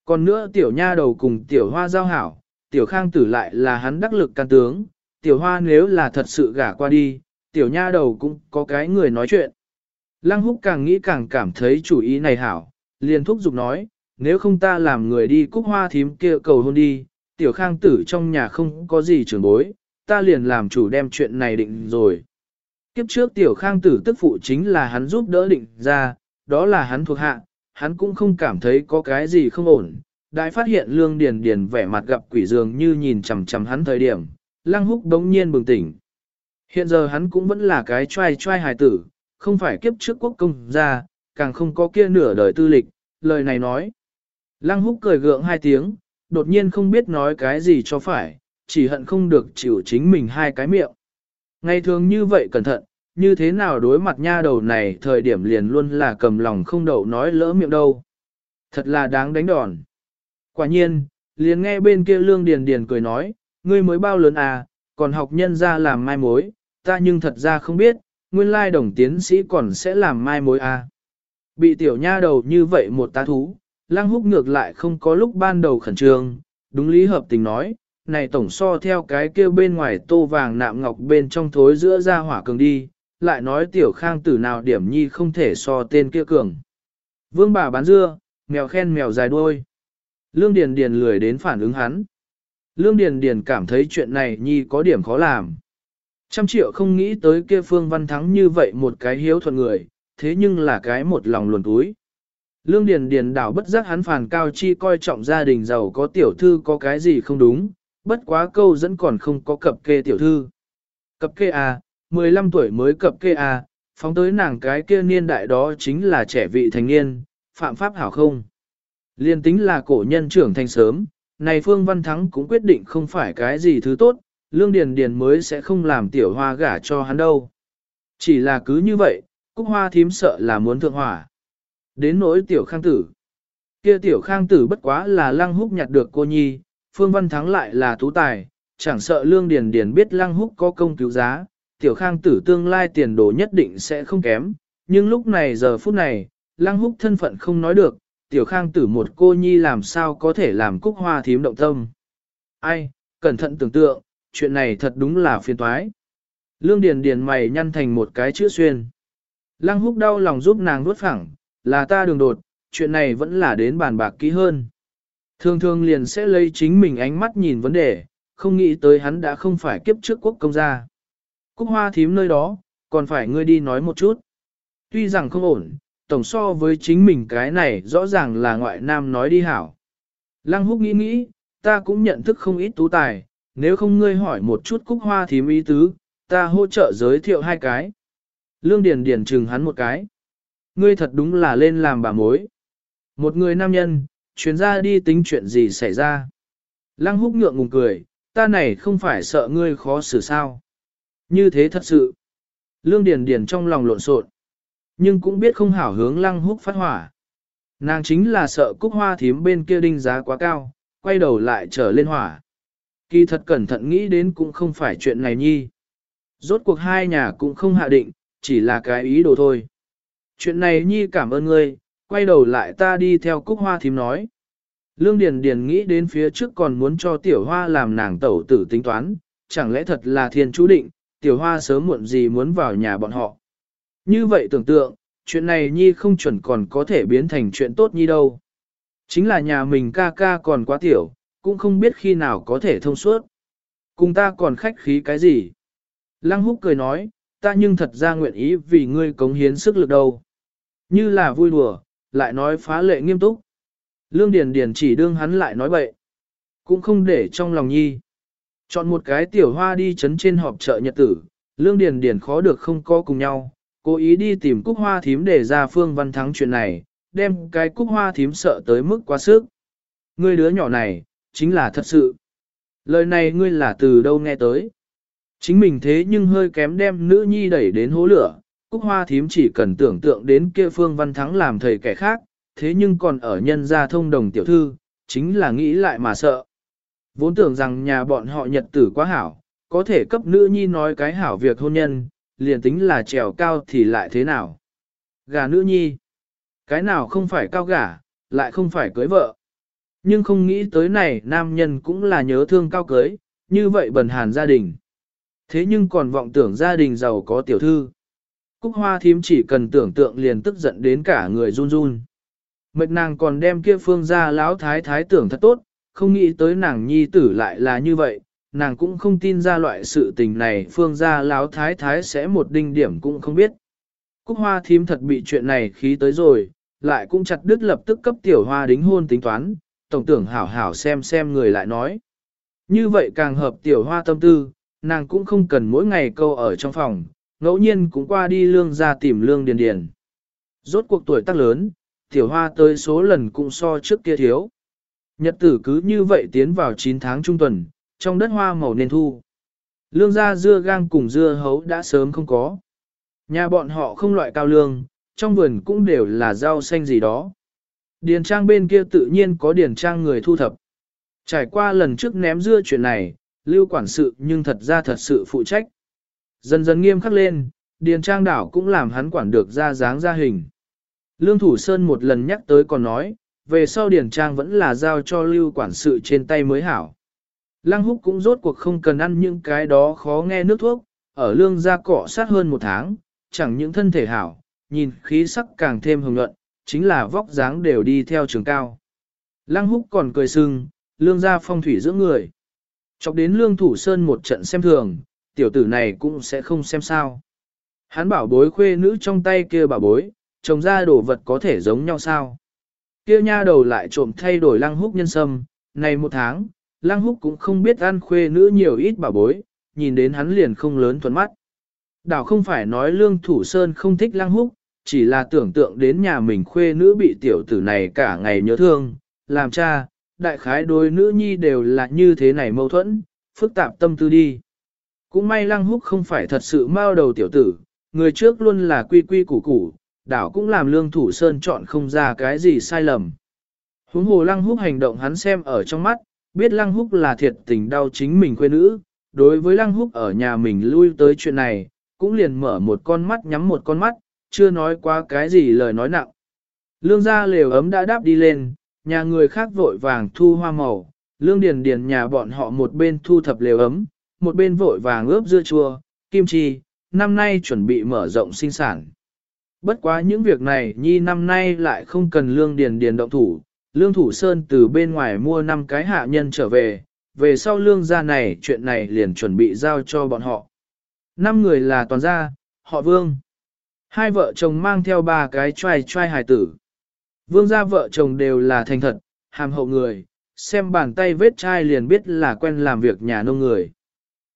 Còn nữa tiểu nha đầu cùng tiểu hoa giao hảo, tiểu khang tử lại là hắn đắc lực can tướng, tiểu hoa nếu là thật sự gả qua đi, tiểu nha đầu cũng có cái người nói chuyện. Lăng húc càng nghĩ càng cảm thấy chủ ý này hảo, liền thúc giục nói, nếu không ta làm người đi cúc hoa thím kia cầu hôn đi, tiểu khang tử trong nhà không có gì trưởng bối, ta liền làm chủ đem chuyện này định rồi. Kiếp trước tiểu khang tử tức phụ chính là hắn giúp đỡ định ra, đó là hắn thuộc hạ, hắn cũng không cảm thấy có cái gì không ổn. Đại phát hiện lương điền điền vẻ mặt gặp quỷ dường như nhìn chằm chằm hắn thời điểm, lăng húc đống nhiên bừng tỉnh. Hiện giờ hắn cũng vẫn là cái trai trai hài tử, không phải kiếp trước quốc công gia, càng không có kia nửa đời tư lịch, lời này nói. Lăng húc cười gượng hai tiếng, đột nhiên không biết nói cái gì cho phải, chỉ hận không được chịu chính mình hai cái miệng. Ngày thường như vậy cẩn thận, như thế nào đối mặt nha đầu này thời điểm liền luôn là cầm lòng không đậu nói lỡ miệng đâu. Thật là đáng đánh đòn. Quả nhiên, liền nghe bên kia lương điền điền cười nói, ngươi mới bao lớn à, còn học nhân ra làm mai mối, ta nhưng thật ra không biết, nguyên lai đồng tiến sĩ còn sẽ làm mai mối à. Bị tiểu nha đầu như vậy một tá thú, lăng húc ngược lại không có lúc ban đầu khẩn trương, đúng lý hợp tình nói, này tổng so theo cái kia bên ngoài tô vàng nạm ngọc bên trong thối giữa ra hỏa cường đi, lại nói tiểu khang tử nào điểm nhi không thể so tên kia cường. Vương bà bán dưa, mèo khen mèo dài đuôi. Lương Điền Điền lười đến phản ứng hắn. Lương Điền Điền cảm thấy chuyện này nhi có điểm khó làm. Trăm triệu không nghĩ tới kia Phương Văn Thắng như vậy một cái hiếu thuận người, thế nhưng là cái một lòng luồn túi. Lương Điền Điền đảo bất giác hắn phàn cao chi coi trọng gia đình giàu có tiểu thư có cái gì không đúng, bất quá câu dẫn còn không có cập kê tiểu thư. Cập kê à, 15 tuổi mới cập kê à, phóng tới nàng cái kia niên đại đó chính là trẻ vị thành niên, phạm pháp hảo không. Liên tính là cổ nhân trưởng thành sớm, này Phương Văn Thắng cũng quyết định không phải cái gì thứ tốt, Lương Điền Điền mới sẽ không làm tiểu hoa gả cho hắn đâu. Chỉ là cứ như vậy, Cúc Hoa thím sợ là muốn thượng hỏa. Đến nỗi tiểu khang tử. Kia tiểu khang tử bất quá là lăng húc nhặt được cô nhi, Phương Văn Thắng lại là tú tài, chẳng sợ Lương Điền Điền biết lăng húc có công cứu giá, tiểu khang tử tương lai tiền đồ nhất định sẽ không kém, nhưng lúc này giờ phút này, lăng húc thân phận không nói được, tiểu khang tử một cô nhi làm sao có thể làm cúc hoa thím động tâm. Ai, cẩn thận tưởng tượng, chuyện này thật đúng là phiền toái. Lương Điền Điền mày nhăn thành một cái chữ xuyên. Lăng húc đau lòng giúp nàng nuốt phẳng, là ta đường đột, chuyện này vẫn là đến bàn bạc kỹ hơn. Thường thường liền sẽ lấy chính mình ánh mắt nhìn vấn đề, không nghĩ tới hắn đã không phải kiếp trước quốc công gia. Cúc hoa thím nơi đó, còn phải ngươi đi nói một chút. Tuy rằng không ổn, tổng so với chính mình cái này rõ ràng là ngoại nam nói đi hảo. Lăng húc nghĩ nghĩ, ta cũng nhận thức không ít tú tài, nếu không ngươi hỏi một chút cúc hoa thím ý tứ, ta hỗ trợ giới thiệu hai cái. Lương Điền Điền chừng hắn một cái. Ngươi thật đúng là lên làm bà mối. Một người nam nhân, chuyến ra đi tính chuyện gì xảy ra. Lăng húc ngượng ngùng cười, ta này không phải sợ ngươi khó xử sao. Như thế thật sự. Lương Điền Điền trong lòng lộn xộn, nhưng cũng biết không hảo hướng lăng húc phát hỏa. Nàng chính là sợ cúc hoa thím bên kia đinh giá quá cao, quay đầu lại trở lên hỏa. Kỳ thật cẩn thận nghĩ đến cũng không phải chuyện này nhi. Rốt cuộc hai nhà cũng không hạ định, chỉ là cái ý đồ thôi. Chuyện này nhi cảm ơn ngươi, quay đầu lại ta đi theo cúc hoa thím nói. Lương Điền Điền nghĩ đến phía trước còn muốn cho tiểu hoa làm nàng tẩu tử tính toán, chẳng lẽ thật là thiên chú định, tiểu hoa sớm muộn gì muốn vào nhà bọn họ. Như vậy tưởng tượng, chuyện này nhi không chuẩn còn có thể biến thành chuyện tốt nhi đâu. Chính là nhà mình ca ca còn quá tiểu, cũng không biết khi nào có thể thông suốt. Cùng ta còn khách khí cái gì? Lăng húc cười nói, ta nhưng thật ra nguyện ý vì ngươi cống hiến sức lực đâu. Như là vui đùa, lại nói phá lệ nghiêm túc. Lương Điền Điền chỉ đương hắn lại nói bậy. Cũng không để trong lòng nhi. Chọn một cái tiểu hoa đi chấn trên họp chợ nhật tử, Lương Điền Điền khó được không có cùng nhau, cố ý đi tìm cúc hoa thím để ra phương văn thắng chuyện này, đem cái cúc hoa thím sợ tới mức quá sức. Ngươi đứa nhỏ này, chính là thật sự. Lời này ngươi là từ đâu nghe tới? Chính mình thế nhưng hơi kém đem nữ nhi đẩy đến hố lửa, cúc hoa thím chỉ cần tưởng tượng đến kia phương văn thắng làm thầy kẻ khác, thế nhưng còn ở nhân gia thông đồng tiểu thư, chính là nghĩ lại mà sợ. Vốn tưởng rằng nhà bọn họ nhật tử quá hảo, có thể cấp nữ nhi nói cái hảo việc hôn nhân, liền tính là trèo cao thì lại thế nào. Gà nữ nhi, cái nào không phải cao gà, lại không phải cưới vợ. Nhưng không nghĩ tới này nam nhân cũng là nhớ thương cao cưới, như vậy bần hàn gia đình. Thế nhưng còn vọng tưởng gia đình giàu có tiểu thư. Cúc hoa thím chỉ cần tưởng tượng liền tức giận đến cả người run run. Mệt nàng còn đem kia phương ra lão thái thái tưởng thật tốt, không nghĩ tới nàng nhi tử lại là như vậy, nàng cũng không tin ra loại sự tình này phương ra lão thái thái sẽ một đinh điểm cũng không biết. Cúc hoa thím thật bị chuyện này khí tới rồi, lại cũng chặt đứt lập tức cấp tiểu hoa đính hôn tính toán, tổng tưởng hảo hảo xem xem người lại nói. Như vậy càng hợp tiểu hoa tâm tư, nàng cũng không cần mỗi ngày câu ở trong phòng, ngẫu nhiên cũng qua đi lương ra tìm lương điền điền. Rốt cuộc tuổi tác lớn, tiểu hoa tới số lần cũng so trước kia thiếu. Nhật tử cứ như vậy tiến vào 9 tháng trung tuần, trong đất hoa màu nên thu. Lương gia dưa gang cùng dưa hấu đã sớm không có. Nhà bọn họ không loại cao lương, trong vườn cũng đều là rau xanh gì đó. Điền trang bên kia tự nhiên có điền trang người thu thập. Trải qua lần trước ném dưa chuyện này, lưu quản sự nhưng thật ra thật sự phụ trách. Dần dần nghiêm khắc lên, điền trang đảo cũng làm hắn quản được ra dáng ra hình. Lương Thủ Sơn một lần nhắc tới còn nói, về sau điền trang vẫn là giao cho lưu quản sự trên tay mới hảo. Lăng húc cũng rốt cuộc không cần ăn những cái đó khó nghe nước thuốc, ở lương gia cọ sát hơn một tháng, chẳng những thân thể hảo, nhìn khí sắc càng thêm hồng nhuận, chính là vóc dáng đều đi theo trường cao. Lăng húc còn cười sưng, lương gia phong thủy giữa người. Chọc đến lương thủ sơn một trận xem thường, tiểu tử này cũng sẽ không xem sao. Hắn bảo bối khuê nữ trong tay kia bảo bối, trồng ra đồ vật có thể giống nhau sao. Kia nha đầu lại trộm thay đổi lăng húc nhân sâm, này một tháng, lăng húc cũng không biết ăn khuê nữ nhiều ít bảo bối, nhìn đến hắn liền không lớn thuần mắt. Đảo không phải nói lương thủ sơn không thích lăng húc, chỉ là tưởng tượng đến nhà mình khuê nữ bị tiểu tử này cả ngày nhớ thương, làm cha, đại khái đôi nữ nhi đều là như thế này mâu thuẫn, phức tạp tâm tư đi. Cũng may lăng húc không phải thật sự mao đầu tiểu tử, người trước luôn là quy quy củ củ, đảo cũng làm lương thủ sơn chọn không ra cái gì sai lầm. Huống hồ lăng húc hành động hắn xem ở trong mắt, biết lăng húc là thiệt tình đau chính mình quê nữ, đối với lăng húc ở nhà mình lui tới chuyện này, cũng liền mở một con mắt nhắm một con mắt, chưa nói qua cái gì lời nói nặng. Lương gia lều ấm đã đáp đi lên, nhà người khác vội vàng thu hoa màu, lương điền điền nhà bọn họ một bên thu thập lều ấm, một bên vội vàng ướp dưa chua, kim chi, năm nay chuẩn bị mở rộng sinh sản. Bất quá những việc này nhi năm nay lại không cần lương điền điền động thủ, lương thủ sơn từ bên ngoài mua năm cái hạ nhân trở về, về sau lương gia này chuyện này liền chuẩn bị giao cho bọn họ. Năm người là toàn gia, họ vương. Hai vợ chồng mang theo ba cái trai trai hài tử. Vương gia vợ chồng đều là thành thật, hàm hậu người, xem bàn tay vết trai liền biết là quen làm việc nhà nông người.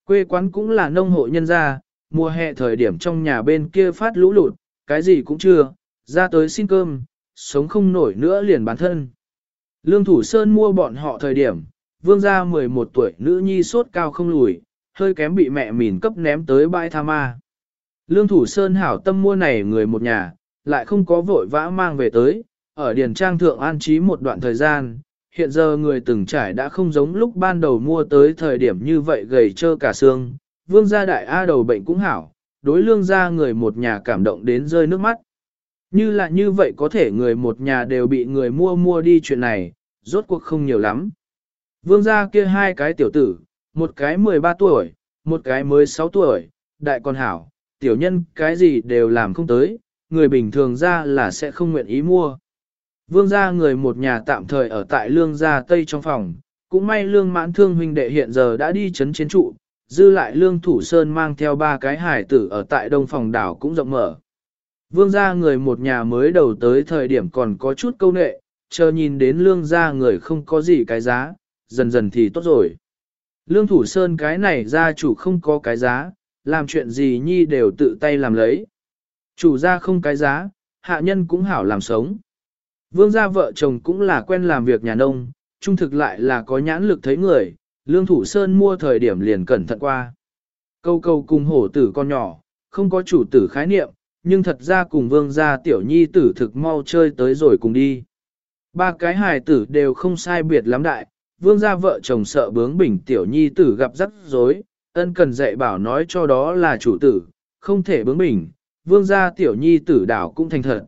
Quê quán cũng là nông hộ nhân gia, mùa hè thời điểm trong nhà bên kia phát lũ lụt, cái gì cũng chưa, ra tới xin cơm, sống không nổi nữa liền bán thân. Lương Thủ Sơn mua bọn họ thời điểm, vương gia 11 tuổi nữ nhi sốt cao không lùi, hơi kém bị mẹ mìn cấp ném tới bãi tha ma. Lương Thủ Sơn hảo tâm mua này người một nhà, lại không có vội vã mang về tới, ở Điền Trang Thượng an trí một đoạn thời gian, hiện giờ người từng trải đã không giống lúc ban đầu mua tới thời điểm như vậy gầy trơ cả xương, vương gia đại A đầu bệnh cũng hảo, đối lương gia người một nhà cảm động đến rơi nước mắt. Như là như vậy có thể người một nhà đều bị người mua mua đi chuyện này, rốt cuộc không nhiều lắm. Vương gia kia hai cái tiểu tử, một cái 13 tuổi, một cái mới 6 tuổi, đại con hảo, tiểu nhân cái gì đều làm không tới, người bình thường ra là sẽ không nguyện ý mua. Vương gia người một nhà tạm thời ở tại lương gia tây trong phòng, cũng may lương mãn thương huynh đệ hiện giờ đã đi chấn chiến trụ, dư lại lương thủ sơn mang theo ba cái hải tử ở tại đông phòng đảo cũng rộng mở. Vương gia người một nhà mới đầu tới thời điểm còn có chút câu nệ, chờ nhìn đến lương gia người không có gì cái giá, dần dần thì tốt rồi. Lương thủ sơn cái này gia chủ không có cái giá, làm chuyện gì nhi đều tự tay làm lấy. Chủ gia không cái giá, hạ nhân cũng hảo làm sống. Vương gia vợ chồng cũng là quen làm việc nhà nông, trung thực lại là có nhãn lực thấy người, lương thủ sơn mua thời điểm liền cẩn thận qua. Câu câu cùng hổ tử con nhỏ, không có chủ tử khái niệm, nhưng thật ra cùng vương gia tiểu nhi tử thực mau chơi tới rồi cùng đi. Ba cái hài tử đều không sai biệt lắm đại, vương gia vợ chồng sợ bướng bỉnh tiểu nhi tử gặp rắc rối, ân cần dạy bảo nói cho đó là chủ tử, không thể bướng bỉnh, vương gia tiểu nhi tử đảo cũng thành thật.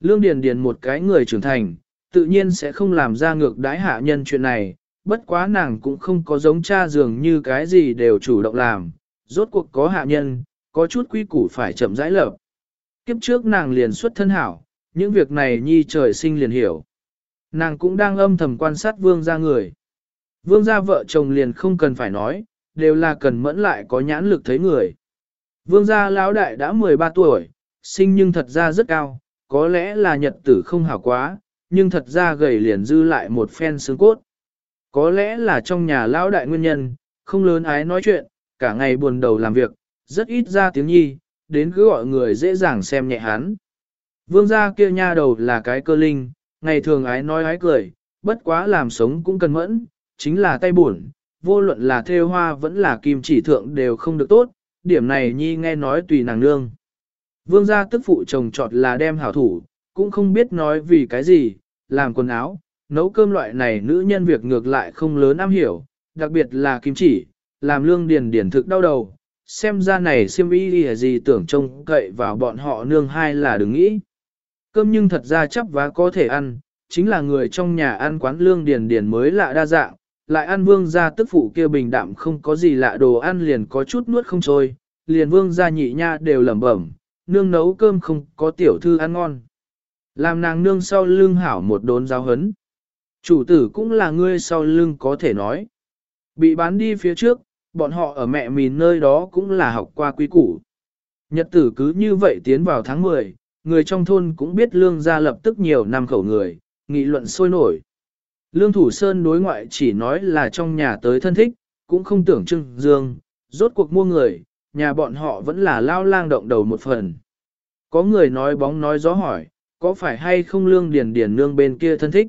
Lương Điền Điền một cái người trưởng thành, tự nhiên sẽ không làm ra ngược đái hạ nhân chuyện này, bất quá nàng cũng không có giống cha dường như cái gì đều chủ động làm, rốt cuộc có hạ nhân, có chút quy củ phải chậm rãi lập. Kiếp trước nàng liền xuất thân hảo, những việc này nhi trời sinh liền hiểu. Nàng cũng đang âm thầm quan sát vương gia người. Vương gia vợ chồng liền không cần phải nói, đều là cần mẫn lại có nhãn lực thấy người. Vương gia lão đại đã 13 tuổi, sinh nhưng thật ra rất cao, có lẽ là nhật tử không hảo quá, nhưng thật ra gầy liền dư lại một phen xương cốt. Có lẽ là trong nhà lão đại nguyên nhân, không lớn ái nói chuyện, cả ngày buồn đầu làm việc, rất ít ra tiếng nhi, đến cứ gọi người dễ dàng xem nhẹ hắn. Vương gia kia nha đầu là cái cơ linh, ngày thường ái nói ái cười, bất quá làm sống cũng cần mẫn, chính là tay buồn, vô luận là thêu hoa vẫn là kim chỉ thượng đều không được tốt, điểm này nhi nghe nói tùy nàng nương. Vương gia tức phụ chồng chọn là đem hảo thủ, cũng không biết nói vì cái gì, làm quần áo, nấu cơm loại này nữ nhân việc ngược lại không lớn am hiểu, đặc biệt là kim chỉ, làm lương điền điển thực đau đầu, xem ra này siêm y gì tưởng trông cậy vào bọn họ nương hai là đừng nghĩ. Cơm nhưng thật ra chấp vá có thể ăn, chính là người trong nhà ăn quán lương điền điền mới lạ đa dạng, lại ăn vương gia tức phụ kia bình đạm không có gì lạ đồ ăn liền có chút nuốt không trôi, liền vương gia nhị nha đều lẩm bẩm, nương nấu cơm không có tiểu thư ăn ngon. Làm nàng nương sau lưng hảo một đốn giáo hấn. Chủ tử cũng là ngươi sau lưng có thể nói. Bị bán đi phía trước, bọn họ ở mẹ mìn nơi đó cũng là học qua quý củ. Nhật tử cứ như vậy tiến vào tháng 10, người trong thôn cũng biết lương gia lập tức nhiều năm khẩu người, nghị luận sôi nổi. Lương Thủ Sơn đối ngoại chỉ nói là trong nhà tới thân thích, cũng không tưởng trưng dương, rốt cuộc mua người, nhà bọn họ vẫn là lao lang động đầu một phần. Có người nói bóng nói gió hỏi, có phải hay không lương điền điền nương bên kia thân thích?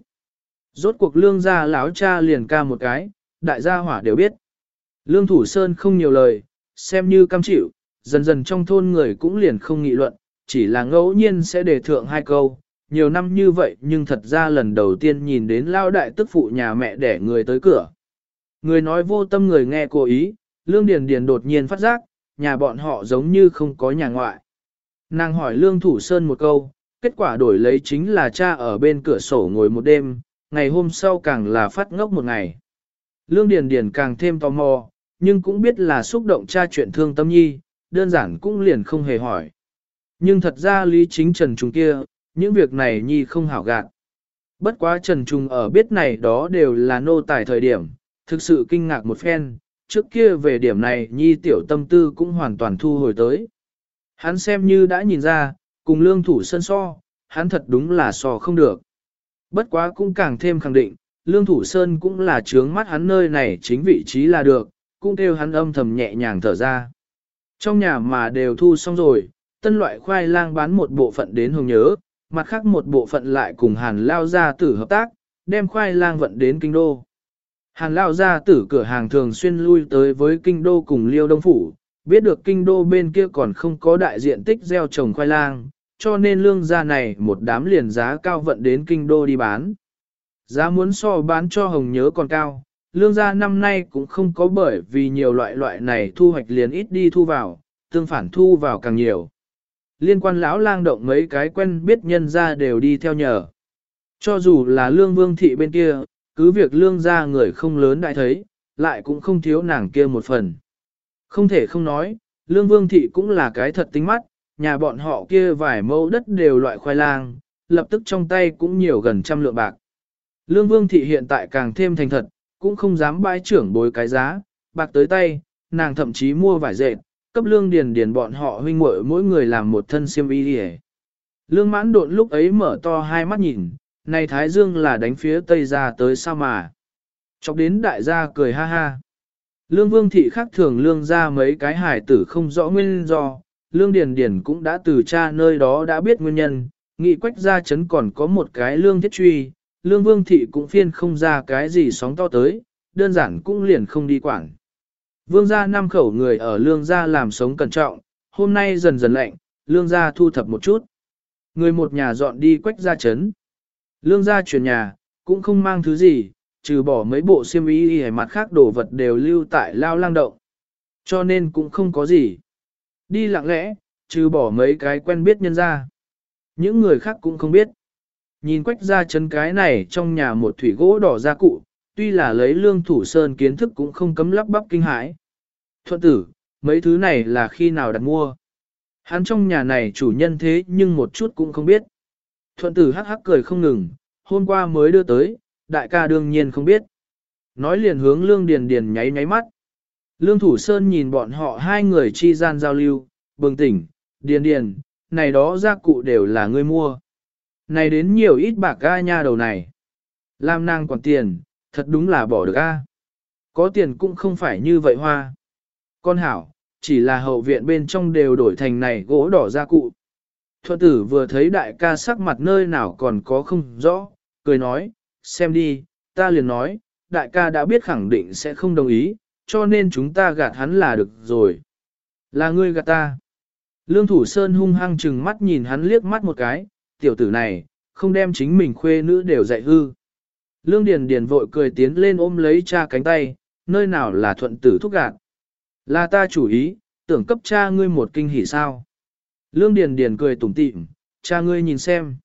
Rốt cuộc lương gia lão cha liền ca một cái, đại gia hỏa đều biết. Lương Thủ Sơn không nhiều lời, xem như cam chịu, dần dần trong thôn người cũng liền không nghị luận, chỉ là ngẫu nhiên sẽ đề thượng hai câu. Nhiều năm như vậy nhưng thật ra lần đầu tiên nhìn đến lao đại tức phụ nhà mẹ để người tới cửa. Người nói vô tâm người nghe cố ý, Lương Điền Điền đột nhiên phát giác, nhà bọn họ giống như không có nhà ngoại. Nàng hỏi Lương Thủ Sơn một câu, kết quả đổi lấy chính là cha ở bên cửa sổ ngồi một đêm, ngày hôm sau càng là phát ngốc một ngày. Lương Điền Điền càng thêm tò mò, nhưng cũng biết là xúc động cha chuyện thương tâm nhi, đơn giản cũng liền không hề hỏi. Nhưng thật ra lý chính Trần Trung kia, những việc này nhi không hảo gạt. Bất quá Trần Trung ở biết này đó đều là nô tài thời điểm, thực sự kinh ngạc một phen, trước kia về điểm này nhi tiểu tâm tư cũng hoàn toàn thu hồi tới. Hắn xem như đã nhìn ra, cùng lương thủ sân so, hắn thật đúng là so không được. Bất quá cũng càng thêm khẳng định, lương thủ sơn cũng là trướng mắt hắn nơi này chính vị trí là được, cũng kêu hắn âm thầm nhẹ nhàng thở ra. Trong nhà mà đều thu xong rồi, tân loại khoai lang bán một bộ phận đến hồng nhớ, mặt khác một bộ phận lại cùng hàn lao ra tử hợp tác, đem khoai lang vận đến kinh đô. Hàn lao ra tử cửa hàng thường xuyên lui tới với kinh đô cùng liêu đông phủ, biết được kinh đô bên kia còn không có đại diện tích gieo trồng khoai lang, cho nên lương gia này một đám liền giá cao vận đến kinh đô đi bán. Giá muốn so bán cho hồng nhớ còn cao, lương gia năm nay cũng không có bởi vì nhiều loại loại này thu hoạch liền ít đi thu vào, tương phản thu vào càng nhiều. liên quan lão lang động mấy cái quen biết nhân ra đều đi theo nhờ. Cho dù là lương vương thị bên kia, cứ việc lương ra người không lớn đại thấy, lại cũng không thiếu nàng kia một phần. Không thể không nói, lương vương thị cũng là cái thật tính mắt, nhà bọn họ kia vài mẫu đất đều loại khoai lang, lập tức trong tay cũng nhiều gần trăm lượng bạc. Lương vương thị hiện tại càng thêm thành thật, cũng không dám bãi trưởng bối cái giá, bạc tới tay, nàng thậm chí mua vải dệt, cấp lương điền điền bọn họ huynh muội mỗi người làm một thân xiêm y đi Lương mãn độn lúc ấy mở to hai mắt nhìn, này Thái Dương là đánh phía Tây ra tới sao mà. Chọc đến đại gia cười ha ha. Lương vương thị khác thường lương ra mấy cái hải tử không rõ nguyên do, lương điền điền cũng đã từ cha nơi đó đã biết nguyên nhân, nghị quách ra chấn còn có một cái lương thiết truy, lương vương thị cũng phiên không ra cái gì sóng to tới, đơn giản cũng liền không đi quản. Vương gia năm khẩu người ở lương gia làm sống cẩn trọng, hôm nay dần dần lạnh, lương gia thu thập một chút. Người một nhà dọn đi quách ra chấn. Lương gia chuyển nhà, cũng không mang thứ gì, trừ bỏ mấy bộ xiêm y hay mặt khác đồ vật đều lưu tại lao lang động. Cho nên cũng không có gì. Đi lặng lẽ, trừ bỏ mấy cái quen biết nhân ra. Những người khác cũng không biết. Nhìn quách ra chân cái này trong nhà một thủy gỗ đỏ ra cụ, tuy là lấy lương thủ sơn kiến thức cũng không cấm lắp bắp kinh hãi. Thuận tử, mấy thứ này là khi nào đặt mua? Hắn trong nhà này chủ nhân thế nhưng một chút cũng không biết. Thuận tử hắc hắc cười không ngừng, hôm qua mới đưa tới, đại ca đương nhiên không biết. Nói liền hướng lương điền điền nháy nháy mắt. Lương thủ sơn nhìn bọn họ hai người chi gian giao lưu, bừng tỉnh, điền điền, này đó gia cụ đều là ngươi mua. Này đến nhiều ít bạc ga nha đầu này. Làm nàng quản tiền, thật đúng là bỏ được a. Có tiền cũng không phải như vậy hoa. Con hảo, chỉ là hậu viện bên trong đều đổi thành này gỗ đỏ gia cụ. Thuận tử vừa thấy đại ca sắc mặt nơi nào còn có không rõ, cười nói, xem đi, ta liền nói, đại ca đã biết khẳng định sẽ không đồng ý, cho nên chúng ta gạt hắn là được rồi. Là ngươi gạt ta. Lương Thủ Sơn hung hăng chừng mắt nhìn hắn liếc mắt một cái, tiểu tử này, không đem chính mình khuê nữ đều dạy hư. Lương Điền Điền vội cười tiến lên ôm lấy cha cánh tay, nơi nào là thuận tử thúc gạt. Là ta chủ ý, tưởng cấp cha ngươi một kinh hỉ sao. Lương Điền Điền cười tủm tỉm, cha ngươi nhìn xem.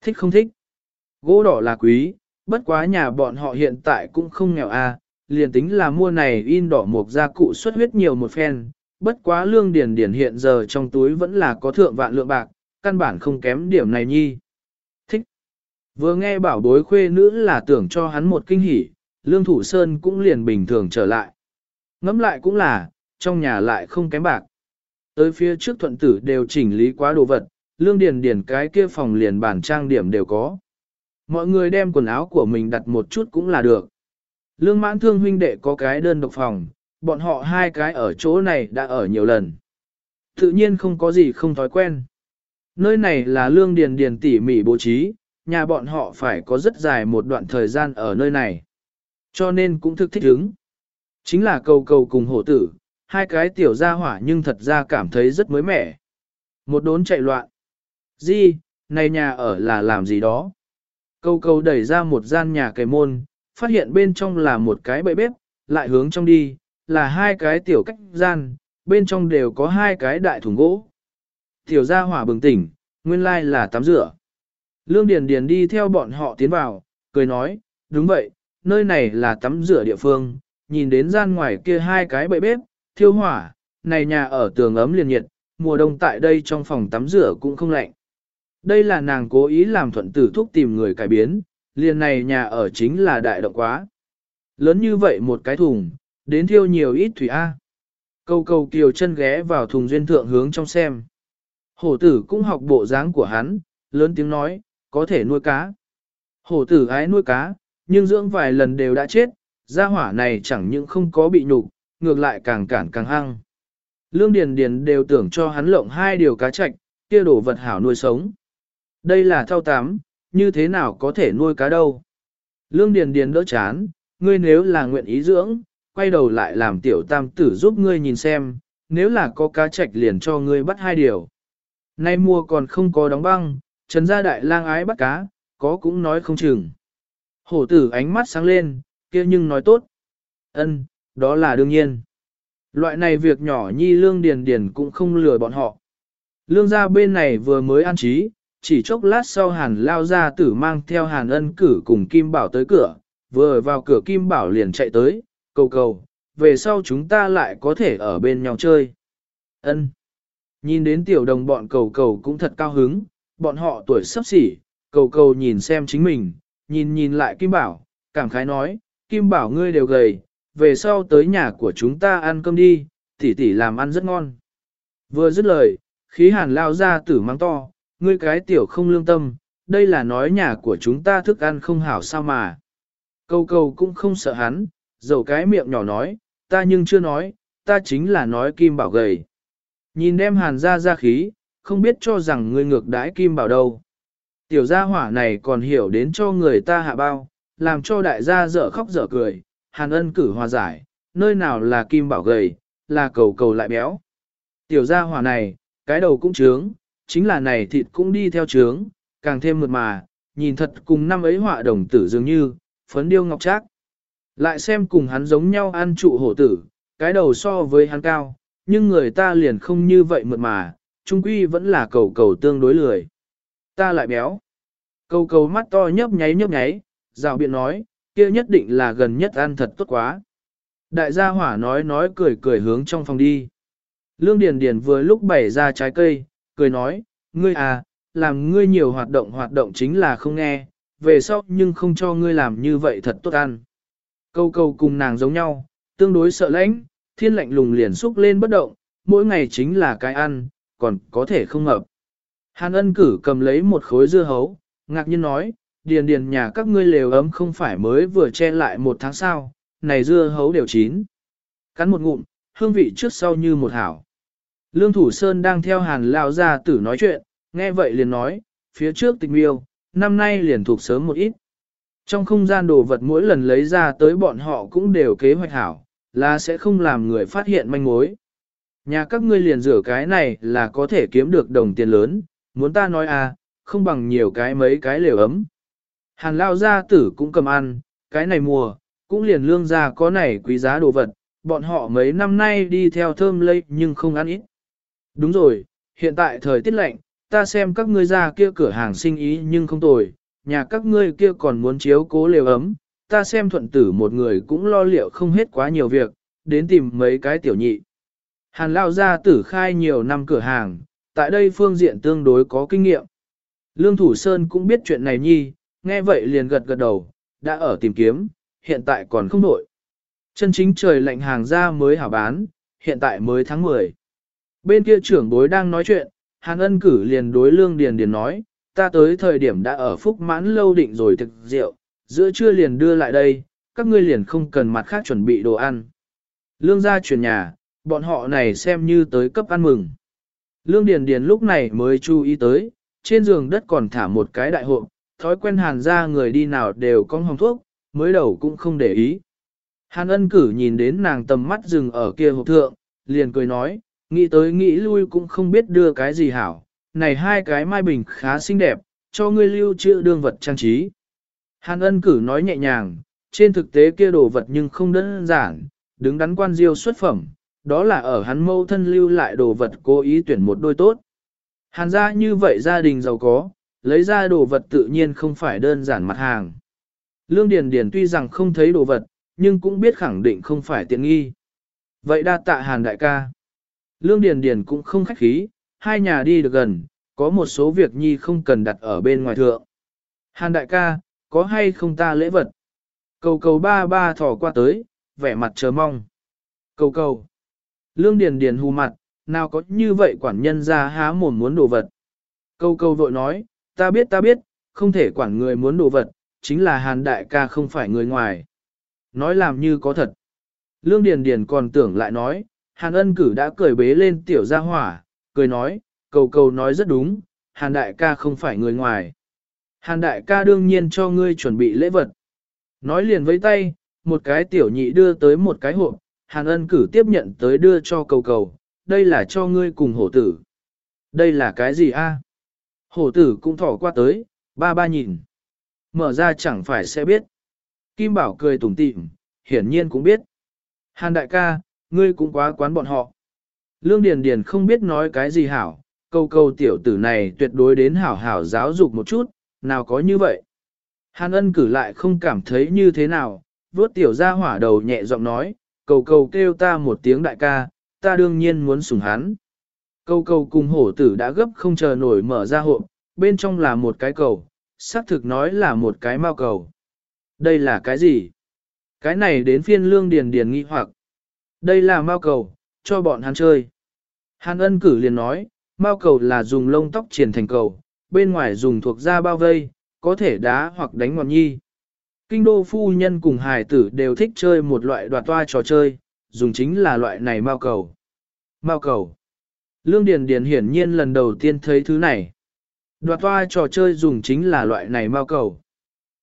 Thích không thích? Gỗ đỏ là quý, bất quá nhà bọn họ hiện tại cũng không nghèo a, à, liền tính là mua này in đỏ một gia cụ xuất huyết nhiều một phen, bất quá lương điền điền hiện giờ trong túi vẫn là có thượng vạn lượng bạc, căn bản không kém điểm này nhi. Thích. Vừa nghe bảo bối khuê nữ là tưởng cho hắn một kinh hỉ, lương thủ sơn cũng liền bình thường trở lại. Ngắm lại cũng là, trong nhà lại không kém bạc. Tới phía trước thuận tử đều chỉnh lý quá đồ vật, lương điền điền cái kia phòng liền bản trang điểm đều có. Mọi người đem quần áo của mình đặt một chút cũng là được. Lương mãn thương huynh đệ có cái đơn độc phòng, bọn họ hai cái ở chỗ này đã ở nhiều lần. Tự nhiên không có gì không thói quen. Nơi này là lương điền điền tỉ mỉ bố trí, nhà bọn họ phải có rất dài một đoạn thời gian ở nơi này. Cho nên cũng thực thích ứng. Chính là cầu cầu cùng hổ tử, hai cái tiểu gia hỏa nhưng thật ra cảm thấy rất mới mẻ. Một đốn chạy loạn. Di, này nhà ở là làm gì đó? Câu câu đẩy ra một gian nhà kề môn, phát hiện bên trong là một cái bậy bếp, lại hướng trong đi, là hai cái tiểu cách gian, bên trong đều có hai cái đại thùng gỗ. Tiểu gia hỏa bừng tỉnh, nguyên lai là tắm rửa. Lương Điền Điền đi theo bọn họ tiến vào, cười nói, đúng vậy, nơi này là tắm rửa địa phương, nhìn đến gian ngoài kia hai cái bậy bếp, thiêu hỏa, này nhà ở tường ấm liền nhiệt, mùa đông tại đây trong phòng tắm rửa cũng không lạnh. Đây là nàng cố ý làm thuận tử thúc tìm người cải biến, liền này nhà ở chính là đại động quá. Lớn như vậy một cái thùng, đến thiêu nhiều ít thủy A. Câu câu kiều chân ghé vào thùng duyên thượng hướng trong xem. Hổ tử cũng học bộ dáng của hắn, lớn tiếng nói, có thể nuôi cá. Hổ tử ái nuôi cá, nhưng dưỡng vài lần đều đã chết, gia hỏa này chẳng những không có bị nhục, ngược lại càng cản càng hăng. Lương Điền Điền đều tưởng cho hắn lộng hai điều cá chạch, kia đổ vật hảo nuôi sống. Đây là thao tám, như thế nào có thể nuôi cá đâu. Lương Điền Điền đỡ chán, ngươi nếu là nguyện ý dưỡng, quay đầu lại làm tiểu tam tử giúp ngươi nhìn xem, nếu là có cá chạch liền cho ngươi bắt hai điều. Nay mua còn không có đóng băng, trần gia đại lang ái bắt cá, có cũng nói không chừng. Hổ tử ánh mắt sáng lên, kia nhưng nói tốt. Ân, đó là đương nhiên. Loại này việc nhỏ nhi lương điền điền cũng không lừa bọn họ. Lương gia bên này vừa mới an trí, chỉ chốc lát sau hàn lao ra tử mang theo hàn ân cử cùng Kim Bảo tới cửa, vừa vào cửa Kim Bảo liền chạy tới, cầu cầu, về sau chúng ta lại có thể ở bên nhau chơi. Ân. Nhìn đến tiểu đồng bọn cầu cầu cũng thật cao hứng, bọn họ tuổi sắp xỉ, cầu cầu nhìn xem chính mình, nhìn nhìn lại Kim Bảo, cảm khái nói, Kim Bảo ngươi đều gầy, về sau tới nhà của chúng ta ăn cơm đi, tỷ tỷ làm ăn rất ngon. Vừa dứt lời, khí hàn lao ra tử mang to, ngươi cái tiểu không lương tâm, đây là nói nhà của chúng ta thức ăn không hảo sao mà. Câu câu cũng không sợ hắn, dầu cái miệng nhỏ nói, ta nhưng chưa nói, ta chính là nói kim bảo gầy. Nhìn đem hàn ra ra khí, không biết cho rằng ngươi ngược đãi kim bảo đâu. Tiểu gia hỏa này còn hiểu đến cho người ta hạ bao, làm cho đại gia dở khóc dở cười, hàn ân cử hòa giải, nơi nào là kim bảo gầy, là cầu cầu lại béo. Tiểu gia hỏa này, cái đầu cũng trướng, chính là này thịt cũng đi theo trướng, càng thêm mượt mà, nhìn thật cùng năm ấy họa đồng tử dường như, phấn điêu ngọc trác. Lại xem cùng hắn giống nhau ăn trụ hổ tử, cái đầu so với hắn cao, nhưng người ta liền không như vậy mượt mà, trung quy vẫn là cầu cầu tương đối lười. Ta lại béo. Cầu cầu mắt to nhấp nháy nhấp nháy, rào biện nói, kia nhất định là gần nhất ăn thật tốt quá. Đại gia hỏa nói nói cười cười hướng trong phòng đi. Lương Điền Điền vừa lúc bày ra trái cây, cười nói, ngươi à, làm ngươi nhiều hoạt động hoạt động chính là không nghe, về sau nhưng không cho ngươi làm như vậy thật tốt ăn. Câu câu cùng nàng giống nhau, tương đối sợ lãnh, thiên lạnh lùng liền xúc lên bất động, mỗi ngày chính là cái ăn, còn có thể không ngập. Hàn ân cử cầm lấy một khối dưa hấu, ngạc nhiên nói, điền điền nhà các ngươi lều ấm không phải mới vừa che lại một tháng sao, này dưa hấu đều chín. Cắn một ngụm, hương vị trước sau như một hảo. Lương Thủ Sơn đang theo hàn lao ra tử nói chuyện, nghe vậy liền nói, phía trước tịch miêu, năm nay liền thuộc sớm một ít. Trong không gian đồ vật mỗi lần lấy ra tới bọn họ cũng đều kế hoạch hảo, là sẽ không làm người phát hiện manh mối. Nhà các ngươi liền rửa cái này là có thể kiếm được đồng tiền lớn, muốn ta nói à, không bằng nhiều cái mấy cái lều ấm. Hàn lao gia tử cũng cầm ăn, cái này mùa, cũng liền lương gia có này quý giá đồ vật, bọn họ mấy năm nay đi theo thơm lây nhưng không ăn ít. Đúng rồi, hiện tại thời tiết lạnh, ta xem các ngươi ra kia cửa hàng sinh ý nhưng không tồi, nhà các ngươi kia còn muốn chiếu cố lều ấm, ta xem thuận tử một người cũng lo liệu không hết quá nhiều việc, đến tìm mấy cái tiểu nhị. Hàn lao gia tử khai nhiều năm cửa hàng, tại đây phương diện tương đối có kinh nghiệm. Lương Thủ Sơn cũng biết chuyện này nhi, nghe vậy liền gật gật đầu, đã ở tìm kiếm, hiện tại còn không nổi. Chân chính trời lạnh hàng ra mới hảo bán, hiện tại mới tháng 10. Bên kia trưởng bối đang nói chuyện, Hàn ân cử liền đối lương điền điền nói, ta tới thời điểm đã ở phúc mãn lâu định rồi thực rượu, giữa trưa liền đưa lại đây, các ngươi liền không cần mặt khác chuẩn bị đồ ăn. Lương gia chuyển nhà, bọn họ này xem như tới cấp ăn mừng. Lương Điền Điền lúc này mới chú ý tới, trên giường đất còn thả một cái đại hộp, thói quen hàn ra người đi nào đều có hồng thuốc, mới đầu cũng không để ý. Hàn ân cử nhìn đến nàng tầm mắt dừng ở kia hộp thượng, liền cười nói, nghĩ tới nghĩ lui cũng không biết đưa cái gì hảo, này hai cái mai bình khá xinh đẹp, cho ngươi lưu trữ đương vật trang trí. Hàn ân cử nói nhẹ nhàng, trên thực tế kia đồ vật nhưng không đơn giản, đứng đắn quan diêu xuất phẩm, đó là ở hắn mâu thân lưu lại đồ vật cố ý tuyển một đôi tốt. Hàn ra như vậy gia đình giàu có, lấy ra đồ vật tự nhiên không phải đơn giản mặt hàng. Lương Điền Điền tuy rằng không thấy đồ vật, nhưng cũng biết khẳng định không phải tiện nghi. Vậy đa tạ Hàn đại ca. Lương Điền Điền cũng không khách khí, hai nhà đi được gần, có một số việc nhi không cần đặt ở bên ngoài thượng. Hàn đại ca, có hay không ta lễ vật? Cầu cầu ba ba thỏ qua tới, vẻ mặt chờ mong. Cầu cầu. Lương Điền Điền hù mặt, nào có như vậy quản nhân ra há mồm muốn đồ vật. Cầu cầu vội nói, ta biết ta biết, không thể quản người muốn đồ vật, chính là hàn đại ca không phải người ngoài. Nói làm như có thật. Lương Điền Điền còn tưởng lại nói, hàn ân cử đã cười bế lên tiểu gia hỏa, cười nói, cầu cầu nói rất đúng, hàn đại ca không phải người ngoài. Hàn đại ca đương nhiên cho ngươi chuẩn bị lễ vật. Nói liền với tay, một cái tiểu nhị đưa tới một cái hộp, hàn ân cử tiếp nhận tới đưa cho cầu cầu, đây là cho ngươi cùng hổ tử. Đây là cái gì a? Hổ tử cũng thỏ qua tới, ba ba nhìn. Mở ra chẳng phải sẽ biết. Kim Bảo cười tủm tỉm, hiển nhiên cũng biết. Hàn đại ca, ngươi cũng quá quán bọn họ. Lương Điền Điền không biết nói cái gì hảo, câu câu tiểu tử này tuyệt đối đến hảo hảo giáo dục một chút, nào có như vậy. Hàn ân cử lại không cảm thấy như thế nào, vuốt tiểu ra hỏa đầu nhẹ giọng nói, cầu cầu kêu ta một tiếng đại ca, ta đương nhiên muốn sủng hắn. Cầu cầu cùng hổ tử đã gấp không chờ nổi mở ra hộp, bên trong là một cái cầu, xác thực nói là một cái mao cầu. Đây là cái gì? Cái này đến phiên lương điền điền nghi hoặc. Đây là mao cầu, cho bọn hắn chơi. Hàn ân cử liền nói, mao cầu là dùng lông tóc triển thành cầu, bên ngoài dùng thuộc da bao vây, có thể đá hoặc đánh ngọn nhi. Kinh đô phu nhân cùng hài tử đều thích chơi một loại đoạt toa trò chơi, dùng chính là loại này mao cầu. Mao cầu. Lương Điền Điền hiển nhiên lần đầu tiên thấy thứ này. Đoạt toa trò chơi dùng chính là loại này mao cầu.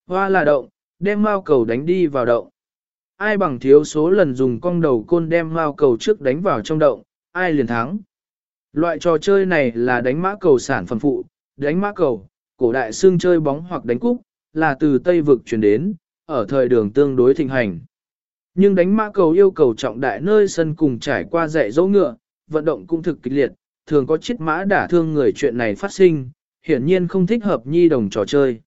Hoa là động, đem mao cầu đánh đi vào động. Ai bằng thiếu số lần dùng cong đầu côn đem mao cầu trước đánh vào trong động, ai liền thắng. Loại trò chơi này là đánh mã cầu sản phẩm phụ, đánh mã cầu, cổ đại xương chơi bóng hoặc đánh cúc, là từ Tây vực truyền đến, ở thời đường tương đối thịnh hành. Nhưng đánh mã cầu yêu cầu trọng đại nơi sân cùng trải qua dạy dỗ ngựa, vận động cũng thực kịch liệt, thường có chiếc mã đả thương người chuyện này phát sinh, hiển nhiên không thích hợp nhi đồng trò chơi.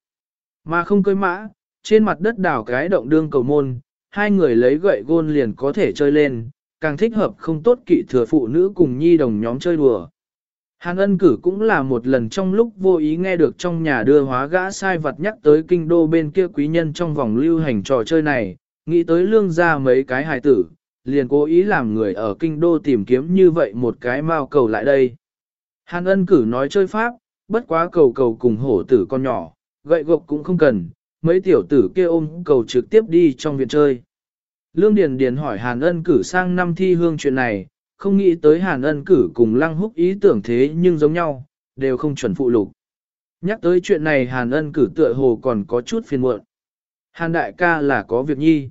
Mà không cưới mã, trên mặt đất đảo cái động đương cầu môn, hai người lấy gậy gôn liền có thể chơi lên, càng thích hợp không tốt kỵ thừa phụ nữ cùng nhi đồng nhóm chơi đùa. Hàn ân cử cũng là một lần trong lúc vô ý nghe được trong nhà đưa hóa gã sai vật nhắc tới kinh đô bên kia quý nhân trong vòng lưu hành trò chơi này, nghĩ tới lương ra mấy cái hài tử, liền cố ý làm người ở kinh đô tìm kiếm như vậy một cái mao cầu lại đây. Hàn ân cử nói chơi pháp, bất quá cầu cầu cùng hổ tử con nhỏ, gậy gộc cũng không cần, mấy tiểu tử kia ôm cầu trực tiếp đi trong viện chơi. Lương Điền Điền hỏi Hàn ân cử sang năm thi hương chuyện này, không nghĩ tới Hàn ân cử cùng lăng húc ý tưởng thế nhưng giống nhau, đều không chuẩn phụ lục. Nhắc tới chuyện này Hàn ân cử tựa hồ còn có chút phiền muộn. Hàn đại ca là có việc nhi.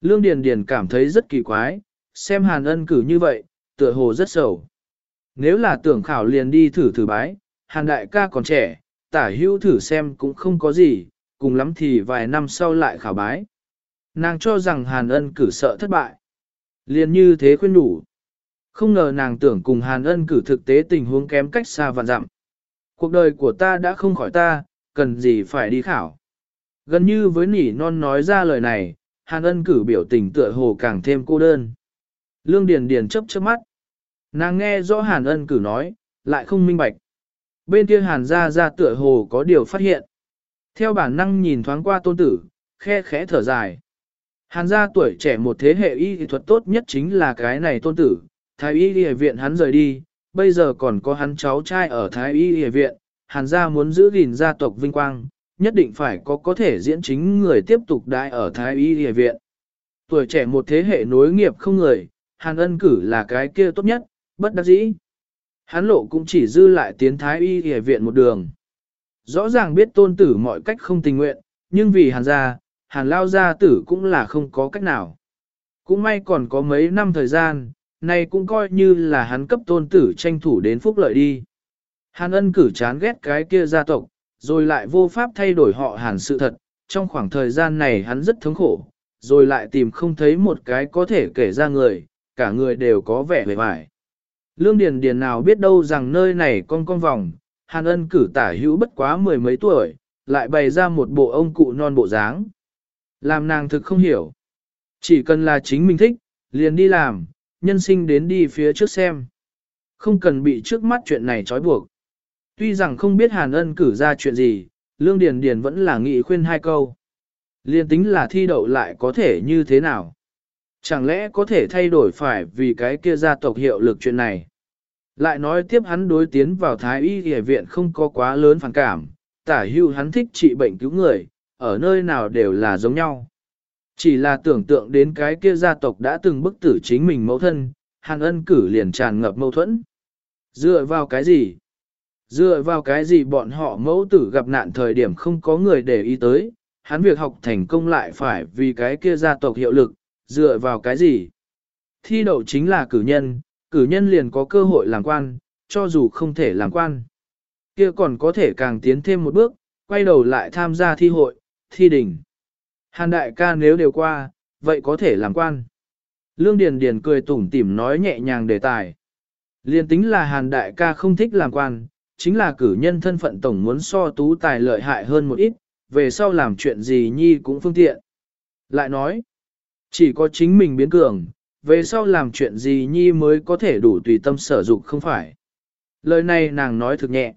Lương Điền Điền cảm thấy rất kỳ quái, xem Hàn ân cử như vậy, tựa hồ rất sầu. Nếu là tưởng khảo liền đi thử thử bái, Hàn đại ca còn trẻ, tả hữu thử xem cũng không có gì, cùng lắm thì vài năm sau lại khảo bái. Nàng cho rằng Hàn ân cử sợ thất bại. Liền như thế khuyên đủ. Không ngờ nàng tưởng cùng Hàn ân cử thực tế tình huống kém cách xa vạn dặm. Cuộc đời của ta đã không khỏi ta, cần gì phải đi khảo. Gần như với nỉ non nói ra lời này, Hàn ân cử biểu tình tựa hồ càng thêm cô đơn. Lương Điền Điền chớp chớp mắt. Nàng nghe rõ Hàn ân cử nói, lại không minh bạch. Bên kia Hàn Gia gia tựa hồ có điều phát hiện. Theo bản năng nhìn thoáng qua tôn tử, khe khẽ thở dài. Hàn gia tuổi trẻ một thế hệ y thuật tốt nhất chính là cái này tôn tử, thái y y viện hắn rời đi, bây giờ còn có hắn cháu trai ở thái y y viện, hàn gia muốn giữ gìn gia tộc vinh quang, nhất định phải có có thể diễn chính người tiếp tục đại ở thái y Địa viện. Tuổi trẻ một thế hệ nối nghiệp không người, hàn ân cử là cái kia tốt nhất, bất đắc dĩ. Hắn lộ cũng chỉ dư lại tiến thái y Địa viện một đường. Rõ ràng biết tôn tử mọi cách không tình nguyện, nhưng vì hàn gia, hàn lao gia tử cũng là không có cách nào. Cũng may còn có mấy năm thời gian, này cũng coi như là hắn cấp tôn tử tranh thủ đến phúc lợi đi. Hàn ân cử chán ghét cái kia gia tộc, rồi lại vô pháp thay đổi họ hàn sự thật, trong khoảng thời gian này hắn rất thống khổ, rồi lại tìm không thấy một cái có thể kể ra người, cả người đều có vẻ vẻ vải. Lương Điền Điền nào biết đâu rằng nơi này con con vòng, Hàn ân cử tả hữu bất quá mười mấy tuổi, lại bày ra một bộ ông cụ non bộ dáng. Làm nàng thực không hiểu. Chỉ cần là chính mình thích, liền đi làm, nhân sinh đến đi phía trước xem. Không cần bị trước mắt chuyện này trói buộc. Tuy rằng không biết Hàn ân cử ra chuyện gì, Lương Điền Điền vẫn là nghị khuyên hai câu. Liên tính là thi đậu lại có thể như thế nào? Chẳng lẽ có thể thay đổi phải vì cái kia gia tộc hiệu lực chuyện này? Lại nói tiếp hắn đối tiến vào Thái Y Y viện không có quá lớn phản cảm, tả hưu hắn thích trị bệnh cứu người, ở nơi nào đều là giống nhau. Chỉ là tưởng tượng đến cái kia gia tộc đã từng bức tử chính mình mẫu thân, hàn ân cử liền tràn ngập mâu thuẫn. Dựa vào cái gì? Dựa vào cái gì bọn họ mẫu tử gặp nạn thời điểm không có người để ý tới, hắn việc học thành công lại phải vì cái kia gia tộc hiệu lực, dựa vào cái gì? Thi đậu chính là cử nhân, cử nhân liền có cơ hội làm quan, cho dù không thể làm quan. Kia còn có thể càng tiến thêm một bước, quay đầu lại tham gia thi hội, thi đỉnh. Hàn đại ca nếu đều qua, vậy có thể làm quan. Lương Điền Điền cười tủm tỉm nói nhẹ nhàng đề tài. Liên tính là hàn đại ca không thích làm quan, chính là cử nhân thân phận tổng muốn so tú tài lợi hại hơn một ít, về sau làm chuyện gì nhi cũng phương tiện. Lại nói, chỉ có chính mình biến cường, về sau làm chuyện gì nhi mới có thể đủ tùy tâm sở dụng không phải. Lời này nàng nói thực nhẹ.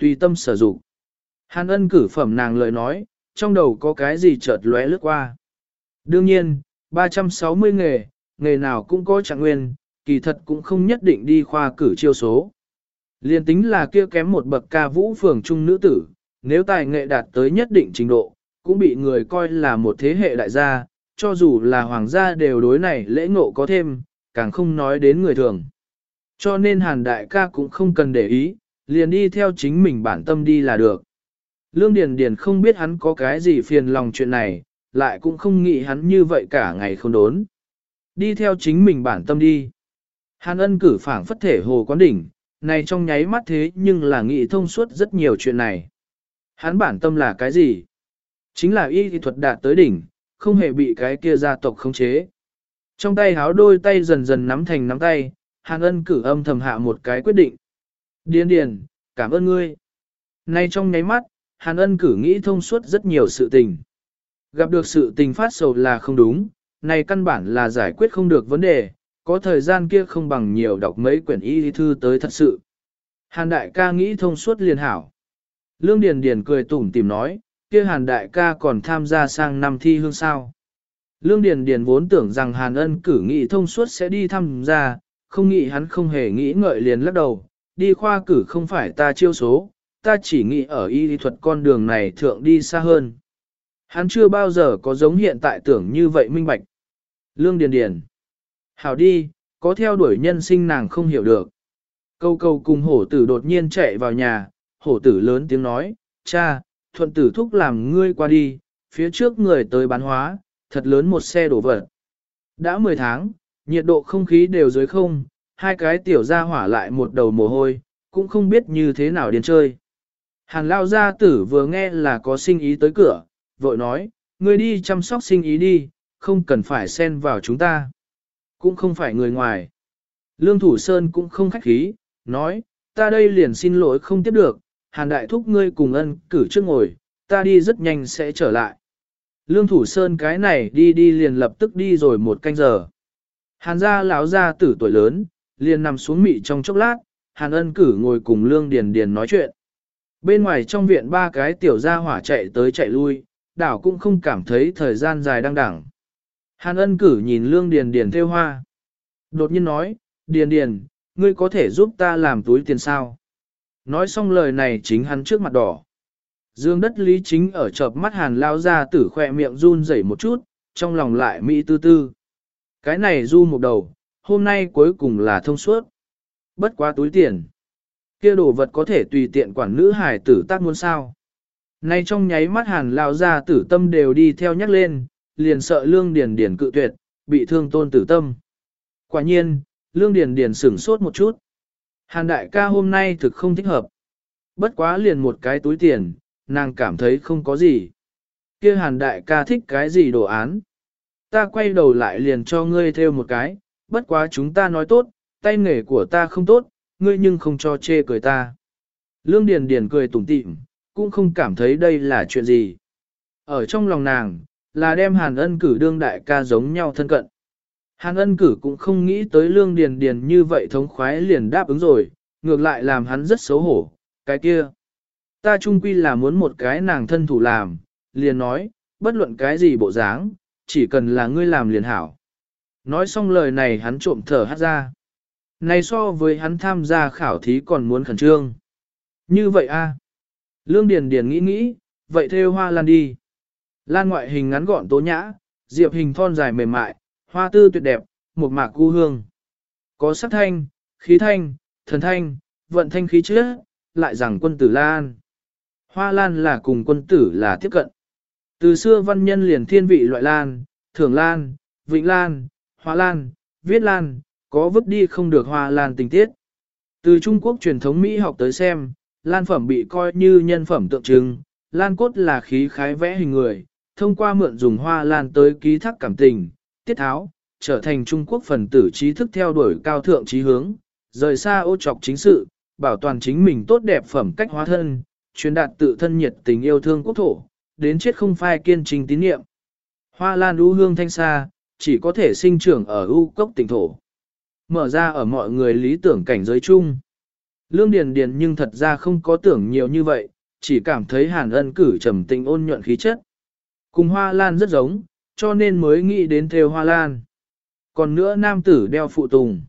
Tùy tâm sở dụng. Hàn ân cử phẩm nàng lời nói, trong đầu có cái gì chợt lóe lướt qua. Đương nhiên, 360 nghề, nghề nào cũng có trạng nguyên, kỳ thật cũng không nhất định đi khoa cử chiêu số. Liên tính là kia kém một bậc ca vũ phường trung nữ tử, nếu tài nghệ đạt tới nhất định trình độ, cũng bị người coi là một thế hệ đại gia, cho dù là hoàng gia đều đối này lễ ngộ có thêm, càng không nói đến người thường. Cho nên hàn đại ca cũng không cần để ý, liền đi theo chính mình bản tâm đi là được. Lương Điền Điền không biết hắn có cái gì phiền lòng chuyện này, lại cũng không nghĩ hắn như vậy cả ngày không đốn. Đi theo chính mình bản tâm đi. Hàn ân cử phảng phất thể hồ quán đỉnh, này trong nháy mắt thế nhưng là nghĩ thông suốt rất nhiều chuyện này. Hắn bản tâm là cái gì? Chính là y thuật đạt tới đỉnh, không hề bị cái kia gia tộc khống chế. Trong tay háo đôi tay dần dần nắm thành nắm tay, Hàn ân cử âm thầm hạ một cái quyết định. Điền điền, cảm ơn ngươi. Nay trong nháy mắt, Hàn ân cử nghĩ thông suốt rất nhiều sự tình. Gặp được sự tình phát sầu là không đúng, này căn bản là giải quyết không được vấn đề, có thời gian kia không bằng nhiều đọc mấy quyển y thư tới thật sự. Hàn đại ca nghĩ thông suốt liền hảo. Lương Điền Điền cười tủm tỉm nói, kia Hàn đại ca còn tham gia sang năm thi hương sao. Lương Điền Điền vốn tưởng rằng Hàn ân cử nghị thông suốt sẽ đi tham gia, không nghĩ hắn không hề nghĩ ngợi liền lắc đầu, đi khoa cử không phải ta chiêu số, ta chỉ nghĩ ở y thuật con đường này thượng đi xa hơn. Hắn chưa bao giờ có giống hiện tại tưởng như vậy minh bạch. Lương Điền Điền. Hảo đi, có theo đuổi nhân sinh nàng không hiểu được. Câu câu cùng hổ tử đột nhiên chạy vào nhà, hổ tử lớn tiếng nói, cha, thuận tử thúc làm ngươi qua đi, phía trước người tới bán hóa, thật lớn một xe đổ vật. Đã 10 tháng, nhiệt độ không khí đều dưới không, hai cái tiểu ra hỏa lại một đầu mồ hôi, cũng không biết như thế nào điên chơi. Hàn lao gia tử vừa nghe là có sinh ý tới cửa, vội nói, ngươi đi chăm sóc sinh ý đi, không cần phải xen vào chúng ta. Cũng không phải người ngoài. Lương Thủ Sơn cũng không khách khí, nói, ta đây liền xin lỗi không tiếp được, Hàn Đại Thúc ngươi cùng ân cử trước ngồi, ta đi rất nhanh sẽ trở lại. Lương Thủ Sơn cái này đi đi liền lập tức đi rồi một canh giờ. Hàn gia lão gia tử tuổi lớn, liền nằm xuống mị trong chốc lát, Hàn ân cử ngồi cùng Lương Điền Điền nói chuyện. Bên ngoài trong viện ba cái tiểu gia hỏa chạy tới chạy lui, đảo cũng không cảm thấy thời gian dài đang đẳng. Hàn ân cử nhìn Lương Điền Điền theo hoa. Đột nhiên nói, Điền Điền, ngươi có thể giúp ta làm túi tiền sao? Nói xong lời này chính hắn trước mặt đỏ. Dương đất lý chính ở chợp mắt hàn lao ra tử khoe miệng run rẩy một chút, trong lòng lại mỹ tư tư. Cái này du một đầu, hôm nay cuối cùng là thông suốt. Bất quá túi tiền. kia đồ vật có thể tùy tiện quản nữ hải tử tác muốn sao. Nay trong nháy mắt hàn lao ra tử tâm đều đi theo nhắc lên, liền sợ lương điền điền cự tuyệt, bị thương tôn tử tâm. Quả nhiên, lương điền điền sửng sốt một chút. Hàn đại ca hôm nay thực không thích hợp. Bất quá liền một cái túi tiền, nàng cảm thấy không có gì. kia hàn đại ca thích cái gì đồ án. Ta quay đầu lại liền cho ngươi theo một cái, bất quá chúng ta nói tốt, tay nghề của ta không tốt, ngươi nhưng không cho chê cười ta. Lương Điền Điền cười tủm tỉm, cũng không cảm thấy đây là chuyện gì. Ở trong lòng nàng, là đem Hàn ân cử đương đại ca giống nhau thân cận. Hàn ân cử cũng không nghĩ tới Lương Điền Điền như vậy thống khoái liền đáp ứng rồi, ngược lại làm hắn rất xấu hổ, cái kia. Ta chung quy là muốn một cái nàng thân thủ làm, liền nói, bất luận cái gì bộ dáng, chỉ cần là ngươi làm liền hảo. Nói xong lời này hắn trộm thở hát ra. Này so với hắn tham gia khảo thí còn muốn khẩn trương. Như vậy a Lương Điền Điền nghĩ nghĩ, vậy theo hoa lan đi. Lan ngoại hình ngắn gọn tố nhã, diệp hình thon dài mềm mại, hoa tư tuyệt đẹp, một mạc cu hương. Có sắc thanh, khí thanh, thần thanh, vận thanh khí trước, lại rằng quân tử Lan. Hoa Lan là cùng quân tử là tiếp cận. Từ xưa văn nhân liền thiên vị loại Lan, Thường Lan, Vịnh Lan, Hoa Lan, Viết Lan, có vứt đi không được Hoa Lan tình tiết. Từ Trung Quốc truyền thống Mỹ học tới xem, Lan phẩm bị coi như nhân phẩm tượng trưng, Lan cốt là khí khái vẽ hình người, thông qua mượn dùng Hoa Lan tới ký thác cảm tình, tiết tháo, trở thành Trung Quốc phần tử trí thức theo đuổi cao thượng trí hướng, rời xa ô trọc chính sự, bảo toàn chính mình tốt đẹp phẩm cách hóa thân, truyền đạt tự thân nhiệt tình yêu thương quốc thổ, đến chết không phai kiên trình tín niệm. Hoa lan u hương thanh xa, chỉ có thể sinh trưởng ở u cốc tỉnh thổ. Mở ra ở mọi người lý tưởng cảnh giới chung. Lương Điền Điền nhưng thật ra không có tưởng nhiều như vậy, chỉ cảm thấy hàn ân cử trầm tình ôn nhuận khí chất. Cùng hoa lan rất giống, cho nên mới nghĩ đến theo hoa lan. Còn nữa nam tử đeo phụ tùng.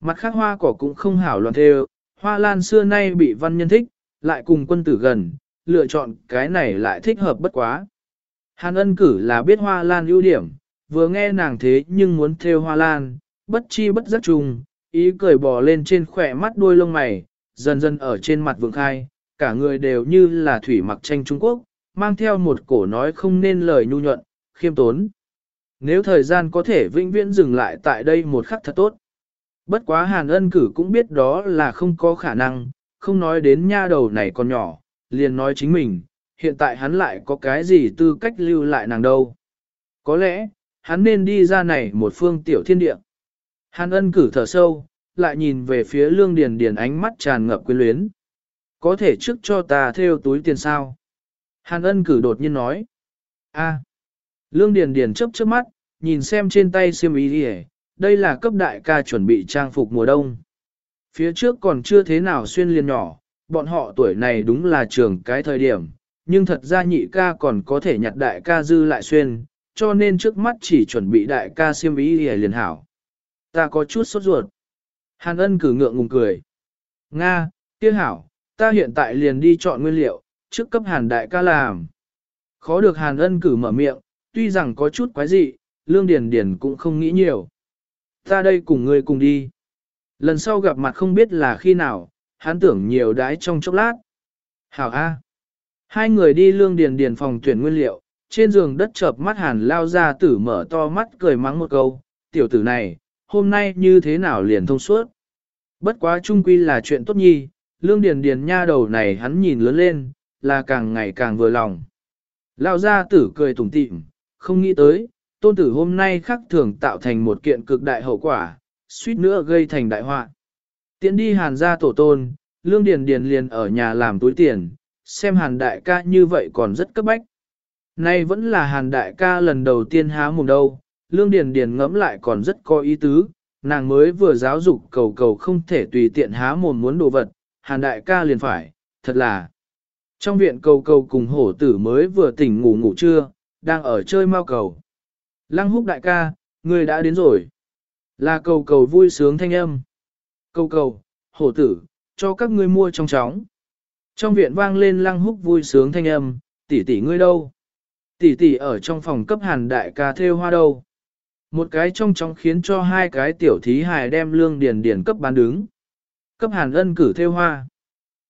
Mặt khác hoa cỏ cũng không hảo loạn theo, hoa lan xưa nay bị văn nhân thích, lại cùng quân tử gần, lựa chọn cái này lại thích hợp bất quá. Hàn ân cử là biết hoa lan ưu điểm, vừa nghe nàng thế nhưng muốn theo hoa lan, bất chi bất giác trùng, ý cười bò lên trên khỏe mắt đuôi lông mày, dần dần ở trên mặt vượng khai, cả người đều như là thủy mặc tranh Trung Quốc, mang theo một cổ nói không nên lời nhu nhuận, khiêm tốn. Nếu thời gian có thể vĩnh viễn dừng lại tại đây một khắc thật tốt. Bất quá hàn ân cử cũng biết đó là không có khả năng, không nói đến nha đầu này còn nhỏ, liền nói chính mình, hiện tại hắn lại có cái gì tư cách lưu lại nàng đâu. Có lẽ, hắn nên đi ra này một phương tiểu thiên địa. Hàn ân cử thở sâu, lại nhìn về phía lương điền điền ánh mắt tràn ngập quyến luyến. Có thể trước cho ta theo túi tiền sao? Hàn ân cử đột nhiên nói. a Lương điền điền chớp chớp mắt, nhìn xem trên tay xiêm y đi đây là cấp đại ca chuẩn bị trang phục mùa đông. Phía trước còn chưa thế nào xuyên liền nhỏ, bọn họ tuổi này đúng là trường cái thời điểm, nhưng thật ra nhị ca còn có thể nhặt đại ca dư lại xuyên, cho nên trước mắt chỉ chuẩn bị đại ca xiêm y liền hảo. Ta có chút sốt ruột. Hàn ân cử ngượng ngùng cười. Nga, kia hảo, ta hiện tại liền đi chọn nguyên liệu, trước cấp hàn đại ca làm. Khó được hàn ân cử mở miệng, tuy rằng có chút quái dị, lương điền điền cũng không nghĩ nhiều. Ta đây cùng ngươi cùng đi. Lần sau gặp mặt không biết là khi nào, hắn tưởng nhiều đái trong chốc lát. Hảo A. Hai người đi lương điền điền phòng tuyển nguyên liệu, trên giường đất chợp mắt hàn lao ra tử mở to mắt cười mắng một câu, tiểu tử này, hôm nay như thế nào liền thông suốt. Bất quá trung quy là chuyện tốt nhi, lương điền điền nha đầu này hắn nhìn lớn lên, là càng ngày càng vừa lòng. Lao gia tử cười tủm tỉm, không nghĩ tới, tôn tử hôm nay khắc thường tạo thành một kiện cực đại hậu quả, suýt nữa gây thành đại họa. Tiến đi hàn gia tổ tôn, lương điền điền liền ở nhà làm túi tiền, xem hàn đại ca như vậy còn rất cấp bách. Nay vẫn là hàn đại ca lần đầu tiên há mồm đâu, lương điền điền ngẫm lại còn rất có ý tứ, nàng mới vừa giáo dục cầu cầu không thể tùy tiện há mồm muốn đồ vật, hàn đại ca liền phải, thật là. Trong viện cầu cầu cùng hổ tử mới vừa tỉnh ngủ ngủ trưa, đang ở chơi mau cầu. Lăng húc đại ca, người đã đến rồi. Là cầu cầu vui sướng thanh âm. Cầu cầu, hổ tử, cho các ngươi mua trong chóng. Trong viện vang lên lăng húc vui sướng thanh âm, tỷ tỷ ngươi đâu? Tỷ tỷ ở trong phòng cấp hàn đại ca theo hoa đâu? Một cái trong chóng khiến cho hai cái tiểu thí hài đem lương điền điền cấp bán đứng. Cấp hàn ân cử theo hoa.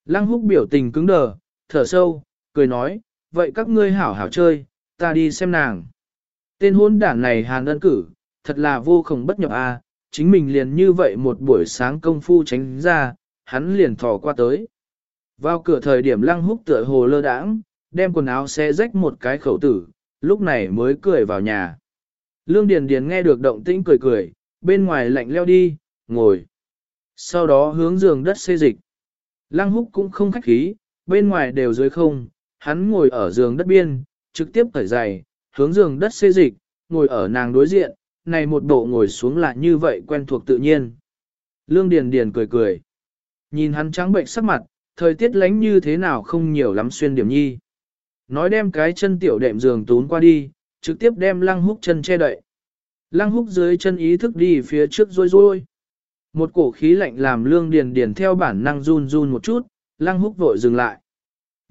Lăng húc biểu tình cứng đờ, thở sâu, cười nói, vậy các ngươi hảo hảo chơi, ta đi xem nàng. Tên hôn đảng này hàn ân cử, thật là vô cùng bất nhập a, chính mình liền như vậy một buổi sáng công phu tránh ra, hắn liền thò qua tới. Vào cửa thời điểm lăng húc tựa hồ lơ đãng, đem quần áo xe rách một cái khẩu tử, lúc này mới cười vào nhà. Lương Điền Điền nghe được động tĩnh cười cười, bên ngoài lạnh leo đi, ngồi. Sau đó hướng giường đất xê dịch. Lăng húc cũng không khách khí, bên ngoài đều dưới không, hắn ngồi ở giường đất biên, trực tiếp cởi giày, hướng giường đất xê dịch, ngồi ở nàng đối diện, này một bộ ngồi xuống là như vậy quen thuộc tự nhiên. Lương Điền Điền cười cười. Nhìn hắn trắng bệnh sắc mặt, thời tiết lánh như thế nào không nhiều lắm xuyên điểm nhi. Nói đem cái chân tiểu đệm giường tún qua đi, trực tiếp đem lăng húc chân che đậy. Lăng húc dưới chân ý thức đi phía trước rôi rôi. Một cổ khí lạnh làm lương điền điền theo bản năng run run một chút, lăng húc vội dừng lại.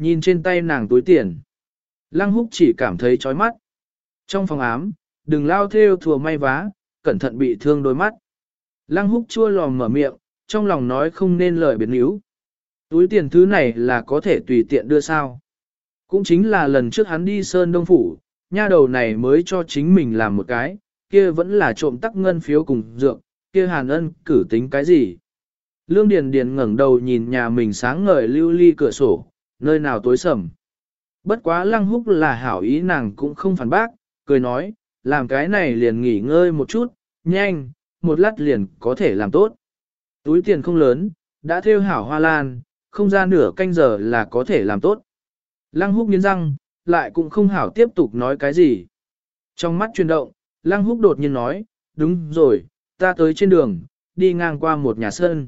Nhìn trên tay nàng túi tiền. Lăng húc chỉ cảm thấy chói mắt. Trong phòng ám, đừng lao theo thừa may vá, cẩn thận bị thương đôi mắt. Lăng húc chua lòm mở miệng, trong lòng nói không nên lời biến yếu. Túi tiền thứ này là có thể tùy tiện đưa sao. Cũng chính là lần trước hắn đi Sơn Đông Phủ, nha đầu này mới cho chính mình làm một cái, kia vẫn là trộm tắc ngân phiếu cùng dược, kia hàn ân cử tính cái gì. Lương Điền Điền ngẩng đầu nhìn nhà mình sáng ngời lưu ly cửa sổ, nơi nào tối sầm. Bất quá lăng húc là hảo ý nàng cũng không phản bác, cười nói, làm cái này liền nghỉ ngơi một chút, nhanh, một lát liền có thể làm tốt. Túi tiền không lớn, đã theo hảo hoa lan, không ra nửa canh giờ là có thể làm tốt. Lăng húc nghiến răng, lại cũng không hảo tiếp tục nói cái gì. Trong mắt chuyển động, Lăng húc đột nhiên nói, đúng rồi, ta tới trên đường, đi ngang qua một nhà sơn.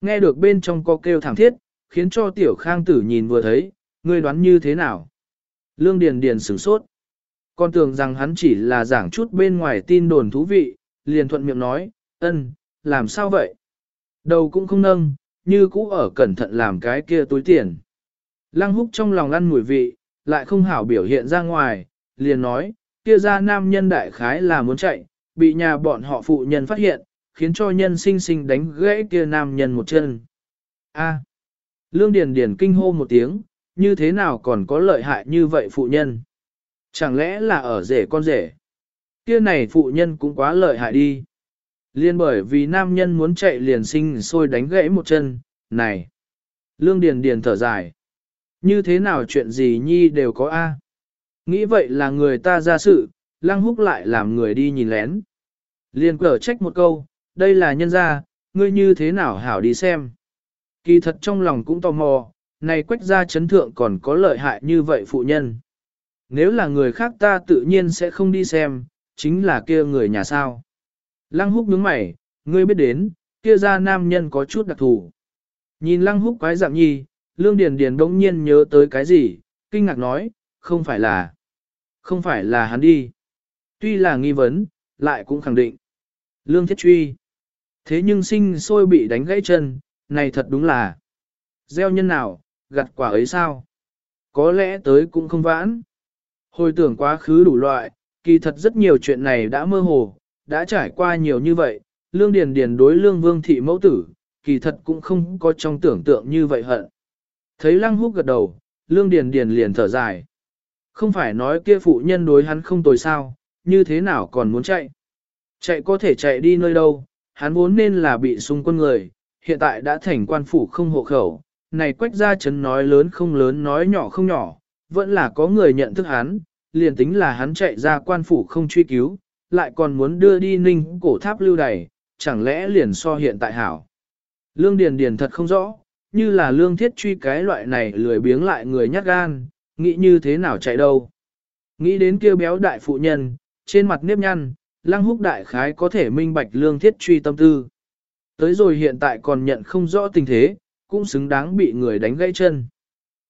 Nghe được bên trong có kêu thảm thiết, khiến cho tiểu khang tử nhìn vừa thấy, ngươi đoán như thế nào? Lương Điền Điền sửng sốt. Con tưởng rằng hắn chỉ là giảng chút bên ngoài tin đồn thú vị, liền thuận miệng nói, ân, làm sao vậy? Đầu cũng không nâng, như cũ ở cẩn thận làm cái kia túi tiền. Lăng húc trong lòng ăn mùi vị, lại không hảo biểu hiện ra ngoài, liền nói, kia ra nam nhân đại khái là muốn chạy, bị nhà bọn họ phụ nhân phát hiện, khiến cho nhân sinh sinh đánh gãy kia nam nhân một chân. A. Lương Điền Điền kinh hô một tiếng, như thế nào còn có lợi hại như vậy phụ nhân? Chẳng lẽ là ở rể con rể? Kia này phụ nhân cũng quá lợi hại đi. Liên bởi vì nam nhân muốn chạy liền sinh sôi đánh gãy một chân, này. Lương Điền Điền thở dài. Như thế nào chuyện gì nhi đều có A. Nghĩ vậy là người ta ra sự, lăng húc lại làm người đi nhìn lén. Liên cở trách một câu, đây là nhân gia, ngươi như thế nào hảo đi xem. Kỳ thật trong lòng cũng tò mò, này quách gia chấn thượng còn có lợi hại như vậy phụ nhân. Nếu là người khác ta tự nhiên sẽ không đi xem, chính là kia người nhà sao. Lăng húc nhướng mày, ngươi biết đến, kia ra nam nhân có chút đặc thù. Nhìn lăng húc quái dạng nhi, lương điền điền đống nhiên nhớ tới cái gì, kinh ngạc nói, không phải là, không phải là hắn đi. Tuy là nghi vấn, lại cũng khẳng định. Lương thiết truy. Thế nhưng sinh sôi bị đánh gãy chân, này thật đúng là. Gieo nhân nào, gặt quả ấy sao? Có lẽ tới cũng không vãn. Hồi tưởng quá khứ đủ loại, kỳ thật rất nhiều chuyện này đã mơ hồ, đã trải qua nhiều như vậy, lương điền điền đối lương vương thị mẫu tử, kỳ thật cũng không có trong tưởng tượng như vậy hận. Thấy lăng húc gật đầu, lương điền điền liền thở dài. Không phải nói kia phụ nhân đối hắn không tồi sao, như thế nào còn muốn chạy. Chạy có thể chạy đi nơi đâu, hắn vốn nên là bị xung quân người, hiện tại đã thành quan phủ không hộ khẩu. Này quách gia chấn nói lớn không lớn nói nhỏ không nhỏ, vẫn là có người nhận thức hắn, liền tính là hắn chạy ra quan phủ không truy cứu, lại còn muốn đưa đi ninh cổ tháp lưu đày, chẳng lẽ liền so hiện tại hảo. Lương Điền Điền thật không rõ, như là lương thiết truy cái loại này lười biếng lại người nhát gan, nghĩ như thế nào chạy đâu. Nghĩ đến kia béo đại phụ nhân, trên mặt nếp nhăn, lăng húc đại khái có thể minh bạch lương thiết truy tâm tư. Tới rồi hiện tại còn nhận không rõ tình thế, cũng xứng đáng bị người đánh gãy chân.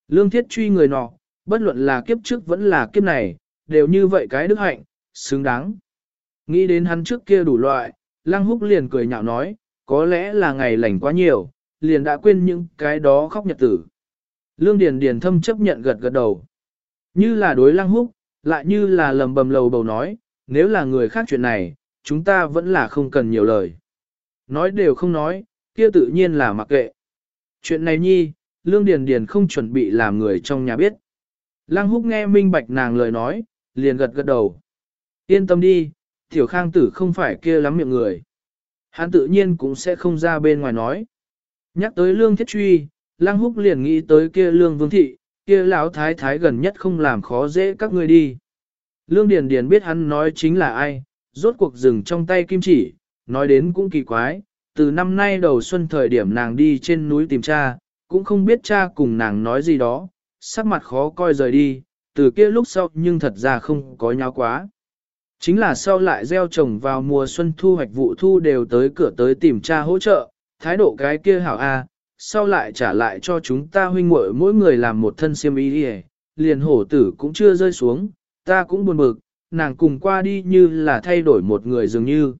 Lương thiết truy người nọ, bất luận là kiếp trước vẫn là kiếp này, đều như vậy cái đức hạnh, xứng đáng. Nghĩ đến hắn trước kia đủ loại, lăng húc liền cười nhạo nói, có lẽ là ngày lành quá nhiều, liền đã quên những cái đó khóc nhật tử. Lương Điền Điền thâm chấp nhận gật gật đầu. Như là đối lăng húc, lại như là lầm bầm lầu bầu nói, nếu là người khác chuyện này, chúng ta vẫn là không cần nhiều lời. Nói đều không nói, kia tự nhiên là mặc kệ. Chuyện này nhi, Lương Điền Điền không chuẩn bị làm người trong nhà biết. Lăng húc nghe minh bạch nàng lời nói, liền gật gật đầu. Yên tâm đi, tiểu khang tử không phải kia lắm miệng người. Hắn tự nhiên cũng sẽ không ra bên ngoài nói. Nhắc tới lương thiết truy, lăng húc liền nghĩ tới kia lương vương thị, kia lão thái thái gần nhất không làm khó dễ các ngươi đi. Lương Điền Điền biết hắn nói chính là ai, rốt cuộc dừng trong tay kim chỉ, nói đến cũng kỳ quái, từ năm nay đầu xuân thời điểm nàng đi trên núi tìm cha, cũng không biết cha cùng nàng nói gì đó, sắc mặt khó coi rời đi, từ kia lúc sau nhưng thật ra không có nháo quá. Chính là sau lại gieo trồng vào mùa xuân thu hoạch vụ thu đều tới cửa tới tìm cha hỗ trợ, thái độ cái kia hảo a, sau lại trả lại cho chúng ta huynh muội mỗi người làm một thân xiêm y đi liền hổ tử cũng chưa rơi xuống, ta cũng buồn bực, nàng cùng qua đi như là thay đổi một người dường như.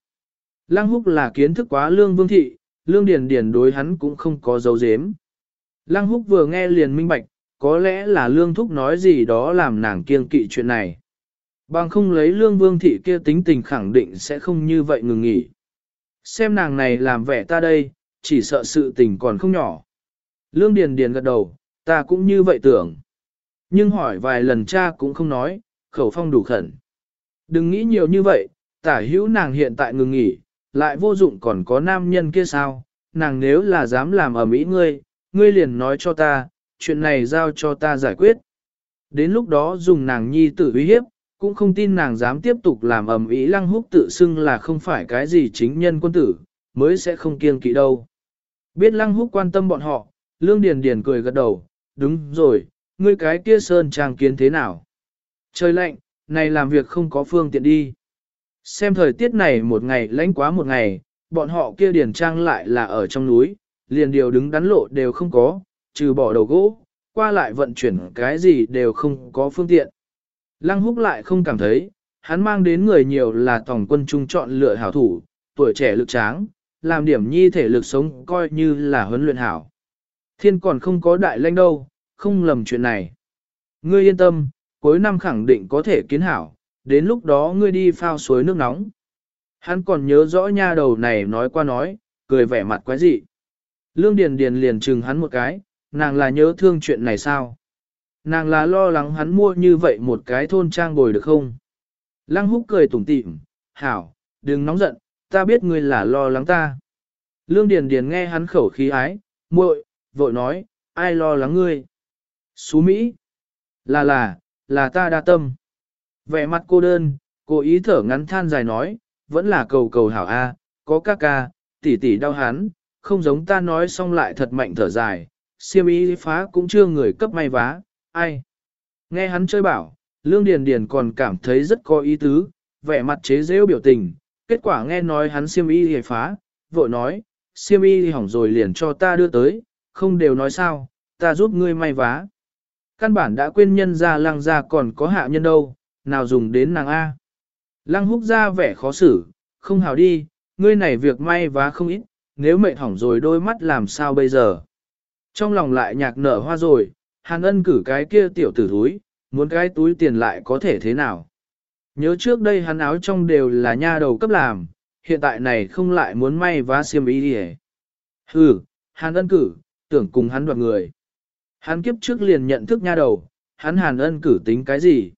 Lăng húc là kiến thức quá lương vương thị, lương điền điền đối hắn cũng không có dấu dếm. Lăng húc vừa nghe liền minh bạch, có lẽ là lương thúc nói gì đó làm nàng kiêng kỵ chuyện này. Bằng không lấy lương vương thị kia tính tình khẳng định sẽ không như vậy ngừng nghỉ. Xem nàng này làm vẻ ta đây, chỉ sợ sự tình còn không nhỏ. Lương Điền Điền gật đầu, ta cũng như vậy tưởng. Nhưng hỏi vài lần cha cũng không nói, khẩu phong đủ khẩn. Đừng nghĩ nhiều như vậy, tả hữu nàng hiện tại ngừng nghỉ, lại vô dụng còn có nam nhân kia sao, nàng nếu là dám làm ở Mỹ ngươi, ngươi liền nói cho ta, chuyện này giao cho ta giải quyết. Đến lúc đó dùng nàng nhi tử uy hiếp, cũng không tin nàng dám tiếp tục làm ầm ĩ lăng húc tự xưng là không phải cái gì chính nhân quân tử, mới sẽ không kiêng kỵ đâu. Biết Lăng Húc quan tâm bọn họ, Lương Điền Điền cười gật đầu, đúng rồi, ngươi cái kia sơn trang kiến thế nào? Trời lạnh, này làm việc không có phương tiện đi. Xem thời tiết này một ngày lạnh quá một ngày, bọn họ kia điền trang lại là ở trong núi, liền điều đứng đắn lộ đều không có, trừ bỏ đầu gỗ, qua lại vận chuyển cái gì đều không có phương tiện. Lăng húc lại không cảm thấy, hắn mang đến người nhiều là tổng quân trung chọn lựa hảo thủ, tuổi trẻ lực tráng, làm điểm nhi thể lực sống coi như là huấn luyện hảo. Thiên còn không có đại lãnh đâu, không lầm chuyện này. Ngươi yên tâm, cuối năm khẳng định có thể kiến hảo, đến lúc đó ngươi đi phao suối nước nóng. Hắn còn nhớ rõ nha đầu này nói qua nói, cười vẻ mặt quái dị. Lương Điền Điền liền chừng hắn một cái, nàng là nhớ thương chuyện này sao? Nàng là lo lắng hắn mua như vậy một cái thôn trang bồi được không? Lăng húc cười tủm tỉm, hảo, đừng nóng giận, ta biết ngươi là lo lắng ta. Lương Điền Điền nghe hắn khẩu khí ái, muội, vội nói, ai lo lắng ngươi? Xú Mỹ. Là là, là ta đa tâm. Vẻ mặt cô đơn, cô ý thở ngắn than dài nói, vẫn là cầu cầu hảo A, có ca ca, tỷ tỷ đau hắn, không giống ta nói xong lại thật mạnh thở dài, siêm ý phá cũng chưa người cấp may vá, ai. Nghe hắn chơi bảo, Lương Điền Điền còn cảm thấy rất có ý tứ, vẻ mặt chế giễu biểu tình, kết quả nghe nói hắn siêm y hề phá, vội nói, siêm y hỏng rồi liền cho ta đưa tới, không đều nói sao, ta giúp ngươi may vá. Căn bản đã quên nhân ra lăng ra còn có hạ nhân đâu, nào dùng đến nàng A. Lăng húc ra vẻ khó xử, không hào đi, ngươi này việc may vá không ít, nếu mệt hỏng rồi đôi mắt làm sao bây giờ. Trong lòng lại nhạc nở hoa rồi, hàn ân cử cái kia tiểu tử túi, muốn cái túi tiền lại có thể thế nào. Nhớ trước đây hắn áo trong đều là nha đầu cấp làm, hiện tại này không lại muốn may vá xiêm y đi Hừ, hàn ân cử, tưởng cùng hắn đoạt người. Hắn kiếp trước liền nhận thức nha đầu, hắn hàn ân cử tính cái gì.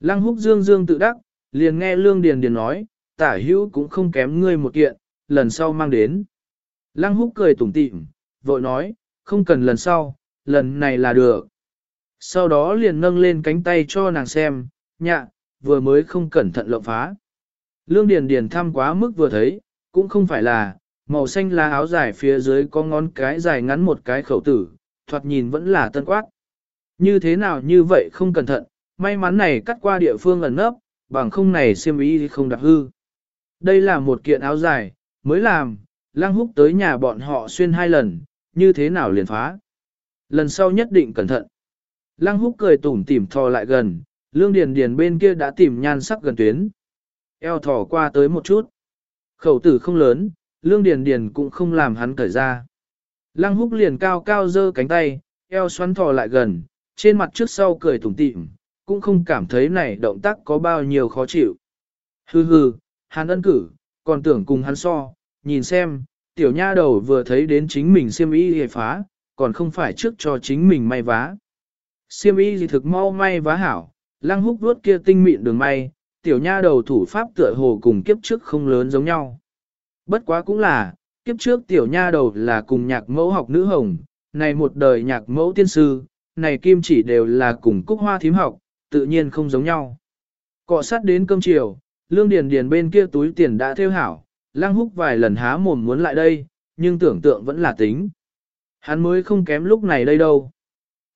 Lăng húc dương dương tự đắc, liền nghe lương điền điền nói, tả hữu cũng không kém ngươi một kiện, lần sau mang đến. Lăng húc cười tủm tỉm, vội nói, không cần lần sau, lần này là được. Sau đó liền nâng lên cánh tay cho nàng xem, nhạ, vừa mới không cẩn thận lộng phá. Lương Điền Điền thăm quá mức vừa thấy, cũng không phải là, màu xanh lá áo dài phía dưới có ngón cái dài ngắn một cái khẩu tử, thoạt nhìn vẫn là tân quát. Như thế nào như vậy không cẩn thận, may mắn này cắt qua địa phương ẩn nấp, bằng không này xiêm ý thì không đặc hư. Đây là một kiện áo dài, mới làm, lang húc tới nhà bọn họ xuyên hai lần, như thế nào liền phá. Lần sau nhất định cẩn thận. Lăng húc cười tủm tỉm thò lại gần, lương điền điền bên kia đã tìm nhan sắc gần tuyến. Eo thò qua tới một chút. Khẩu tử không lớn, lương điền điền cũng không làm hắn cởi ra. Lăng húc liền cao cao giơ cánh tay, eo xoắn thò lại gần, trên mặt trước sau cười tủm tỉm, cũng không cảm thấy này động tác có bao nhiêu khó chịu. Hừ hừ, hắn ân cử, còn tưởng cùng hắn so, nhìn xem, tiểu nha đầu vừa thấy đến chính mình siêm y hề phá, còn không phải trước cho chính mình may vá. Siêm y gì thực mau may vá hảo, lăng húc vuốt kia tinh mịn đường may, tiểu nha đầu thủ pháp tựa hồ cùng kiếp trước không lớn giống nhau. Bất quá cũng là, kiếp trước tiểu nha đầu là cùng nhạc mẫu học nữ hồng, này một đời nhạc mẫu tiên sư, này kim chỉ đều là cùng cúc hoa thím học, tự nhiên không giống nhau. Cọ sát đến cơm chiều, lương điền điền bên kia túi tiền đã theo hảo, lang húc vài lần há mồm muốn lại đây, nhưng tưởng tượng vẫn là tính. Hắn mới không kém lúc này đây đâu.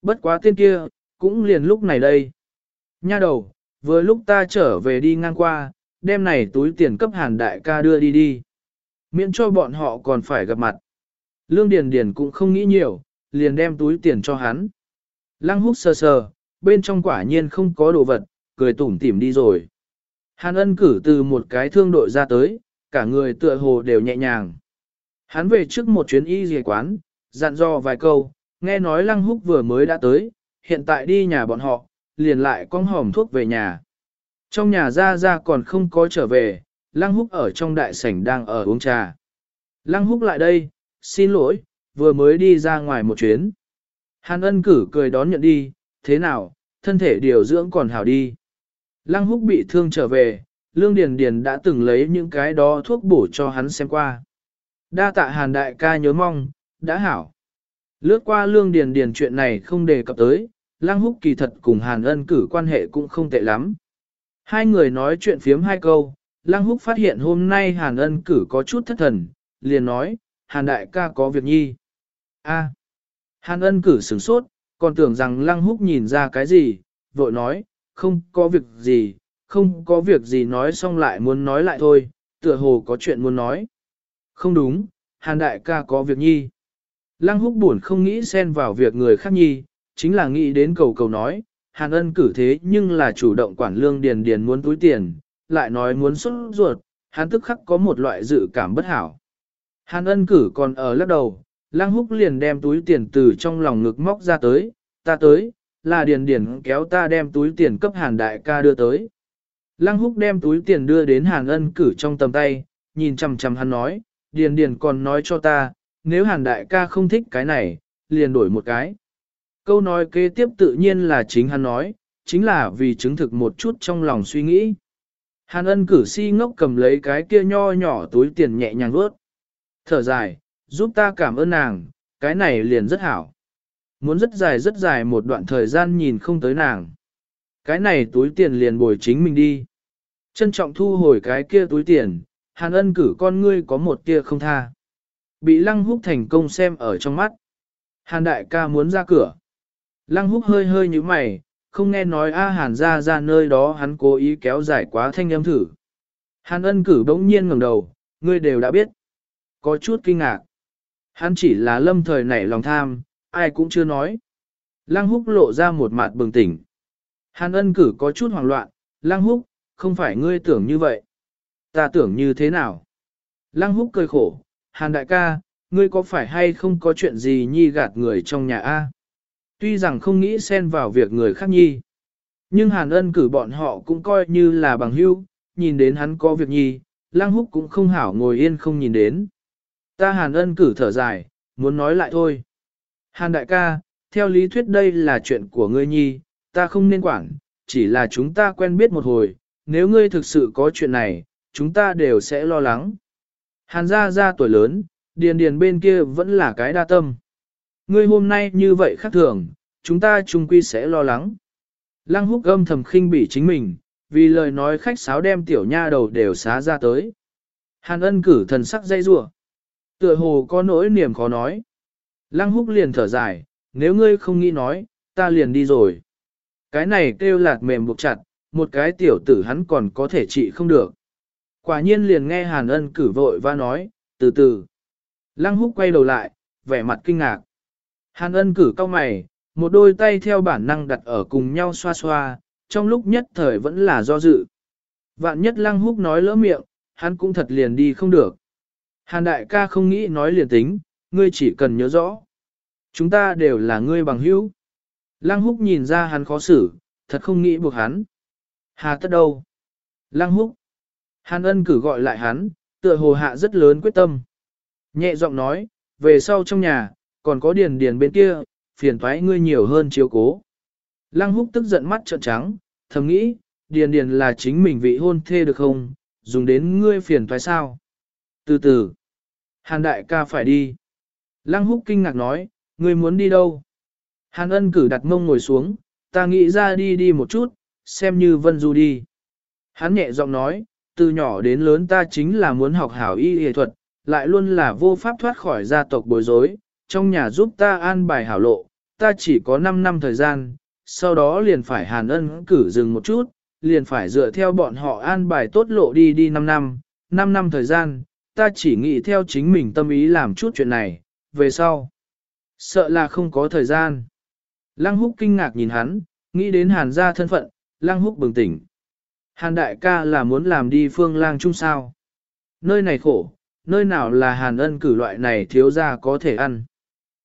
Bất quá tiên kia, cũng liền lúc này đây. Nha đầu, vừa lúc ta trở về đi ngang qua, đem này túi tiền cấp hàn đại ca đưa đi đi. Miễn cho bọn họ còn phải gặp mặt. Lương Điền Điền cũng không nghĩ nhiều, liền đem túi tiền cho hắn. Lăng húc sờ sờ, bên trong quả nhiên không có đồ vật, cười tủm tỉm đi rồi. Hàn ân cử từ một cái thương đội ra tới, cả người tựa hồ đều nhẹ nhàng. Hắn về trước một chuyến y dì quán, dặn dò vài câu, nghe nói lăng húc vừa mới đã tới, hiện tại đi nhà bọn họ, liền lại con hòm thuốc về nhà. Trong nhà ra ra còn không có trở về, lăng húc ở trong đại sảnh đang ở uống trà. Lăng húc lại đây, xin lỗi, vừa mới đi ra ngoài một chuyến. Hàn ân cử cười đón nhận đi, thế nào, thân thể điều dưỡng còn hảo đi. Lăng húc bị thương trở về, Lương Điền Điền đã từng lấy những cái đó thuốc bổ cho hắn xem qua. Đa tạ hàn đại ca nhớ mong, đã hảo. Lướt qua Lương Điền Điền chuyện này không đề cập tới, Lăng húc kỳ thật cùng hàn ân cử quan hệ cũng không tệ lắm. Hai người nói chuyện phiếm hai câu, Lăng húc phát hiện hôm nay hàn ân cử có chút thất thần, liền nói, Hàn đại ca có việc nhi. A. Hàn ân cử sửng sốt, còn tưởng rằng lăng húc nhìn ra cái gì, vội nói, không có việc gì, không có việc gì nói xong lại muốn nói lại thôi, tựa hồ có chuyện muốn nói. Không đúng, hàn đại ca có việc nhi. Lăng húc buồn không nghĩ xen vào việc người khác nhi, chính là nghĩ đến cầu cầu nói, hàn ân cử thế nhưng là chủ động quản lương điền điền muốn túi tiền, lại nói muốn xuất ruột, hắn tức khắc có một loại dự cảm bất hảo. Hàn ân cử còn ở lắc đầu, lăng húc liền đem túi tiền từ trong lòng ngực móc ra tới, ta tới, là điền điền kéo ta đem túi tiền cấp hàn đại ca đưa tới. Lăng húc đem túi tiền đưa đến hàn ân cử trong tầm tay, nhìn chằm chằm hắn nói, điền điền còn nói cho ta, nếu hàn đại ca không thích cái này, liền đổi một cái. Câu nói kế tiếp tự nhiên là chính hắn nói, chính là vì chứng thực một chút trong lòng suy nghĩ. Hàn ân cử si ngốc cầm lấy cái kia nho nhỏ túi tiền nhẹ nhàng vớt. Thở dài, giúp ta cảm ơn nàng, cái này liền rất hảo. Muốn rất dài rất dài một đoạn thời gian nhìn không tới nàng. Cái này túi tiền liền bồi chính mình đi. Trân trọng thu hồi cái kia túi tiền, hàn ân cử con ngươi có một tia không tha. Bị lăng húc thành công xem ở trong mắt. Hàn đại ca muốn ra cửa. Lăng húc hơi hơi như mày, không nghe nói A Hàn ra ra nơi đó hắn cố ý kéo dài quá thanh âm thử. Hàn ân cử bỗng nhiên ngẩng đầu, ngươi đều đã biết. Có chút kinh ngạc. Hắn chỉ là lâm thời nảy lòng tham, ai cũng chưa nói. Lăng húc lộ ra một mặt bừng tỉnh. Hàn ân cử có chút hoảng loạn, lăng húc, không phải ngươi tưởng như vậy. Ta tưởng như thế nào? Lăng húc cười khổ, hàn đại ca, ngươi có phải hay không có chuyện gì nhi gạt người trong nhà A? Tuy rằng không nghĩ xen vào việc người khác nhi, nhưng hàn ân cử bọn họ cũng coi như là bằng hữu, nhìn đến hắn có việc nhi, lăng húc cũng không hảo ngồi yên không nhìn đến. Ta hàn ân cử thở dài, muốn nói lại thôi. Hàn đại ca, theo lý thuyết đây là chuyện của ngươi nhi, ta không nên quản, chỉ là chúng ta quen biết một hồi, nếu ngươi thực sự có chuyện này, chúng ta đều sẽ lo lắng. Hàn gia gia tuổi lớn, điền điền bên kia vẫn là cái đa tâm. Ngươi hôm nay như vậy khác thường, chúng ta chung quy sẽ lo lắng. Lăng húc âm thầm khinh bỉ chính mình, vì lời nói khách sáo đem tiểu nha đầu đều xá ra tới. Hàn ân cử thần sắc dây rủa Tựa hồ có nỗi niềm khó nói. Lăng húc liền thở dài, nếu ngươi không nghĩ nói, ta liền đi rồi. Cái này kêu lạt mềm buộc chặt, một cái tiểu tử hắn còn có thể trị không được. Quả nhiên liền nghe Hàn ân cử vội và nói, từ từ. Lăng húc quay đầu lại, vẻ mặt kinh ngạc. Hàn ân cử cao mày, một đôi tay theo bản năng đặt ở cùng nhau xoa xoa, trong lúc nhất thời vẫn là do dự. Vạn nhất lăng húc nói lỡ miệng, hắn cũng thật liền đi không được. Hàn đại ca không nghĩ nói liền tính, ngươi chỉ cần nhớ rõ. Chúng ta đều là ngươi bằng hữu. Lăng húc nhìn ra hắn khó xử, thật không nghĩ buộc hắn. Hà tất đâu? Lăng húc. Hàn ân cử gọi lại hắn, tựa hồ hạ rất lớn quyết tâm. Nhẹ giọng nói, về sau trong nhà, còn có điền điền bên kia, phiền toái ngươi nhiều hơn chiếu cố. Lăng húc tức giận mắt trợn trắng, thầm nghĩ, điền điền là chính mình vị hôn thê được không, dùng đến ngươi phiền toái sao. Từ từ, Hàn đại ca phải đi. Lăng húc kinh ngạc nói, ngươi muốn đi đâu? Hàn ân cử đặt mông ngồi xuống, ta nghĩ ra đi đi một chút, xem như vân du đi. Hắn nhẹ giọng nói, từ nhỏ đến lớn ta chính là muốn học hảo y y thuật, lại luôn là vô pháp thoát khỏi gia tộc bối rối, trong nhà giúp ta an bài hảo lộ, ta chỉ có 5 năm thời gian, sau đó liền phải hàn ân cử dừng một chút, liền phải dựa theo bọn họ an bài tốt lộ đi đi 5 năm, 5 năm thời gian, ta chỉ nghĩ theo chính mình tâm ý làm chút chuyện này, về sau. Sợ là không có thời gian. Lăng húc kinh ngạc nhìn hắn, nghĩ đến hàn gia thân phận, lăng húc bừng tỉnh. Hàn đại ca là muốn làm đi phương lang chung sao. Nơi này khổ, nơi nào là hàn ân cử loại này thiếu gia có thể ăn.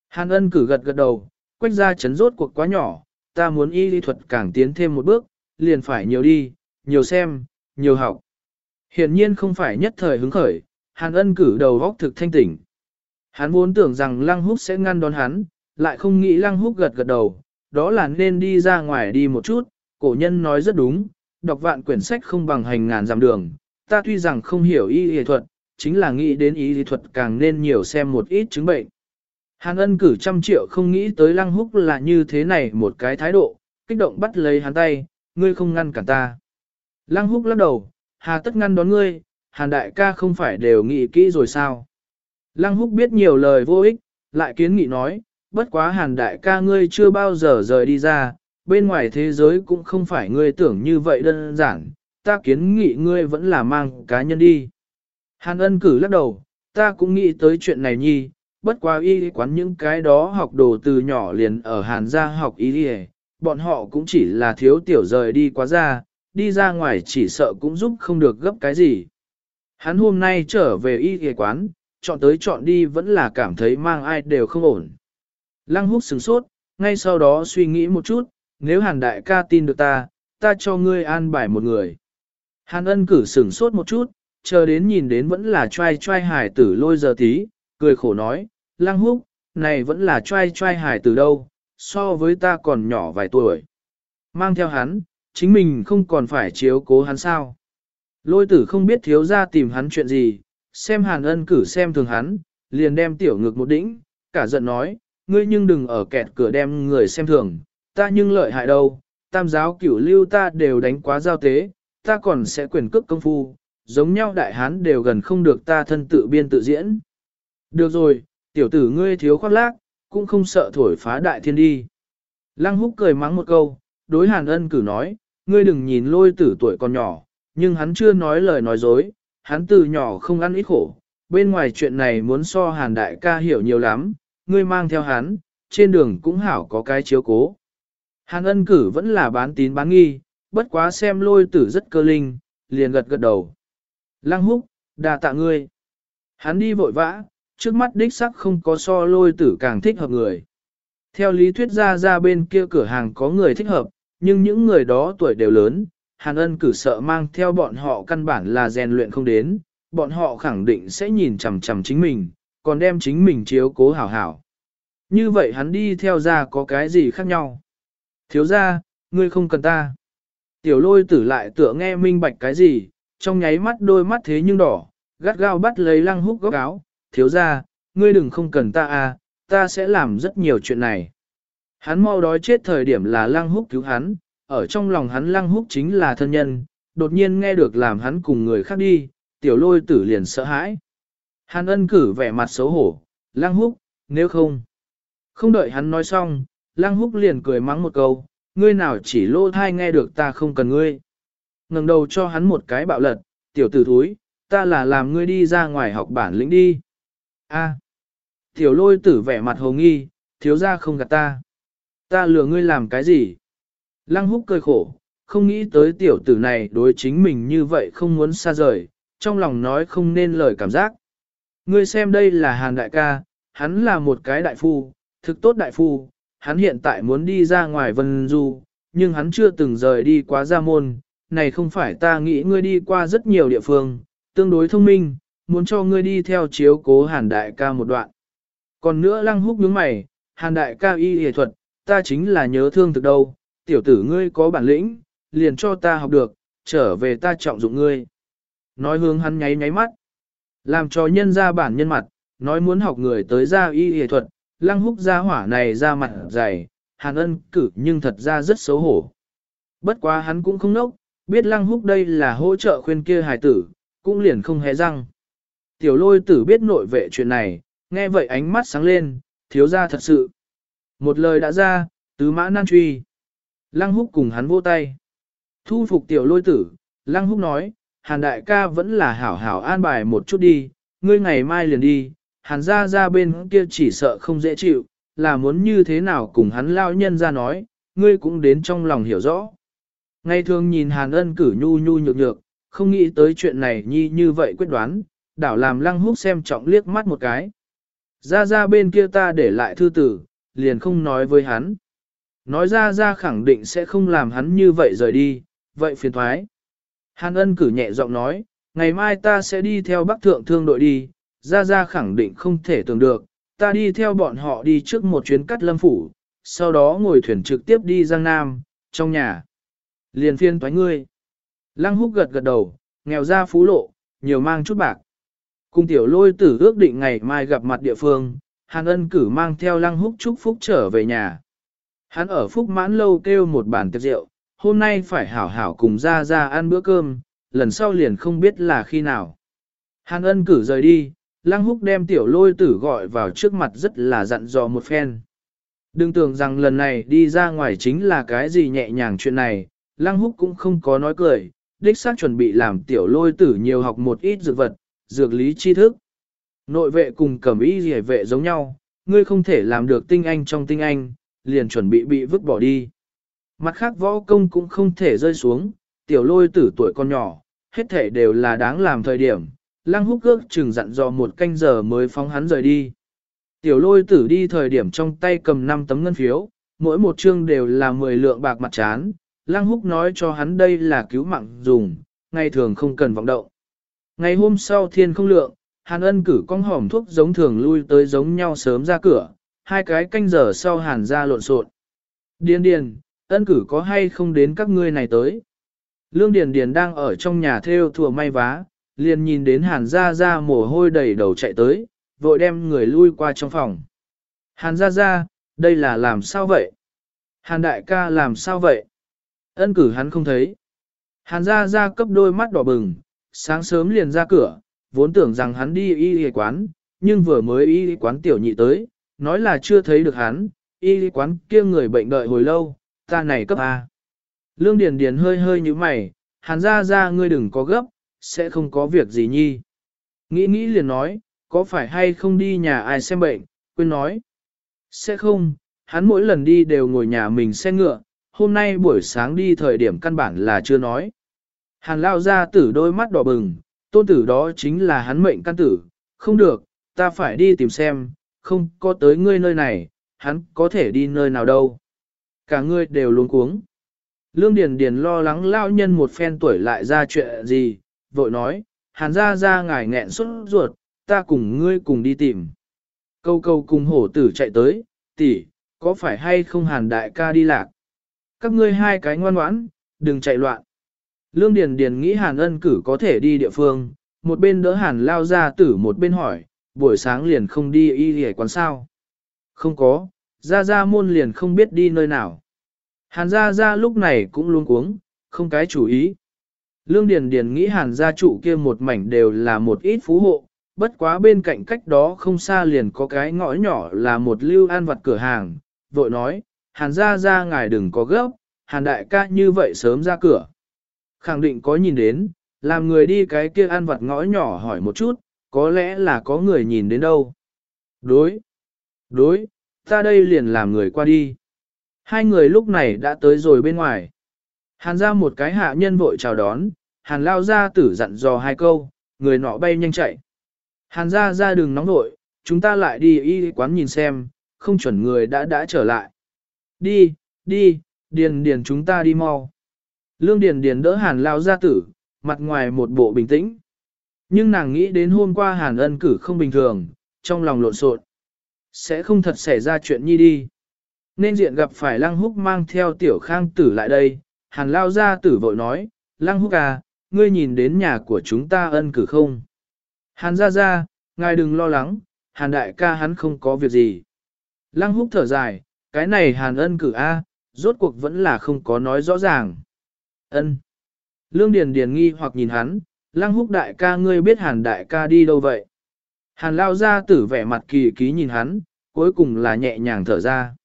Hàn ân cử gật gật đầu, quách gia chấn rốt cuộc quá nhỏ, ta muốn y lý thuật càng tiến thêm một bước, liền phải nhiều đi, nhiều xem, nhiều học. Hiện nhiên không phải nhất thời hứng khởi, hàn ân cử đầu góc thực thanh tỉnh. Hắn vốn tưởng rằng lăng húc sẽ ngăn đón hắn, lại không nghĩ lăng húc gật gật đầu, đó là nên đi ra ngoài đi một chút, cổ nhân nói rất đúng, đọc vạn quyển sách không bằng hành ngàn dặm đường, ta tuy rằng không hiểu y y thuật, chính là nghĩ đến y y thuật càng nên nhiều xem một ít chứng bệnh. Hàn ân cử trăm triệu không nghĩ tới lăng húc là như thế này một cái thái độ, kích động bắt lấy hắn tay, ngươi không ngăn cản ta. Lăng húc lắc đầu, hà tất ngăn đón ngươi, hàn đại ca không phải đều nghĩ kỹ rồi sao. Lăng húc biết nhiều lời vô ích, lại kiến nghị nói, bất quá hàn đại ca ngươi chưa bao giờ rời đi ra, bên ngoài thế giới cũng không phải ngươi tưởng như vậy đơn giản, ta kiến nghị ngươi vẫn là mang cá nhân đi. Hàn ân cử lắc đầu, ta cũng nghĩ tới chuyện này nhi, bất quá y quán những cái đó học đồ từ nhỏ liền ở hàn gia học y đi bọn họ cũng chỉ là thiếu tiểu rời đi quá ra, đi ra ngoài chỉ sợ cũng giúp không được gấp cái gì. Hắn hôm nay trở về y ghề quán, chọn tới chọn đi vẫn là cảm thấy mang ai đều không ổn. Lăng húc sửng sốt, ngay sau đó suy nghĩ một chút, nếu hàn đại ca tin được ta, ta cho ngươi an bài một người. Hàn ân cử sửng sốt một chút, chờ đến nhìn đến vẫn là trai trai hải tử lôi giờ tí, cười khổ nói, lăng húc, này vẫn là trai trai hải tử đâu, so với ta còn nhỏ vài tuổi. Mang theo hắn, chính mình không còn phải chiếu cố hắn sao. Lôi tử không biết thiếu ra tìm hắn chuyện gì, xem hàn ân cử xem thường hắn, liền đem tiểu ngực một đỉnh, cả giận nói, ngươi nhưng đừng ở kẹt cửa đem người xem thường, ta nhưng lợi hại đâu, tam giáo cửu lưu ta đều đánh quá giao tế, ta còn sẽ quyền cước công phu, giống nhau đại hán đều gần không được ta thân tự biên tự diễn. Được rồi, tiểu tử ngươi thiếu khoác lác, cũng không sợ thổi phá đại thiên đi. Lăng húc cười mắng một câu, đối hàn ân cử nói, ngươi đừng nhìn lôi tử tuổi còn nhỏ, nhưng hắn chưa nói lời nói dối, hắn từ nhỏ không ăn ít khổ, bên ngoài chuyện này muốn so hàn đại ca hiểu nhiều lắm, ngươi mang theo hắn, trên đường cũng hảo có cái chiếu cố. Hàn ân cử vẫn là bán tín bán nghi, bất quá xem lôi tử rất cơ linh, liền gật gật đầu. Lăng húc, đà tạ ngươi. Hắn đi vội vã, trước mắt đích sắc không có so lôi tử càng thích hợp người. Theo lý thuyết ra ra bên kia cửa hàng có người thích hợp, nhưng những người đó tuổi đều lớn, Hàn ân cử sợ mang theo bọn họ căn bản là rèn luyện không đến, bọn họ khẳng định sẽ nhìn chằm chằm chính mình, còn đem chính mình chiếu cố hảo hảo. Như vậy hắn đi theo ra có cái gì khác nhau? Thiếu ra, ngươi không cần ta. Tiểu lôi tử lại tựa nghe minh bạch cái gì, trong nháy mắt đôi mắt thế nhưng đỏ, gắt gao bắt lấy lăng húc góc áo, thiếu ra, ngươi đừng không cần ta à, ta sẽ làm rất nhiều chuyện này. Hắn mau đói chết thời điểm là lăng húc cứu hắn, ở trong lòng hắn lăng húc chính là thân nhân, đột nhiên nghe được làm hắn cùng người khác đi, tiểu lôi tử liền sợ hãi. Hàn ân cử vẻ mặt xấu hổ, lăng húc, nếu không. Không đợi hắn nói xong, lăng húc liền cười mắng một câu, ngươi nào chỉ lô thai nghe được ta không cần ngươi. ngẩng đầu cho hắn một cái bạo lật, tiểu tử thúi, ta là làm ngươi đi ra ngoài học bản lĩnh đi. A. Tiểu lôi tử vẻ mặt hồ nghi, thiếu gia không gạt ta. Ta lừa ngươi làm cái gì? Lăng húc cười khổ, không nghĩ tới tiểu tử này đối chính mình như vậy không muốn xa rời, trong lòng nói không nên lời cảm giác. Ngươi xem đây là hàn đại ca, hắn là một cái đại phu, thực tốt đại phu, hắn hiện tại muốn đi ra ngoài vân du, nhưng hắn chưa từng rời đi quá gia môn, này không phải ta nghĩ ngươi đi qua rất nhiều địa phương, tương đối thông minh, muốn cho ngươi đi theo chiếu cố hàn đại ca một đoạn. Còn nữa lăng húc nhướng mày, hàn đại ca y y thuật, ta chính là nhớ thương thực đâu, tiểu tử ngươi có bản lĩnh, liền cho ta học được, trở về ta trọng dụng ngươi. Nói hướng hắn nháy nháy mắt, làm cho nhân ra bản nhân mặt, nói muốn học người tới ra y y thuật, lăng húc ra hỏa này ra mặt dày, hàn ân cử nhưng thật ra rất xấu hổ. Bất quá hắn cũng không nốc, biết lăng húc đây là hỗ trợ khuyên kia hài tử, cũng liền không hề răng. Tiểu lôi tử biết nội vệ chuyện này, nghe vậy ánh mắt sáng lên, thiếu ra thật sự. Một lời đã ra, tứ mã nan truy. Lăng húc cùng hắn vô tay. Thu phục tiểu lôi tử, lăng húc nói, hàn đại ca vẫn là hảo hảo an bài một chút đi, ngươi ngày mai liền đi, hàn ra ra bên kia chỉ sợ không dễ chịu, là muốn như thế nào cùng hắn lao nhân ra nói, ngươi cũng đến trong lòng hiểu rõ. Ngày thường nhìn hàn ân cử nhu nhu nhược nhược, không nghĩ tới chuyện này nhi như vậy quyết đoán, đảo làm lăng húc xem trọng liếc mắt một cái. Ra ra bên kia ta để lại thư tử, liền không nói với hắn. Nói ra ra khẳng định sẽ không làm hắn như vậy rời đi, vậy phiền thoái. Hàn ân cử nhẹ giọng nói, ngày mai ta sẽ đi theo bắc thượng thương đội đi, ra ra khẳng định không thể tưởng được, ta đi theo bọn họ đi trước một chuyến cắt lâm phủ, sau đó ngồi thuyền trực tiếp đi Giang Nam, trong nhà. Liền phiên toái ngươi. Lăng húc gật gật đầu, nghèo ra phú lộ, nhiều mang chút bạc. Cung tiểu lôi tử ước định ngày mai gặp mặt địa phương, Hàn ân cử mang theo lăng húc chúc phúc trở về nhà. Hắn ở phúc mãn lâu kêu một bàn tiệc rượu, hôm nay phải hảo hảo cùng ra ra ăn bữa cơm, lần sau liền không biết là khi nào. Hàn ân cử rời đi, Lăng Húc đem tiểu lôi tử gọi vào trước mặt rất là dặn dò một phen. Đừng tưởng rằng lần này đi ra ngoài chính là cái gì nhẹ nhàng chuyện này, Lăng Húc cũng không có nói cười, đích xác chuẩn bị làm tiểu lôi tử nhiều học một ít dược vật, dược lý tri thức. Nội vệ cùng cẩm y rỉa vệ giống nhau, ngươi không thể làm được tinh anh trong tinh anh, liền chuẩn bị bị vứt bỏ đi. Mặt khác võ công cũng không thể rơi xuống, tiểu lôi tử tuổi con nhỏ, hết thể đều là đáng làm thời điểm, lăng húc ước chừng dặn dò một canh giờ mới phóng hắn rời đi. Tiểu lôi tử đi thời điểm trong tay cầm 5 tấm ngân phiếu, mỗi một chương đều là 10 lượng bạc mặt chán, lăng húc nói cho hắn đây là cứu mạng dùng, ngày thường không cần vọng động. Ngày hôm sau thiên không lượng, hàn ân cử con hỏm thuốc giống thường lui tới giống nhau sớm ra cửa, hai cái canh giờ sau hàn ra lộn xộn. Điền điền, ân cử có hay không đến các ngươi này tới? Lương Điền Điền đang ở trong nhà theo thùa may vá, liền nhìn đến Hàn Gia Gia mồ hôi đầy đầu chạy tới, vội đem người lui qua trong phòng. Hàn Gia Gia, đây là làm sao vậy? Hàn Đại ca làm sao vậy? Ân cử hắn không thấy. Hàn Gia Gia cấp đôi mắt đỏ bừng, sáng sớm liền ra cửa, vốn tưởng rằng hắn đi y y quán, nhưng vừa mới y y quán tiểu nhị tới, nói là chưa thấy được hắn, y quán kia người bệnh đợi hồi lâu, ta này cấp A. Lương Điền Điền hơi hơi như mày, hàn ra ra ngươi đừng có gấp, sẽ không có việc gì nhi. Nghĩ nghĩ liền nói, có phải hay không đi nhà ai xem bệnh, quên nói. Sẽ không, hắn mỗi lần đi đều ngồi nhà mình xe ngựa, hôm nay buổi sáng đi thời điểm căn bản là chưa nói. Hàn lao ra tử đôi mắt đỏ bừng, tôn tử đó chính là hắn mệnh căn tử, không được, ta phải đi tìm xem, không có tới ngươi nơi này, hắn có thể đi nơi nào đâu. Cả ngươi đều luống cuống. Lương Điền Điền lo lắng lao nhân một phen tuổi lại ra chuyện gì, vội nói, hàn ra ra ngài nghẹn xuất ruột, ta cùng ngươi cùng đi tìm. Câu câu cùng hổ tử chạy tới, tỷ, có phải hay không hàn đại ca đi lạc? Các ngươi hai cái ngoan ngoãn, đừng chạy loạn. Lương Điền Điền nghĩ hàn ân cử có thể đi địa phương, một bên đỡ hàn lao ra tử một bên hỏi, buổi sáng liền không đi y hề quán sao? Không có, ra ra môn liền không biết đi nơi nào. Hàn Ra Ra lúc này cũng luôn cuống, không cái chủ ý. Lương Điền Điền nghĩ hàn gia chủ kia một mảnh đều là một ít phú hộ, bất quá bên cạnh cách đó không xa liền có cái ngõ nhỏ là một lưu an vật cửa hàng, vội nói, hàn gia gia ngài đừng có gấp, hàn đại ca như vậy sớm ra cửa. Khẳng định có nhìn đến, làm người đi cái kia an vật ngõ nhỏ hỏi một chút, có lẽ là có người nhìn đến đâu. Đối, đối, ta đây liền làm người qua đi. Hai người lúc này đã tới rồi bên ngoài. Hàn ra một cái hạ nhân vội chào đón, hàn lao ra tử dặn dò hai câu, người nọ bay nhanh chạy. Hàn ra ra đường nóng nội, chúng ta lại đi y quán nhìn xem, không chuẩn người đã đã trở lại. Đi, đi, điền điền chúng ta đi mau. Lương điền điền đỡ hàn lao ra tử, mặt ngoài một bộ bình tĩnh. Nhưng nàng nghĩ đến hôm qua hàn ân cử không bình thường, trong lòng lộn xộn. Sẽ không thật xảy ra chuyện nhi đi. Nên diện gặp phải Lăng Húc mang theo tiểu khang tử lại đây, hàn lao ra tử vội nói, Lăng Húc à, ngươi nhìn đến nhà của chúng ta ân cử không? Hàn ra ra, ngài đừng lo lắng, hàn đại ca hắn không có việc gì. Lăng Húc thở dài, cái này hàn ân cử a, rốt cuộc vẫn là không có nói rõ ràng. Ân. Lương Điền Điền nghi hoặc nhìn hắn, Lăng Húc đại ca ngươi biết hàn đại ca đi đâu vậy? Hàn lao ra tử vẻ mặt kỳ ký nhìn hắn, cuối cùng là nhẹ nhàng thở ra.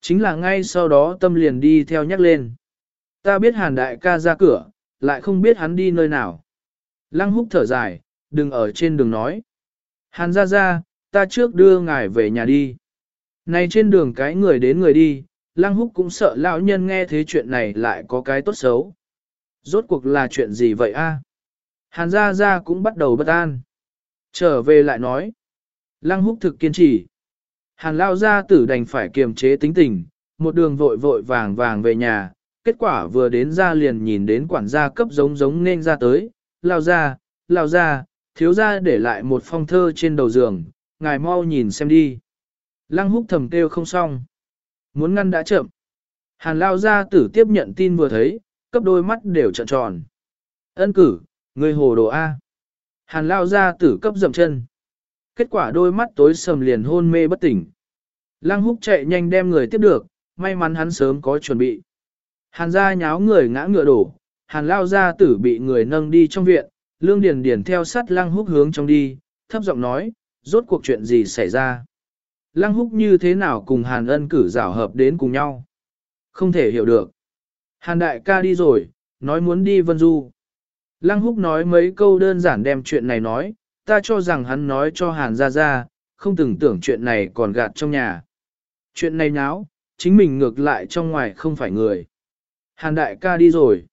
Chính là ngay sau đó tâm liền đi theo nhắc lên. Ta biết hàn đại ca ra cửa, lại không biết hắn đi nơi nào. Lăng húc thở dài, đừng ở trên đường nói. Hàn ra ra, ta trước đưa ngài về nhà đi. Này trên đường cái người đến người đi, Lăng húc cũng sợ lão nhân nghe thế chuyện này lại có cái tốt xấu. Rốt cuộc là chuyện gì vậy a? Hàn Gia Gia cũng bắt đầu bất an. Trở về lại nói. Lăng húc thực kiên trì. Hàn lao gia tử đành phải kiềm chế tính tình, một đường vội vội vàng vàng về nhà, kết quả vừa đến ra liền nhìn đến quản gia cấp giống giống nên ra tới, lao Gia, lao Gia, thiếu gia để lại một phong thơ trên đầu giường, ngài mau nhìn xem đi. Lăng húc thầm kêu không xong. Muốn ngăn đã chậm. Hàn lao gia tử tiếp nhận tin vừa thấy, cấp đôi mắt đều trợn tròn. Ân cử, người hồ đồ A. Hàn lao gia tử cấp dậm chân kết quả đôi mắt tối sầm liền hôn mê bất tỉnh. Lăng húc chạy nhanh đem người tiếp được, may mắn hắn sớm có chuẩn bị. Hàn Gia nháo người ngã ngựa đổ, hàn lao ra tử bị người nâng đi trong viện, lương điền điền theo sát lăng húc hướng trong đi, thấp giọng nói, rốt cuộc chuyện gì xảy ra. Lăng húc như thế nào cùng Hàn ân cử rảo hợp đến cùng nhau. Không thể hiểu được. Hàn đại ca đi rồi, nói muốn đi vân du. Lăng húc nói mấy câu đơn giản đem chuyện này nói, ta cho rằng hắn nói cho Hàn Gia Gia, không từng tưởng chuyện này còn gạt trong nhà. Chuyện này nháo, chính mình ngược lại trong ngoài không phải người. Hàn đại ca đi rồi.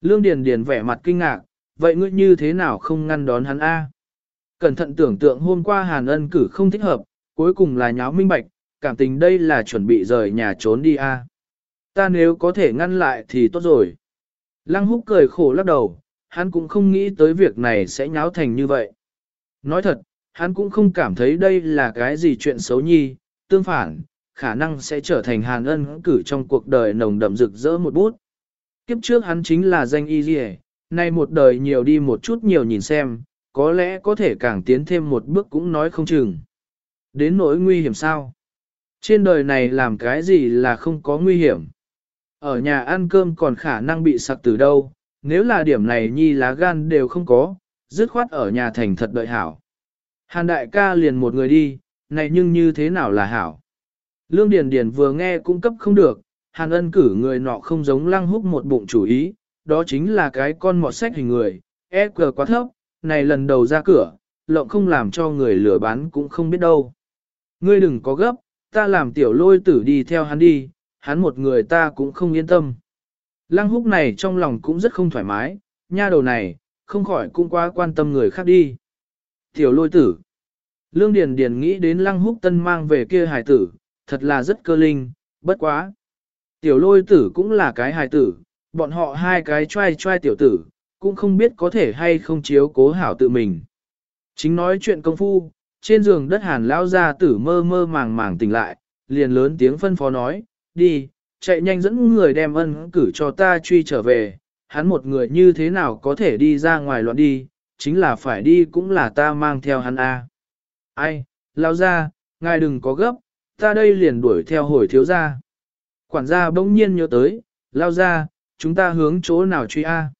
Lương Điền Điền vẻ mặt kinh ngạc, vậy ngươi như thế nào không ngăn đón hắn A? Cẩn thận tưởng tượng hôm qua Hàn ân cử không thích hợp, cuối cùng là nháo minh bạch, cảm tình đây là chuẩn bị rời nhà trốn đi A. Ta nếu có thể ngăn lại thì tốt rồi. Lăng húc cười khổ lắc đầu, hắn cũng không nghĩ tới việc này sẽ nháo thành như vậy. Nói thật, hắn cũng không cảm thấy đây là cái gì chuyện xấu nhi, tương phản, khả năng sẽ trở thành hàn ân cử trong cuộc đời nồng đậm rực rỡ một bút. Kiếp trước hắn chính là danh y dì nay một đời nhiều đi một chút nhiều nhìn xem, có lẽ có thể càng tiến thêm một bước cũng nói không chừng. Đến nỗi nguy hiểm sao? Trên đời này làm cái gì là không có nguy hiểm? Ở nhà ăn cơm còn khả năng bị sặc từ đâu, nếu là điểm này nhi lá gan đều không có, dứt khoát ở nhà thành thật đợi hảo. Hàn đại ca liền một người đi, này nhưng như thế nào là hảo? Lương Điền Điền vừa nghe cung cấp không được, Hàn ân cử người nọ không giống lăng húc một bụng chủ ý, đó chính là cái con mọt sách hình người, e cờ quá thấp, này lần đầu ra cửa, lộng không làm cho người lừa bán cũng không biết đâu. Ngươi đừng có gấp, ta làm tiểu lôi tử đi theo hắn đi, hắn một người ta cũng không yên tâm. Lăng húc này trong lòng cũng rất không thoải mái, nha đầu này, không khỏi cũng quá quan tâm người khác đi. Tiểu lôi tử. Lương Điền Điền nghĩ đến lăng húc tân mang về kia hài tử, thật là rất cơ linh, bất quá. Tiểu lôi tử cũng là cái hài tử, bọn họ hai cái trai trai tiểu tử, cũng không biết có thể hay không chiếu cố hảo tự mình. Chính nói chuyện công phu, trên giường đất hàn Lão gia tử mơ mơ màng màng tỉnh lại, liền lớn tiếng phân phó nói, đi, chạy nhanh dẫn người đem ân cử cho ta truy trở về, hắn một người như thế nào có thể đi ra ngoài loạn đi, chính là phải đi cũng là ta mang theo hắn a. Ai, lao ra, ngài đừng có gấp, ta đây liền đuổi theo hồi thiếu gia. Quản gia bỗng nhiên nhớ tới, lao ra, chúng ta hướng chỗ nào truy a?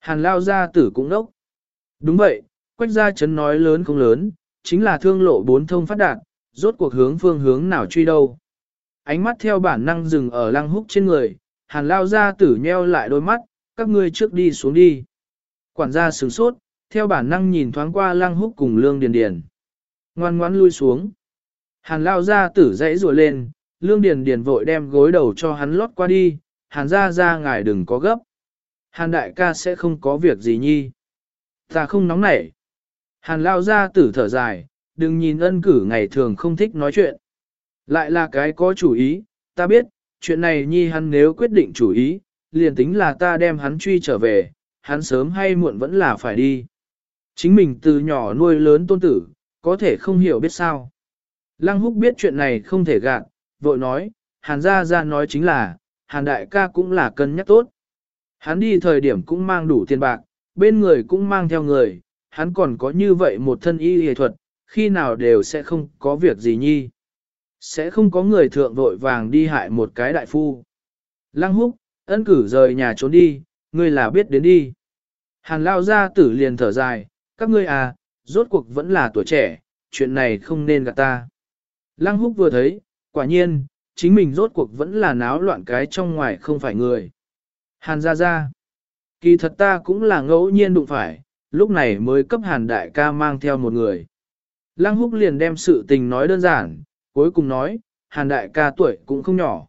Hàn lao ra tử cũng nốc. Đúng vậy, quách gia chấn nói lớn không lớn, chính là thương lộ bốn thông phát đạt, rốt cuộc hướng phương hướng nào truy đâu. Ánh mắt theo bản năng dừng ở lăng húc trên người, hàn lao gia tử nheo lại đôi mắt, các ngươi trước đi xuống đi. Quản gia sửng sốt, theo bản năng nhìn thoáng qua lăng húc cùng lương điền điền. Ngoan ngoãn lui xuống. Hàn lao gia tử dãy rùa lên, lương điền điền vội đem gối đầu cho hắn lót qua đi, hàn ra ra ngài đừng có gấp. Hàn đại ca sẽ không có việc gì nhi. Ta không nóng nảy. Hàn lao ra tử thở dài, đừng nhìn ân cử ngày thường không thích nói chuyện. Lại là cái có chủ ý, ta biết, chuyện này nhi hắn nếu quyết định chủ ý, liền tính là ta đem hắn truy trở về, hắn sớm hay muộn vẫn là phải đi. Chính mình từ nhỏ nuôi lớn tôn tử, có thể không hiểu biết sao. Lăng húc biết chuyện này không thể gạt, vội nói, hàn gia gia nói chính là, hàn đại ca cũng là cân nhắc tốt. Hắn đi thời điểm cũng mang đủ tiền bạc, bên người cũng mang theo người, hắn còn có như vậy một thân y y thuật, khi nào đều sẽ không có việc gì nhi. Sẽ không có người thượng vội vàng đi hại một cái đại phu. Lăng húc, ân cử rời nhà trốn đi, ngươi là biết đến đi. Hàn lao ra tử liền thở dài, các ngươi à, rốt cuộc vẫn là tuổi trẻ, chuyện này không nên gạt ta. Lăng húc vừa thấy, quả nhiên, chính mình rốt cuộc vẫn là náo loạn cái trong ngoài không phải người. Hàn ra ra. Kỳ thật ta cũng là ngẫu nhiên đụng phải, lúc này mới cấp hàn đại ca mang theo một người. Lăng húc liền đem sự tình nói đơn giản, cuối cùng nói, hàn đại ca tuổi cũng không nhỏ.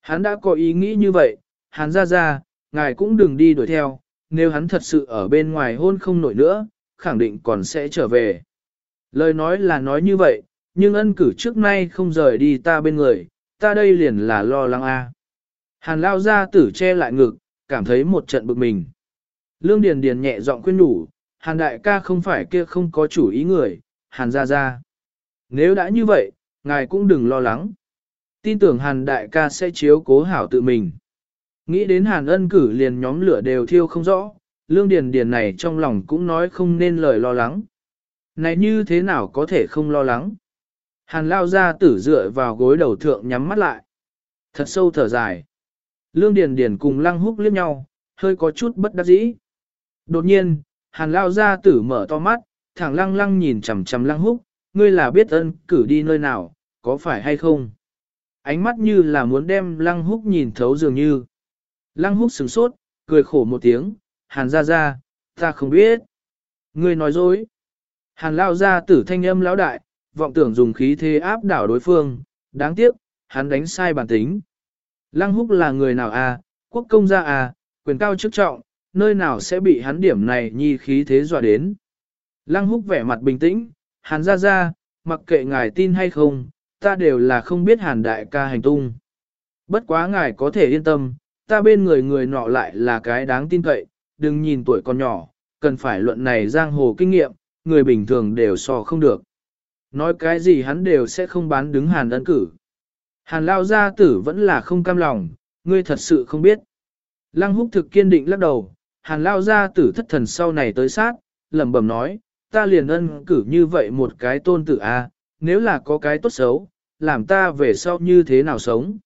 Hắn đã có ý nghĩ như vậy, hàn ra ra, ngài cũng đừng đi đuổi theo, nếu hắn thật sự ở bên ngoài hôn không nổi nữa, khẳng định còn sẽ trở về. Lời nói là nói như vậy, nhưng ân cử trước nay không rời đi ta bên người, ta đây liền là lo lắng a. Hàn lao ra tử che lại ngực, cảm thấy một trận bực mình. Lương Điền Điền nhẹ giọng khuyên nhủ, Hàn đại ca không phải kia không có chủ ý người, Hàn ra ra. Nếu đã như vậy, ngài cũng đừng lo lắng. Tin tưởng Hàn đại ca sẽ chiếu cố hảo tự mình. Nghĩ đến Hàn ân cử liền nhóm lửa đều thiêu không rõ, Lương Điền Điền này trong lòng cũng nói không nên lời lo lắng. Này như thế nào có thể không lo lắng? Hàn lao ra tử dựa vào gối đầu thượng nhắm mắt lại. Thật sâu thở dài. Lương Điền Điền cùng Lăng Húc liếc nhau, hơi có chút bất đắc dĩ. Đột nhiên, Hàn lao ra tử mở to mắt, thẳng lăng lăng nhìn chằm chằm lăng húc, ngươi là biết ân cử đi nơi nào, có phải hay không? Ánh mắt như là muốn đem lăng húc nhìn thấu dường như. Lăng húc sửng sốt, cười khổ một tiếng, hàn ra ra, ta không biết. Ngươi nói dối. Hàn lao ra tử thanh âm lão đại, vọng tưởng dùng khí thế áp đảo đối phương, đáng tiếc, hắn đánh sai bản tính. Lăng húc là người nào à, quốc công gia à, quyền cao chức trọng, nơi nào sẽ bị hắn điểm này nhi khí thế dọa đến. Lăng húc vẻ mặt bình tĩnh, hàn ra ra, mặc kệ ngài tin hay không, ta đều là không biết hàn đại ca hành tung. Bất quá ngài có thể yên tâm, ta bên người người nọ lại là cái đáng tin cậy, đừng nhìn tuổi còn nhỏ, cần phải luận này giang hồ kinh nghiệm, người bình thường đều so không được. Nói cái gì hắn đều sẽ không bán đứng hàn ấn cử. Hàn lao gia tử vẫn là không cam lòng, ngươi thật sự không biết. Lăng húc thực kiên định lắc đầu, hàn lao gia tử thất thần sau này tới sát, lẩm bẩm nói, ta liền ân cử như vậy một cái tôn tử a, nếu là có cái tốt xấu, làm ta về sau như thế nào sống.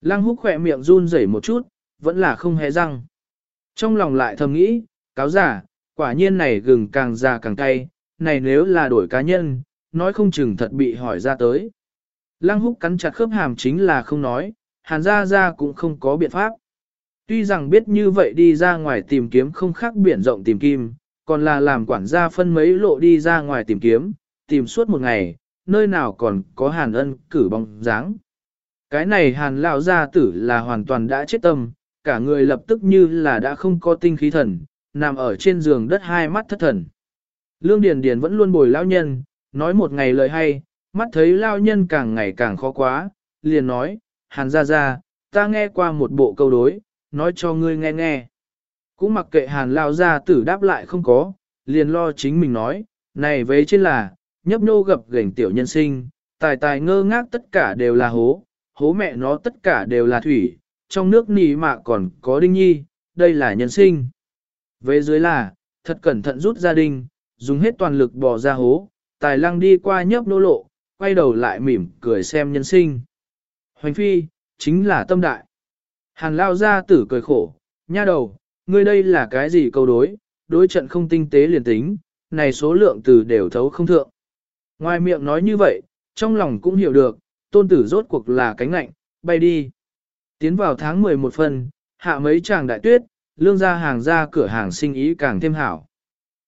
Lăng húc khỏe miệng run rẩy một chút, vẫn là không hề răng. Trong lòng lại thầm nghĩ, cáo giả, quả nhiên này gừng càng già càng cay, này nếu là đổi cá nhân, nói không chừng thật bị hỏi ra tới. Lăng húc cắn chặt khớp hàm chính là không nói, hàn ra ra cũng không có biện pháp. Tuy rằng biết như vậy đi ra ngoài tìm kiếm không khác biển rộng tìm kim, còn là làm quản gia phân mấy lộ đi ra ngoài tìm kiếm, tìm suốt một ngày, nơi nào còn có hàn ân cử bóng dáng. Cái này hàn lão gia tử là hoàn toàn đã chết tâm, cả người lập tức như là đã không có tinh khí thần, nằm ở trên giường đất hai mắt thất thần. Lương Điền Điền vẫn luôn bồi lão nhân, nói một ngày lời hay, mắt thấy lão nhân càng ngày càng khó quá, liền nói, hàn gia gia, ta nghe qua một bộ câu đối, nói cho ngươi nghe nghe. Cũng mặc kệ hàn lão gia tử đáp lại không có, liền lo chính mình nói, này vế trên là, nhấp nô gập gành tiểu nhân sinh, tài tài ngơ ngác tất cả đều là hố, hố mẹ nó tất cả đều là thủy, trong nước nì mạ còn có đinh nhi, đây là nhân sinh. Về dưới là, thật cẩn thận rút gia đình, dùng hết toàn lực bỏ ra hố, tài lăng đi qua nhấp nô lộ, quay đầu lại mỉm cười xem nhân sinh. Hoành phi, chính là tâm đại. Hàn lao ra tử cười khổ, nha đầu, ngươi đây là cái gì câu đối, đối trận không tinh tế liền tính, này số lượng từ đều thấu không thượng. Ngoài miệng nói như vậy, trong lòng cũng hiểu được, tôn tử rốt cuộc là cánh lạnh, bay đi. Tiến vào tháng 11 phân, hạ mấy chàng đại tuyết, lương ra hàng ra cửa hàng sinh ý càng thêm hảo.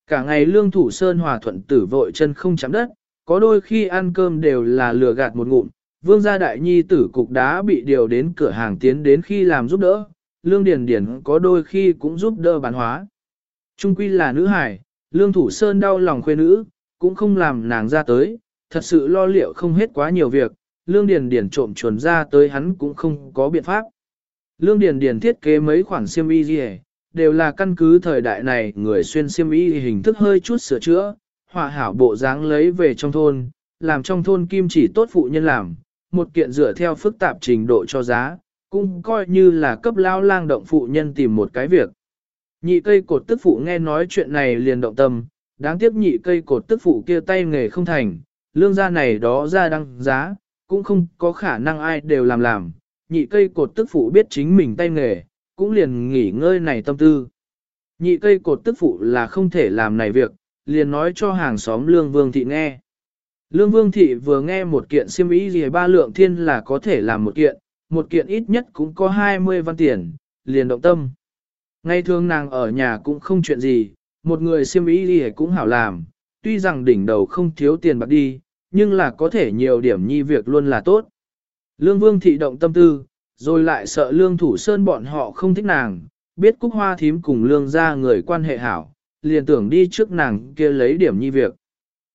Cả ngày lương thủ sơn hòa thuận tử vội chân không chạm đất, có đôi khi ăn cơm đều là lừa gạt một ngụm, vương gia đại nhi tử cục đá bị điều đến cửa hàng tiến đến khi làm giúp đỡ, lương điền điền có đôi khi cũng giúp đỡ bán hóa. Trung quy là nữ hải, lương thủ sơn đau lòng khuê nữ, cũng không làm nàng ra tới, thật sự lo liệu không hết quá nhiều việc, lương điền điền trộm chuồn ra tới hắn cũng không có biện pháp. Lương điền điền thiết kế mấy khoản xiêm y gì đều là căn cứ thời đại này người xuyên xiêm y hình thức hơi chút sửa chữa, hòa hảo bộ dáng lấy về trong thôn, làm trong thôn kim chỉ tốt phụ nhân làm, một kiện dựa theo phức tạp trình độ cho giá, cũng coi như là cấp lao lang động phụ nhân tìm một cái việc. Nhị cây cột tức phụ nghe nói chuyện này liền động tâm, đáng tiếc nhị cây cột tức phụ kia tay nghề không thành, lương gia này đó ra đăng giá, cũng không có khả năng ai đều làm làm, nhị cây cột tức phụ biết chính mình tay nghề, cũng liền nghỉ ngơi này tâm tư. Nhị cây cột tức phụ là không thể làm này việc, liền nói cho hàng xóm Lương Vương Thị nghe. Lương Vương Thị vừa nghe một kiện siêm ý gì ba lượng thiên là có thể làm một kiện, một kiện ít nhất cũng có 20 văn tiền, liền động tâm. Ngay thường nàng ở nhà cũng không chuyện gì, một người siêm ý đi cũng hảo làm, tuy rằng đỉnh đầu không thiếu tiền bạc đi, nhưng là có thể nhiều điểm nhi việc luôn là tốt. Lương Vương Thị động tâm tư, rồi lại sợ Lương Thủ Sơn bọn họ không thích nàng, biết Cúc Hoa Thím cùng Lương gia người quan hệ hảo, liền tưởng đi trước nàng kia lấy điểm nhi việc.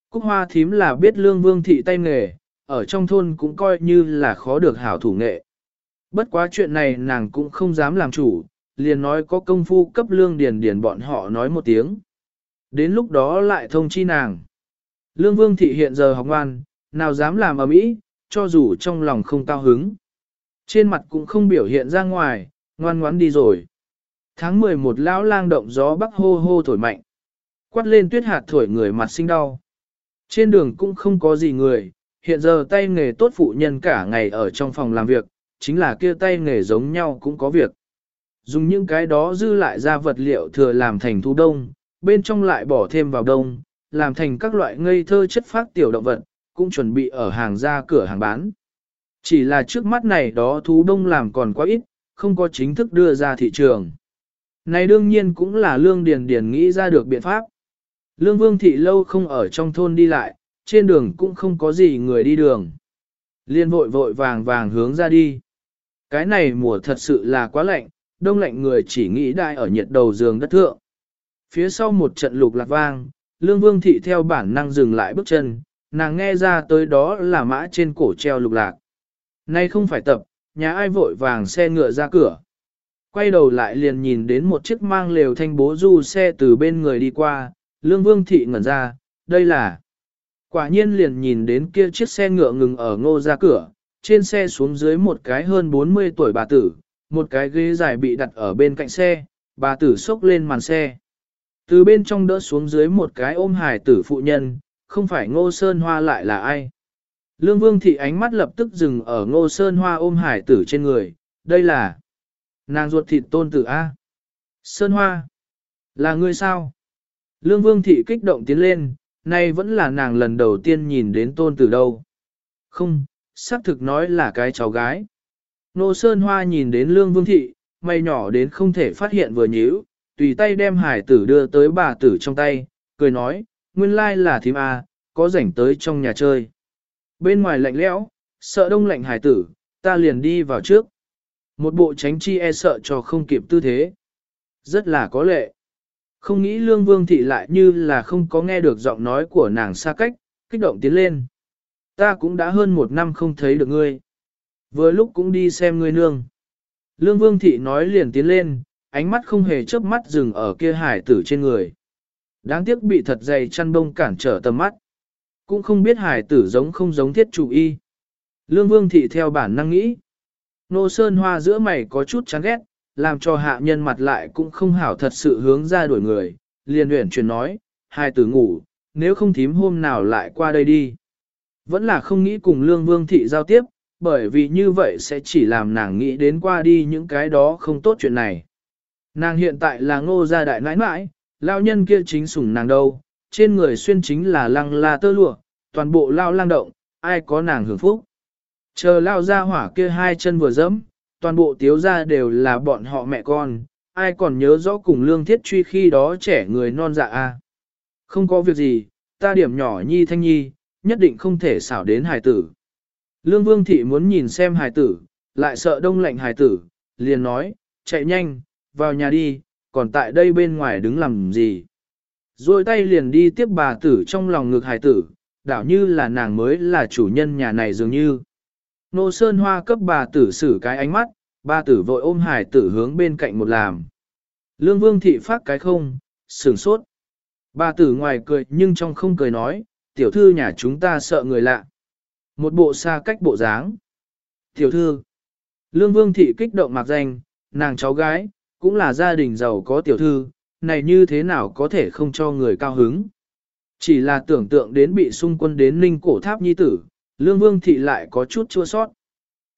Cúc Hoa Thím là biết Lương Vương Thị tay nghề, ở trong thôn cũng coi như là khó được hảo thủ nghệ. Bất quá chuyện này nàng cũng không dám làm chủ, liền nói có công phu cấp lương điền điền bọn họ nói một tiếng. Đến lúc đó lại thông chi nàng. Lương Vương Thị hiện giờ học ngoan, nào dám làm ở mỹ, cho dù trong lòng không cao hứng. Trên mặt cũng không biểu hiện ra ngoài, ngoan ngoãn đi rồi. Tháng 11 lão lang động gió bắc hô hô thổi mạnh. Quát lên tuyết hạt thổi người mặt sinh đau. Trên đường cũng không có gì người, hiện giờ tay nghề tốt phụ nhân cả ngày ở trong phòng làm việc, chính là kia tay nghề giống nhau cũng có việc. Dùng những cái đó dư lại ra vật liệu thừa làm thành thu đông, bên trong lại bỏ thêm vào đông, làm thành các loại ngây thơ chất phát tiểu động vật, cũng chuẩn bị ở hàng ra cửa hàng bán. Chỉ là trước mắt này đó thú đông làm còn quá ít, không có chính thức đưa ra thị trường. Này đương nhiên cũng là Lương Điền Điền nghĩ ra được biện pháp. Lương Vương Thị lâu không ở trong thôn đi lại, trên đường cũng không có gì người đi đường. Liên vội vội vàng vàng hướng ra đi. Cái này mùa thật sự là quá lạnh, đông lạnh người chỉ nghĩ đại ở nhiệt đầu giường đất thượng. Phía sau một trận lục lạc vang, Lương Vương Thị theo bản năng dừng lại bước chân, nàng nghe ra tới đó là mã trên cổ treo lục lạc. Nay không phải tập, nhà ai vội vàng xe ngựa ra cửa. Quay đầu lại liền nhìn đến một chiếc mang lều thanh bố du xe từ bên người đi qua, Lương Vương Thị ngẩn ra, đây là... Quả nhiên liền nhìn đến kia chiếc xe ngựa ngừng ở ngô ra cửa, trên xe xuống dưới một cái hơn 40 tuổi bà tử, một cái ghế dài bị đặt ở bên cạnh xe, bà tử xốc lên màn xe. Từ bên trong đỡ xuống dưới một cái ôm hải tử phụ nhân, không phải ngô sơn hoa lại là ai. Lương Vương Thị ánh mắt lập tức dừng ở ngô sơn hoa ôm hải tử trên người, đây là nàng ruột thịt tôn tử A. Sơn hoa, là người sao? Lương Vương Thị kích động tiến lên, nay vẫn là nàng lần đầu tiên nhìn đến tôn tử đâu. Không, xác thực nói là cái cháu gái. Nô Sơn Hoa nhìn đến Lương Vương Thị, mày nhỏ đến không thể phát hiện vừa nhíu, tùy tay đem hải tử đưa tới bà tử trong tay, cười nói, nguyên lai là thím A, có rảnh tới trong nhà chơi. Bên ngoài lạnh lẽo, sợ đông lạnh hải tử, ta liền đi vào trước. Một bộ tránh chi e sợ cho không kịp tư thế. Rất là có lệ. Không nghĩ lương vương thị lại như là không có nghe được giọng nói của nàng xa cách, kích động tiến lên. Ta cũng đã hơn một năm không thấy được ngươi. Vừa lúc cũng đi xem ngươi nương. Lương vương thị nói liền tiến lên, ánh mắt không hề chớp mắt dừng ở kia hải tử trên người. Đáng tiếc bị thật dày chăn đông cản trở tầm mắt. Cũng không biết hải tử giống không giống thiết chủ y. Lương vương thị theo bản năng nghĩ. Nô sơn hoa giữa mày có chút chán ghét, làm cho hạ nhân mặt lại cũng không hảo thật sự hướng ra đuổi người, liền huyển chuyển nói, hai tử ngủ, nếu không thím hôm nào lại qua đây đi. Vẫn là không nghĩ cùng lương vương thị giao tiếp, bởi vì như vậy sẽ chỉ làm nàng nghĩ đến qua đi những cái đó không tốt chuyện này. Nàng hiện tại là ngô gia đại nãi nãi, lao nhân kia chính sủng nàng đâu, trên người xuyên chính là lăng la tơ lụa, toàn bộ lao lang động, ai có nàng hưởng phúc. Chờ lao ra hỏa kia hai chân vừa dẫm, toàn bộ tiếu gia đều là bọn họ mẹ con, ai còn nhớ rõ cùng lương thiết truy khi đó trẻ người non dạ a. Không có việc gì, ta điểm nhỏ nhi thanh nhi, nhất định không thể xảo đến hài tử. Lương vương thị muốn nhìn xem hài tử, lại sợ đông lạnh hài tử, liền nói, chạy nhanh, vào nhà đi, còn tại đây bên ngoài đứng làm gì. Rồi tay liền đi tiếp bà tử trong lòng ngực hài tử, đảo như là nàng mới là chủ nhân nhà này dường như. Nô Sơn Hoa cấp bà tử xử cái ánh mắt, bà tử vội ôm hải tử hướng bên cạnh một làm. Lương Vương thị phát cái không, sửng sốt. Bà tử ngoài cười nhưng trong không cười nói, tiểu thư nhà chúng ta sợ người lạ. Một bộ xa cách bộ dáng. Tiểu thư. Lương Vương thị kích động mặc danh, nàng cháu gái, cũng là gia đình giàu có tiểu thư, này như thế nào có thể không cho người cao hứng. Chỉ là tưởng tượng đến bị xung quân đến ninh cổ tháp nhi tử, lương vương thị lại có chút chua sót.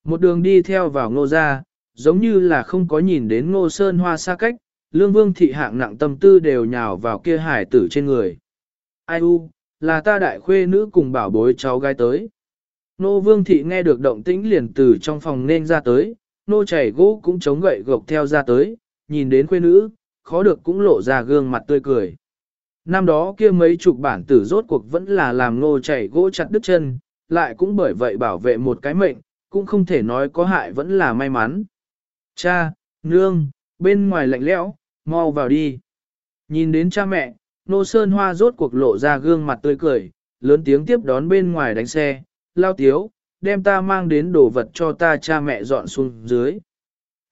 Một đường đi theo vào ngô gia, giống như là không có nhìn đến ngô sơn hoa xa cách, lương vương thị hạng nặng tâm tư đều nhào vào kia hải tử trên người. Ai u, là ta đại khuê nữ cùng bảo bối cháu gái tới. Nô vương thị nghe được động tĩnh liền từ trong phòng nên ra tới, nô chảy gỗ cũng chống gậy gộc theo ra tới, nhìn đến khuê nữ, khó được cũng lộ ra gương mặt tươi cười. Năm đó kia mấy chục bản tử rốt cuộc vẫn là làm nô chảy gỗ chặt đứt chân, lại cũng bởi vậy bảo vệ một cái mệnh, cũng không thể nói có hại vẫn là may mắn. Cha, nương, bên ngoài lạnh lẽo, mau vào đi. Nhìn đến cha mẹ, nô sơn hoa rốt cuộc lộ ra gương mặt tươi cười, lớn tiếng tiếp đón bên ngoài đánh xe, lao tiếu, đem ta mang đến đồ vật cho ta cha mẹ dọn xuống dưới.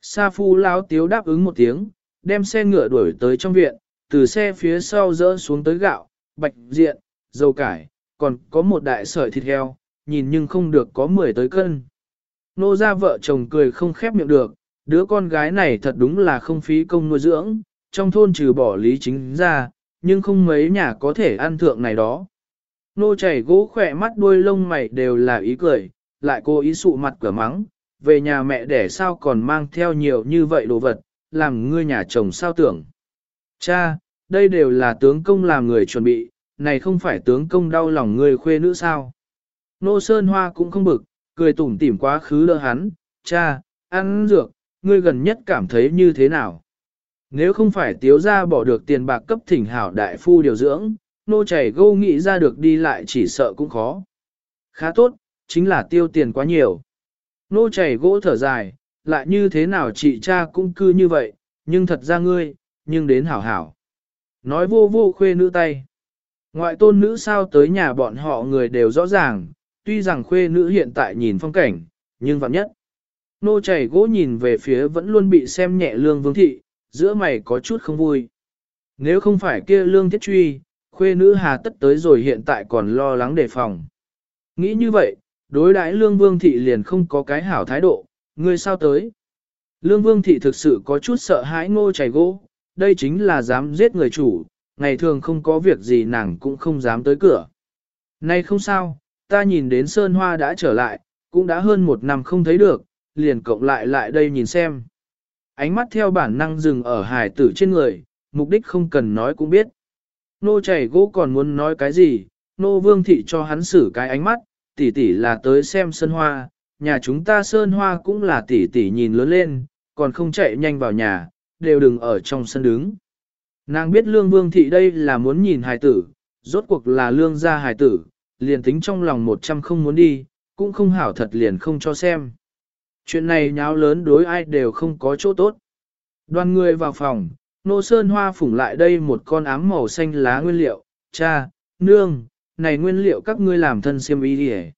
Sa phu lao tiếu đáp ứng một tiếng, đem xe ngựa đuổi tới trong viện, từ xe phía sau dỡ xuống tới gạo, bạch diện, dầu cải, còn có một đại sợi thịt heo, nhìn nhưng không được có 10 tới cân. Nô ra vợ chồng cười không khép miệng được, đứa con gái này thật đúng là không phí công nuôi dưỡng, trong thôn trừ bỏ lý chính ra, nhưng không mấy nhà có thể ăn thượng này đó. Nô chảy gỗ khỏe mắt đuôi lông mày đều là ý cười, lại cô ý sụ mặt cửa mắng, về nhà mẹ để sao còn mang theo nhiều như vậy đồ vật, làm ngươi nhà chồng sao tưởng. Cha, đây đều là tướng công làm người chuẩn bị, này không phải tướng công đau lòng người khuê nữ sao. Nô Sơn Hoa cũng không bực, cười tủm tỉm quá khứ đỡ hắn, cha, ăn dược, ngươi gần nhất cảm thấy như thế nào? Nếu không phải tiếu ra bỏ được tiền bạc cấp thỉnh hảo đại phu điều dưỡng, nô chảy gâu nghĩ ra được đi lại chỉ sợ cũng khó. Khá tốt, chính là tiêu tiền quá nhiều. Nô chảy gỗ thở dài, lại như thế nào chị cha cũng cư như vậy, nhưng thật ra ngươi, nhưng đến hảo hảo. Nói vô vô khuê nữ tay. Ngoại tôn nữ sao tới nhà bọn họ người đều rõ ràng, tuy rằng khuê nữ hiện tại nhìn phong cảnh, nhưng vạn nhất. Nô chảy gỗ nhìn về phía vẫn luôn bị xem nhẹ lương vương thị, giữa mày có chút không vui. Nếu không phải kia lương thiết truy, khuê nữ hà tất tới rồi hiện tại còn lo lắng đề phòng. Nghĩ như vậy, đối đãi lương vương thị liền không có cái hảo thái độ, ngươi sao tới. Lương vương thị thực sự có chút sợ hãi ngô chảy gỗ, đây chính là dám giết người chủ, ngày thường không có việc gì nàng cũng không dám tới cửa. Nay không sao, ta nhìn đến Sơn Hoa đã trở lại, cũng đã hơn một năm không thấy được, liền cộng lại lại đây nhìn xem. Ánh mắt theo bản năng dừng ở hải tử trên người, mục đích không cần nói cũng biết. Nô chảy gỗ còn muốn nói cái gì, nô vương thị cho hắn xử cái ánh mắt, tỷ tỷ là tới xem Sơn Hoa, nhà chúng ta Sơn Hoa cũng là tỷ tỷ nhìn lớn lên, còn không chạy nhanh vào nhà, đều đừng ở trong sân đứng. Nàng biết lương vương thị đây là muốn nhìn hài tử, rốt cuộc là lương gia hài tử, liền tính trong lòng một trăm không muốn đi, cũng không hảo thật liền không cho xem. Chuyện này nháo lớn đối ai đều không có chỗ tốt. Đoàn người vào phòng, nô sơn hoa phủng lại đây một con ám màu xanh lá nguyên liệu, cha, nương, này nguyên liệu các ngươi làm thân siêm ý đi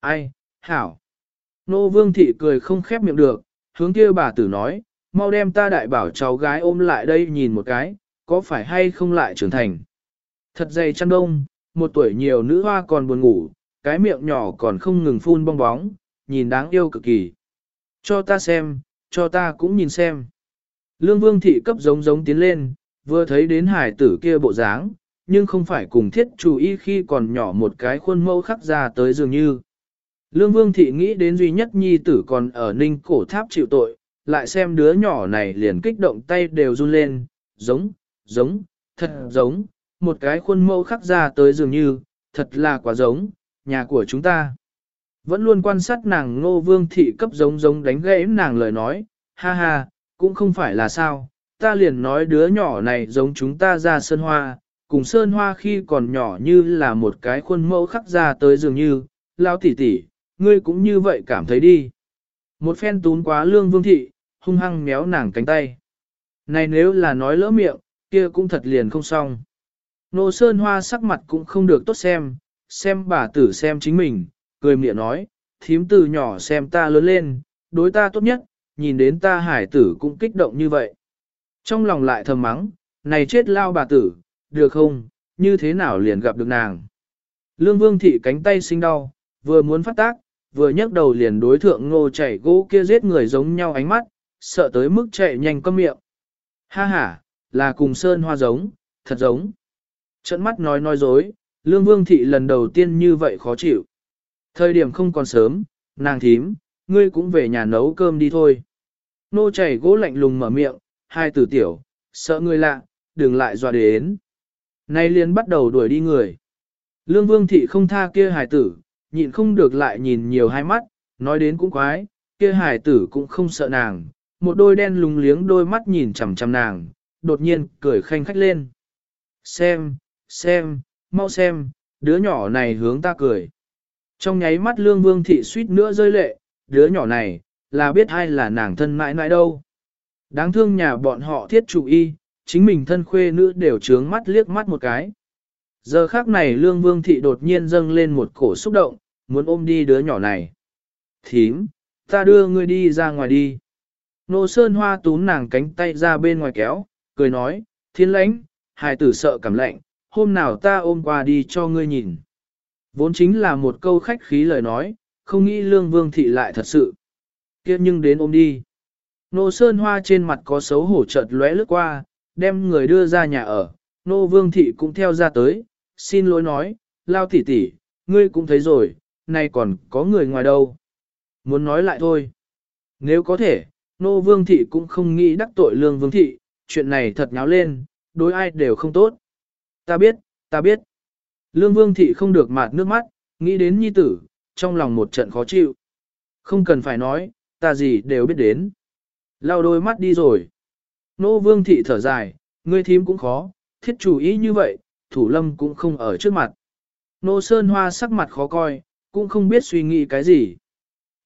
Ai, hảo. Nô vương thị cười không khép miệng được, hướng kia bà tử nói, mau đem ta đại bảo cháu gái ôm lại đây nhìn một cái, có phải hay không lại trưởng thành. Thật dày chăn đông, một tuổi nhiều nữ hoa còn buồn ngủ, cái miệng nhỏ còn không ngừng phun bong bóng, nhìn đáng yêu cực kỳ. Cho ta xem, cho ta cũng nhìn xem. Lương vương thị cấp giống giống tiến lên, vừa thấy đến hải tử kia bộ dáng, nhưng không phải cùng thiết chủ y khi còn nhỏ một cái khuôn mẫu khắc ra tới dường như. Lương vương thị nghĩ đến duy nhất nhi tử còn ở ninh cổ tháp chịu tội, lại xem đứa nhỏ này liền kích động tay đều run lên, giống, giống, thật giống, một cái khuôn mẫu khắc ra tới dường như, thật là quá giống, nhà của chúng ta. Vẫn luôn quan sát nàng ngô vương thị cấp giống giống đánh gãy nàng lời nói, ha ha, cũng không phải là sao, ta liền nói đứa nhỏ này giống chúng ta ra sơn hoa, cùng sơn hoa khi còn nhỏ như là một cái khuôn mẫu khắc ra tới dường như, lao tỉ tỉ, ngươi cũng như vậy cảm thấy đi. Một phen tún quá lương vương thị, hung hăng méo nàng cánh tay. Này nếu là nói lỡ miệng, kia cũng thật liền không xong. Nô Sơn Hoa sắc mặt cũng không được tốt xem, xem bà tử xem chính mình, cười miệng nói, thím từ nhỏ xem ta lớn lên, đối ta tốt nhất, nhìn đến ta hải tử cũng kích động như vậy. Trong lòng lại thầm mắng, này chết lao bà tử, được không, như thế nào liền gặp được nàng. Lương Vương Thị cánh tay sinh đau, vừa muốn phát tác, vừa nhấc đầu liền đối thượng ngô chảy gỗ kia giết người giống nhau ánh mắt, sợ tới mức chạy nhanh cơm miệng. Ha ha, là cùng sơn hoa giống, thật giống. Trận mắt nói nói dối, lương vương thị lần đầu tiên như vậy khó chịu. Thời điểm không còn sớm, nàng thím, ngươi cũng về nhà nấu cơm đi thôi. Nô chảy gỗ lạnh lùng mở miệng, hai tử tiểu, sợ ngươi lạ, đừng lại dọa đến. Nay liền bắt đầu đuổi đi người. Lương vương thị không tha kia hài tử, nhịn không được lại nhìn nhiều hai mắt, nói đến cũng quái, kia hài tử cũng không sợ nàng, một đôi đen lùng liếng đôi mắt nhìn chằm chằm nàng, đột nhiên cười khanh khách lên. Xem, xem, mau xem, đứa nhỏ này hướng ta cười. Trong nháy mắt lương vương thị suýt nữa rơi lệ, đứa nhỏ này, là biết ai là nàng thân mãi mãi đâu. Đáng thương nhà bọn họ thiết chủ y, chính mình thân khuê nữ đều trướng mắt liếc mắt một cái. Giờ khác này lương vương thị đột nhiên dâng lên một cổ xúc động, muốn ôm đi đứa nhỏ này. Thím, ta đưa ngươi đi ra ngoài đi. Nô Sơn Hoa túm nàng cánh tay ra bên ngoài kéo, cười nói, thiên lãnh, hài tử sợ cảm lạnh, hôm nào ta ôm qua đi cho ngươi nhìn. Vốn chính là một câu khách khí lời nói, không nghĩ lương vương thị lại thật sự. Kiếp nhưng đến ôm đi. Nô Sơn Hoa trên mặt có xấu hổ chợt lóe lướt qua, đem người đưa ra nhà ở, nô vương thị cũng theo ra tới, xin lỗi nói, lao tỷ tỷ, ngươi cũng thấy rồi, nay còn có người ngoài đâu. Muốn nói lại thôi. Nếu có thể, nô vương thị cũng không nghĩ đắc tội lương vương thị, chuyện này thật nháo lên, đối ai đều không tốt. Ta biết, ta biết. Lương Vương Thị không được mạt nước mắt, nghĩ đến nhi tử, trong lòng một trận khó chịu. Không cần phải nói, ta gì đều biết đến. Lao đôi mắt đi rồi. Nô Vương Thị thở dài, ngươi thím cũng khó, thiết chủ ý như vậy, thủ lâm cũng không ở trước mặt. Nô Sơn Hoa sắc mặt khó coi, cũng không biết suy nghĩ cái gì.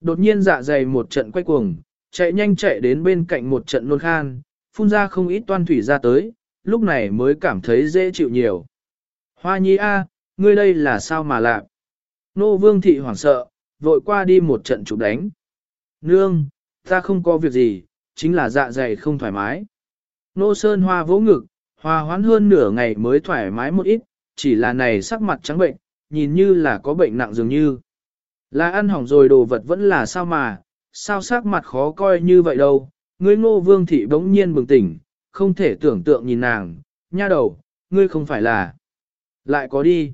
Đột nhiên dạ dày một trận quay cuồng, chạy nhanh chạy đến bên cạnh một trận nôn khan, phun ra không ít toan thủy ra tới, lúc này mới cảm thấy dễ chịu nhiều. Hoa nhi a, ngươi đây là sao mà lạ? Nô vương thị hoảng sợ, vội qua đi một trận chụp đánh. Nương, ta không có việc gì, chính là dạ dày không thoải mái. Nô sơn hoa vỗ ngực, hoa hoán hơn nửa ngày mới thoải mái một ít, chỉ là này sắc mặt trắng bệnh, nhìn như là có bệnh nặng dường như. Là ăn hỏng rồi đồ vật vẫn là sao mà, sao sắc mặt khó coi như vậy đâu. Ngươi ngô vương thị bỗng nhiên bừng tỉnh, không thể tưởng tượng nhìn nàng, nha đầu, ngươi không phải là. Lại có đi.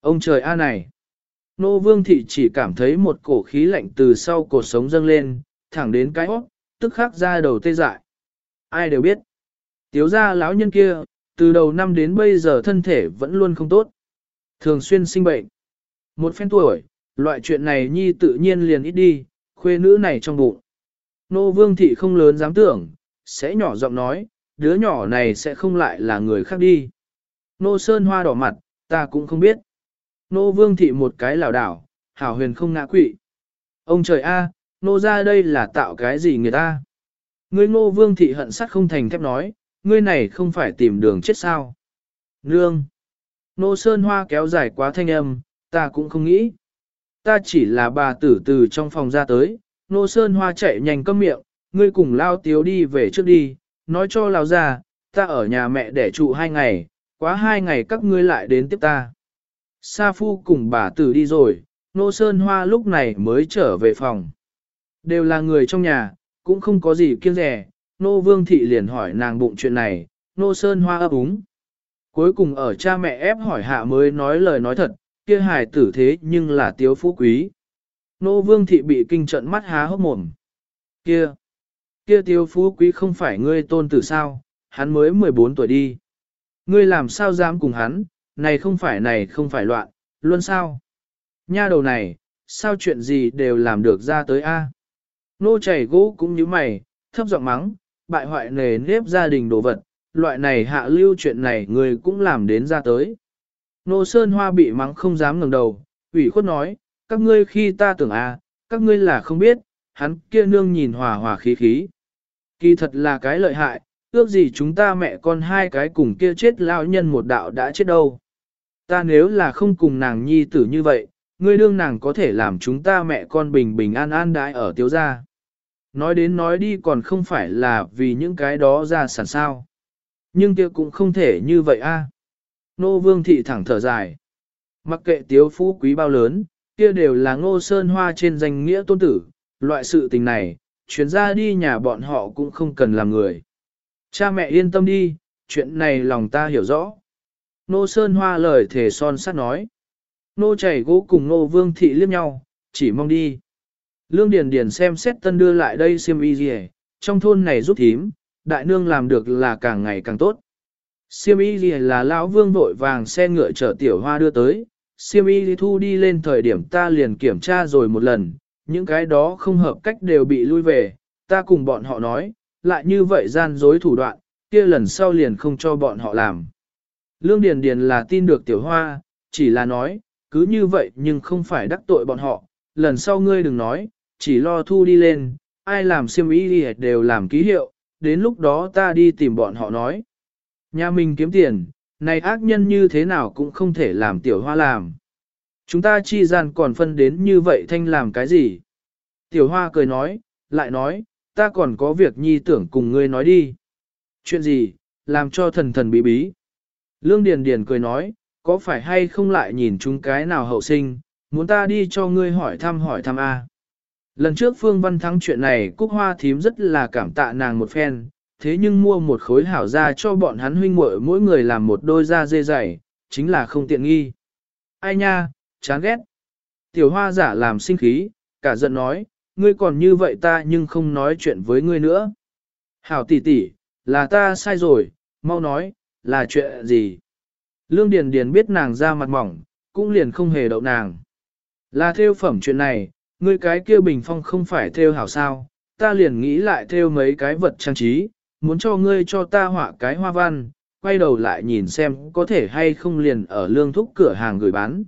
Ông trời a này. Nô vương thị chỉ cảm thấy một cổ khí lạnh từ sau cột sống dâng lên, thẳng đến cái óc, tức khắc ra đầu tê dại. Ai đều biết. Tiếu gia lão nhân kia, từ đầu năm đến bây giờ thân thể vẫn luôn không tốt. Thường xuyên sinh bệnh. Một phen tuổi, loại chuyện này nhi tự nhiên liền ít đi, khuê nữ này trong bụng. Nô vương thị không lớn dám tưởng, sẽ nhỏ giọng nói, đứa nhỏ này sẽ không lại là người khác đi. Nô sơn hoa đỏ mặt, ta cũng không biết. Nô vương thị một cái lảo đảo, hảo huyền không ngã quỵ. Ông trời a, nô ra đây là tạo cái gì người ta? Ngươi nô vương thị hận sắt không thành thép nói, ngươi này không phải tìm đường chết sao? Nương! Nô sơn hoa kéo dài quá thanh âm, ta cũng không nghĩ. Ta chỉ là bà tử từ trong phòng ra tới, nô sơn hoa chạy nhanh câm miệng, ngươi cùng lao tiếu đi về trước đi, nói cho lao ra, ta ở nhà mẹ để trụ hai ngày, quá hai ngày các ngươi lại đến tiếp ta. Sa phu cùng bà tử đi rồi, nô sơn hoa lúc này mới trở về phòng. Đều là người trong nhà, cũng không có gì kiêng rẻ, nô vương thị liền hỏi nàng bụng chuyện này, nô sơn hoa ấp úng. Cuối cùng ở cha mẹ ép hỏi hạ mới nói lời nói thật, kia hài tử thế nhưng là tiếu phú quý. Nô vương thị bị kinh trận mắt há hốc mồm. Kia, kia tiếu phú quý không phải ngươi tôn tử sao, hắn mới 14 tuổi đi. Ngươi làm sao dám cùng hắn, này không phải này không phải loạn, luôn sao? Nha đầu này, sao chuyện gì đều làm được ra tới a? Nô chảy gỗ cũng như mày, thấp giọng mắng, bại hoại nề nếp gia đình đồ vật, loại này hạ lưu chuyện này người cũng làm đến ra tới. Nô Sơn Hoa bị mắng không dám ngẩng đầu, ủy khuất nói, các ngươi khi ta tưởng a, các ngươi là không biết, hắn kia nương nhìn hòa hòa khí khí. Kỳ thật là cái lợi hại, ước gì chúng ta mẹ con hai cái cùng kia chết lao nhân một đạo đã chết đâu. Ta nếu là không cùng nàng nhi tử như vậy, ngươi đương nàng có thể làm chúng ta mẹ con bình bình an an đãi ở tiếu gia. Nói đến nói đi còn không phải là vì những cái đó ra sản sao. Nhưng kia cũng không thể như vậy a. Nô vương thị thẳng thở dài. Mặc kệ tiếu phú quý bao lớn, kia đều là ngô sơn hoa trên danh nghĩa tôn tử, loại sự tình này, chuyến ra đi nhà bọn họ cũng không cần làm người. Cha mẹ yên tâm đi, chuyện này lòng ta hiểu rõ. Nô Sơn Hoa lời thể son sắt nói. Nô chảy gỗ cùng nô vương thị liếc nhau, chỉ mong đi. Lương Điền Điền xem xét tân đưa lại đây xiêm y gì trong thôn này giúp thím, đại nương làm được là càng ngày càng tốt. Xiêm y gì là lão vương vội vàng xe ngựa chở tiểu hoa đưa tới, xiêm y thu đi lên thời điểm ta liền kiểm tra rồi một lần, những cái đó không hợp cách đều bị lui về, ta cùng bọn họ nói, lại như vậy gian dối thủ đoạn, kia lần sau liền không cho bọn họ làm. Lương Điền Điền là tin được tiểu hoa, chỉ là nói, cứ như vậy nhưng không phải đắc tội bọn họ, lần sau ngươi đừng nói, chỉ lo thu đi lên, ai làm siêm ý đi đều làm ký hiệu, đến lúc đó ta đi tìm bọn họ nói. Nhà mình kiếm tiền, này ác nhân như thế nào cũng không thể làm tiểu hoa làm. Chúng ta chi gian còn phân đến như vậy thanh làm cái gì? Tiểu hoa cười nói, lại nói, ta còn có việc nhi tưởng cùng ngươi nói đi. Chuyện gì, làm cho thần thần bí bí. Lương Điền Điền cười nói, có phải hay không lại nhìn chúng cái nào hậu sinh, muốn ta đi cho ngươi hỏi thăm hỏi thăm a. Lần trước Phương Văn Thắng chuyện này Cúc Hoa Thím rất là cảm tạ nàng một phen, thế nhưng mua một khối hảo ra cho bọn hắn huynh muội mỗi người làm một đôi da dê dày, chính là không tiện nghi. Ai nha, chán ghét. Tiểu hoa giả làm sinh khí, cả giận nói, ngươi còn như vậy ta nhưng không nói chuyện với ngươi nữa. Hảo tỷ tỷ, là ta sai rồi, mau nói, là chuyện gì? Lương Điền Điền biết nàng ra mặt mỏng, cũng liền không hề đậu nàng. Là theo phẩm chuyện này, ngươi cái kia bình phong không phải theo hảo sao, ta liền nghĩ lại theo mấy cái vật trang trí, muốn cho ngươi cho ta họa cái hoa văn, quay đầu lại nhìn xem có thể hay không liền ở lương thúc cửa hàng gửi bán.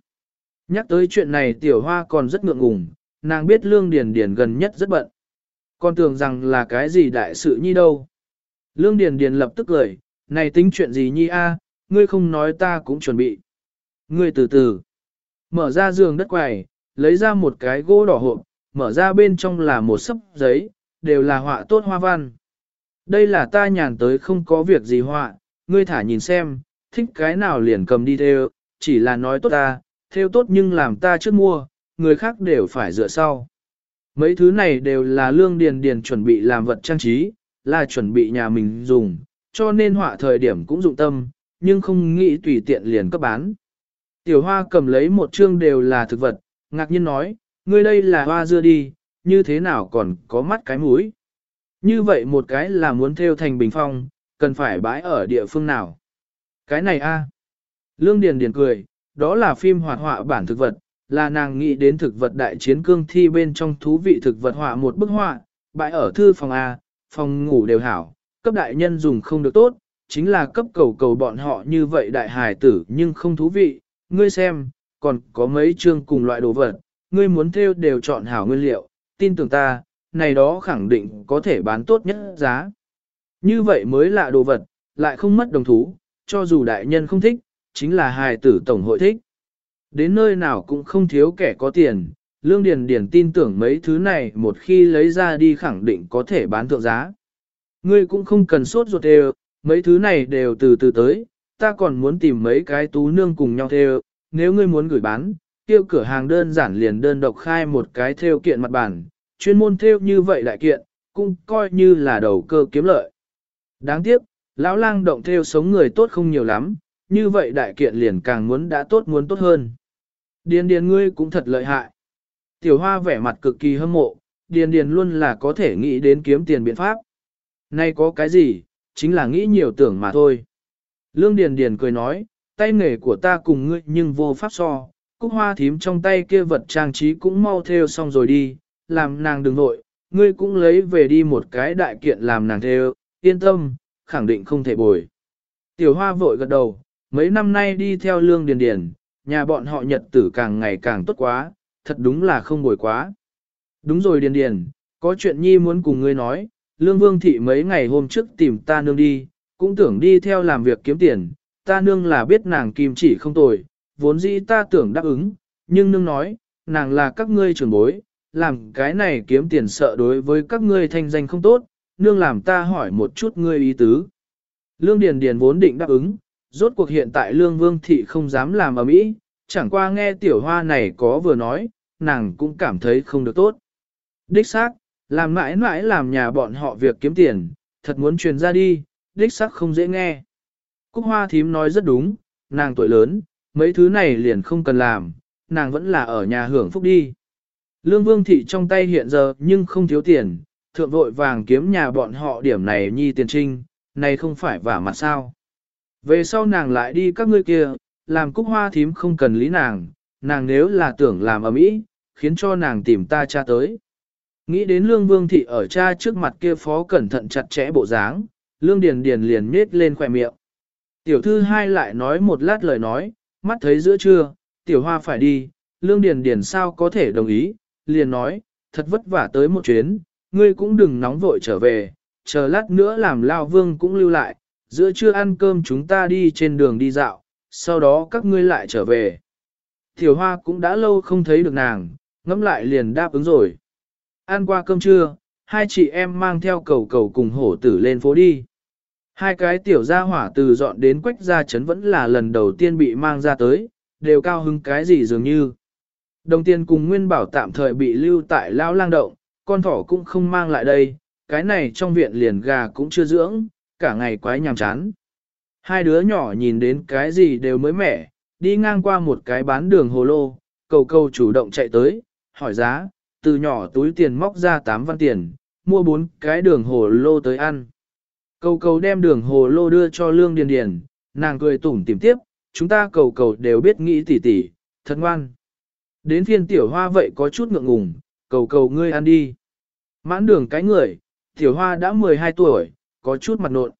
Nhắc tới chuyện này tiểu hoa còn rất ngượng ngùng, nàng biết lương điền điền gần nhất rất bận. Con tưởng rằng là cái gì đại sự nhi đâu. Lương điền điền lập tức cười, này tính chuyện gì nhi a, ngươi không nói ta cũng chuẩn bị. Ngươi từ từ, mở ra giường đất quầy, lấy ra một cái gỗ đỏ hộp, mở ra bên trong là một sấp giấy, đều là họa tốt hoa văn. Đây là ta nhàn tới không có việc gì họa, ngươi thả nhìn xem, thích cái nào liền cầm đi theo, chỉ là nói tốt ta, theo tốt nhưng làm ta trước mua, người khác đều phải dựa sau. Mấy thứ này đều là lương điền điền chuẩn bị làm vật trang trí, là chuẩn bị nhà mình dùng, cho nên họa thời điểm cũng dụng tâm, nhưng không nghĩ tùy tiện liền cấp bán. Tiểu hoa cầm lấy một chương đều là thực vật, ngạc nhiên nói, ngươi đây là hoa dưa đi, như thế nào còn có mắt cái mũi. Như vậy một cái là muốn theo thành bình phong, cần phải bãi ở địa phương nào. Cái này a Lương Điền Điền cười, đó là phim hoạt họa bản thực vật, là nàng nghĩ đến thực vật đại chiến cương thi bên trong thú vị thực vật họa một bức họa, bãi ở thư phòng A, phòng ngủ đều hảo, cấp đại nhân dùng không được tốt, chính là cấp cầu cầu bọn họ như vậy đại hài tử nhưng không thú vị, ngươi xem, còn có mấy chương cùng loại đồ vật, ngươi muốn theo đều chọn hảo nguyên liệu, tin tưởng ta, này đó khẳng định có thể bán tốt nhất giá. Như vậy mới là đồ vật, lại không mất đồng thú, cho dù đại nhân không thích, chính là hài tử tổng hội thích. Đến nơi nào cũng không thiếu kẻ có tiền, Lương Điền Điền tin tưởng mấy thứ này một khi lấy ra đi khẳng định có thể bán thượng giá. Ngươi cũng không cần sốt ruột đều, mấy thứ này đều từ từ tới, ta còn muốn tìm mấy cái tú nương cùng nhau theo, nếu ngươi muốn gửi bán, tiêu cửa hàng đơn giản liền đơn độc khai một cái theo kiện mặt bản, chuyên môn theo như vậy đại kiện, cũng coi như là đầu cơ kiếm lợi. Đáng tiếc, lão lang động theo sống người tốt không nhiều lắm, như vậy đại kiện liền càng muốn đã tốt muốn tốt hơn. Điền điền ngươi cũng thật lợi hại. Tiểu hoa vẻ mặt cực kỳ hâm mộ, điền điền luôn là có thể nghĩ đến kiếm tiền biện pháp. Nay có cái gì, chính là nghĩ nhiều tưởng mà thôi. Lương điền điền cười nói, tay nghề của ta cùng ngươi nhưng vô pháp so, cúc hoa thím trong tay kia vật trang trí cũng mau theo xong rồi đi, làm nàng đừng nội, ngươi cũng lấy về đi một cái đại kiện làm nàng theo, yên tâm, khẳng định không thể bồi. Tiểu hoa vội gật đầu, mấy năm nay đi theo lương điền điền, nhà bọn họ nhật tử càng ngày càng tốt quá, thật đúng là không bồi quá. Đúng rồi điền điền, có chuyện nhi muốn cùng ngươi nói, lương vương thị mấy ngày hôm trước tìm ta nương đi, cũng tưởng đi theo làm việc kiếm tiền, ta nương là biết nàng kim chỉ không tồi, vốn dĩ ta tưởng đáp ứng, nhưng nương nói, nàng là các ngươi trưởng bối, làm cái này kiếm tiền sợ đối với các ngươi thanh danh không tốt, nương làm ta hỏi một chút ngươi ý tứ. Lương Điền Điền vốn định đáp ứng, rốt cuộc hiện tại Lương Vương Thị không dám làm ở mỹ, chẳng qua nghe tiểu hoa này có vừa nói, nàng cũng cảm thấy không được tốt. Đích xác, làm mãi mãi làm nhà bọn họ việc kiếm tiền, thật muốn truyền ra đi, đích xác không dễ nghe. Cúc hoa thím nói rất đúng, nàng tuổi lớn, mấy thứ này liền không cần làm, nàng vẫn là ở nhà hưởng phúc đi. Lương Vương Thị trong tay hiện giờ nhưng không thiếu tiền, thượng vội vàng kiếm nhà bọn họ điểm này nhi tiền trinh, này không phải vả mặt sao. Về sau nàng lại đi các ngươi kia, làm cúc hoa thím không cần lý nàng, nàng nếu là tưởng làm ở mỹ, khiến cho nàng tìm ta cha tới. Nghĩ đến lương vương thị ở cha trước mặt kia phó cẩn thận chặt chẽ bộ dáng, lương điền điền liền nết lên khỏe miệng. Tiểu thư hai lại nói một lát lời nói, mắt thấy giữa trưa, tiểu hoa phải đi, lương điền điền sao có thể đồng ý, liền nói, thật vất vả tới một chuyến, ngươi cũng đừng nóng vội trở về, chờ lát nữa làm lao vương cũng lưu lại, giữa trưa ăn cơm chúng ta đi trên đường đi dạo, sau đó các ngươi lại trở về. Tiểu hoa cũng đã lâu không thấy được nàng, ngẫm lại liền đáp ứng rồi. Ăn qua cơm trưa, hai chị em mang theo cầu cầu cùng hổ tử lên phố đi. Hai cái tiểu gia hỏa từ dọn đến quách gia trấn vẫn là lần đầu tiên bị mang ra tới, đều cao hứng cái gì dường như. Đồng tiền cùng nguyên bảo tạm thời bị lưu tại lao lang động, con thỏ cũng không mang lại đây, cái này trong viện liền gà cũng chưa dưỡng, cả ngày quái nhàm chán. Hai đứa nhỏ nhìn đến cái gì đều mới mẻ, đi ngang qua một cái bán đường hồ lô, cầu cầu chủ động chạy tới, hỏi giá, từ nhỏ túi tiền móc ra 8 văn tiền, mua bốn cái đường hồ lô tới ăn. Cầu cầu đem đường hồ lô đưa cho Lương Điền Điền, nàng cười tủm tỉm tiếp, chúng ta cầu cầu đều biết nghĩ tỉ tỉ, thật ngoan. Đến phiên tiểu hoa vậy có chút ngượng ngùng, cầu cầu ngươi ăn đi. Mãn đường cái người, tiểu hoa đã 12 tuổi, có chút mặt nộn.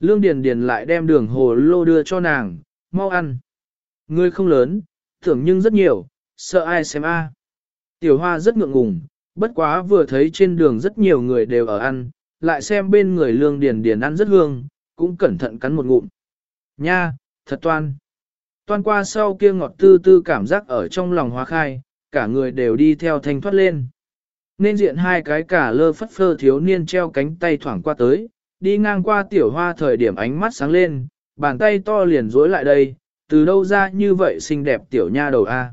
Lương Điền Điền lại đem đường hồ lô đưa cho nàng, mau ăn. Ngươi không lớn, thưởng nhưng rất nhiều, sợ ai xem a. Tiểu hoa rất ngượng ngùng, bất quá vừa thấy trên đường rất nhiều người đều ở ăn, lại xem bên người lương điền điền ăn rất hương, cũng cẩn thận cắn một ngụm. Nha, thật toan. Toan qua sau kia ngọt tư tư cảm giác ở trong lòng hóa khai, cả người đều đi theo thanh thoát lên. Nên diện hai cái cả lơ phất phơ thiếu niên treo cánh tay thoảng qua tới, đi ngang qua tiểu hoa thời điểm ánh mắt sáng lên, bàn tay to liền dối lại đây, từ đâu ra như vậy xinh đẹp tiểu nha đầu a.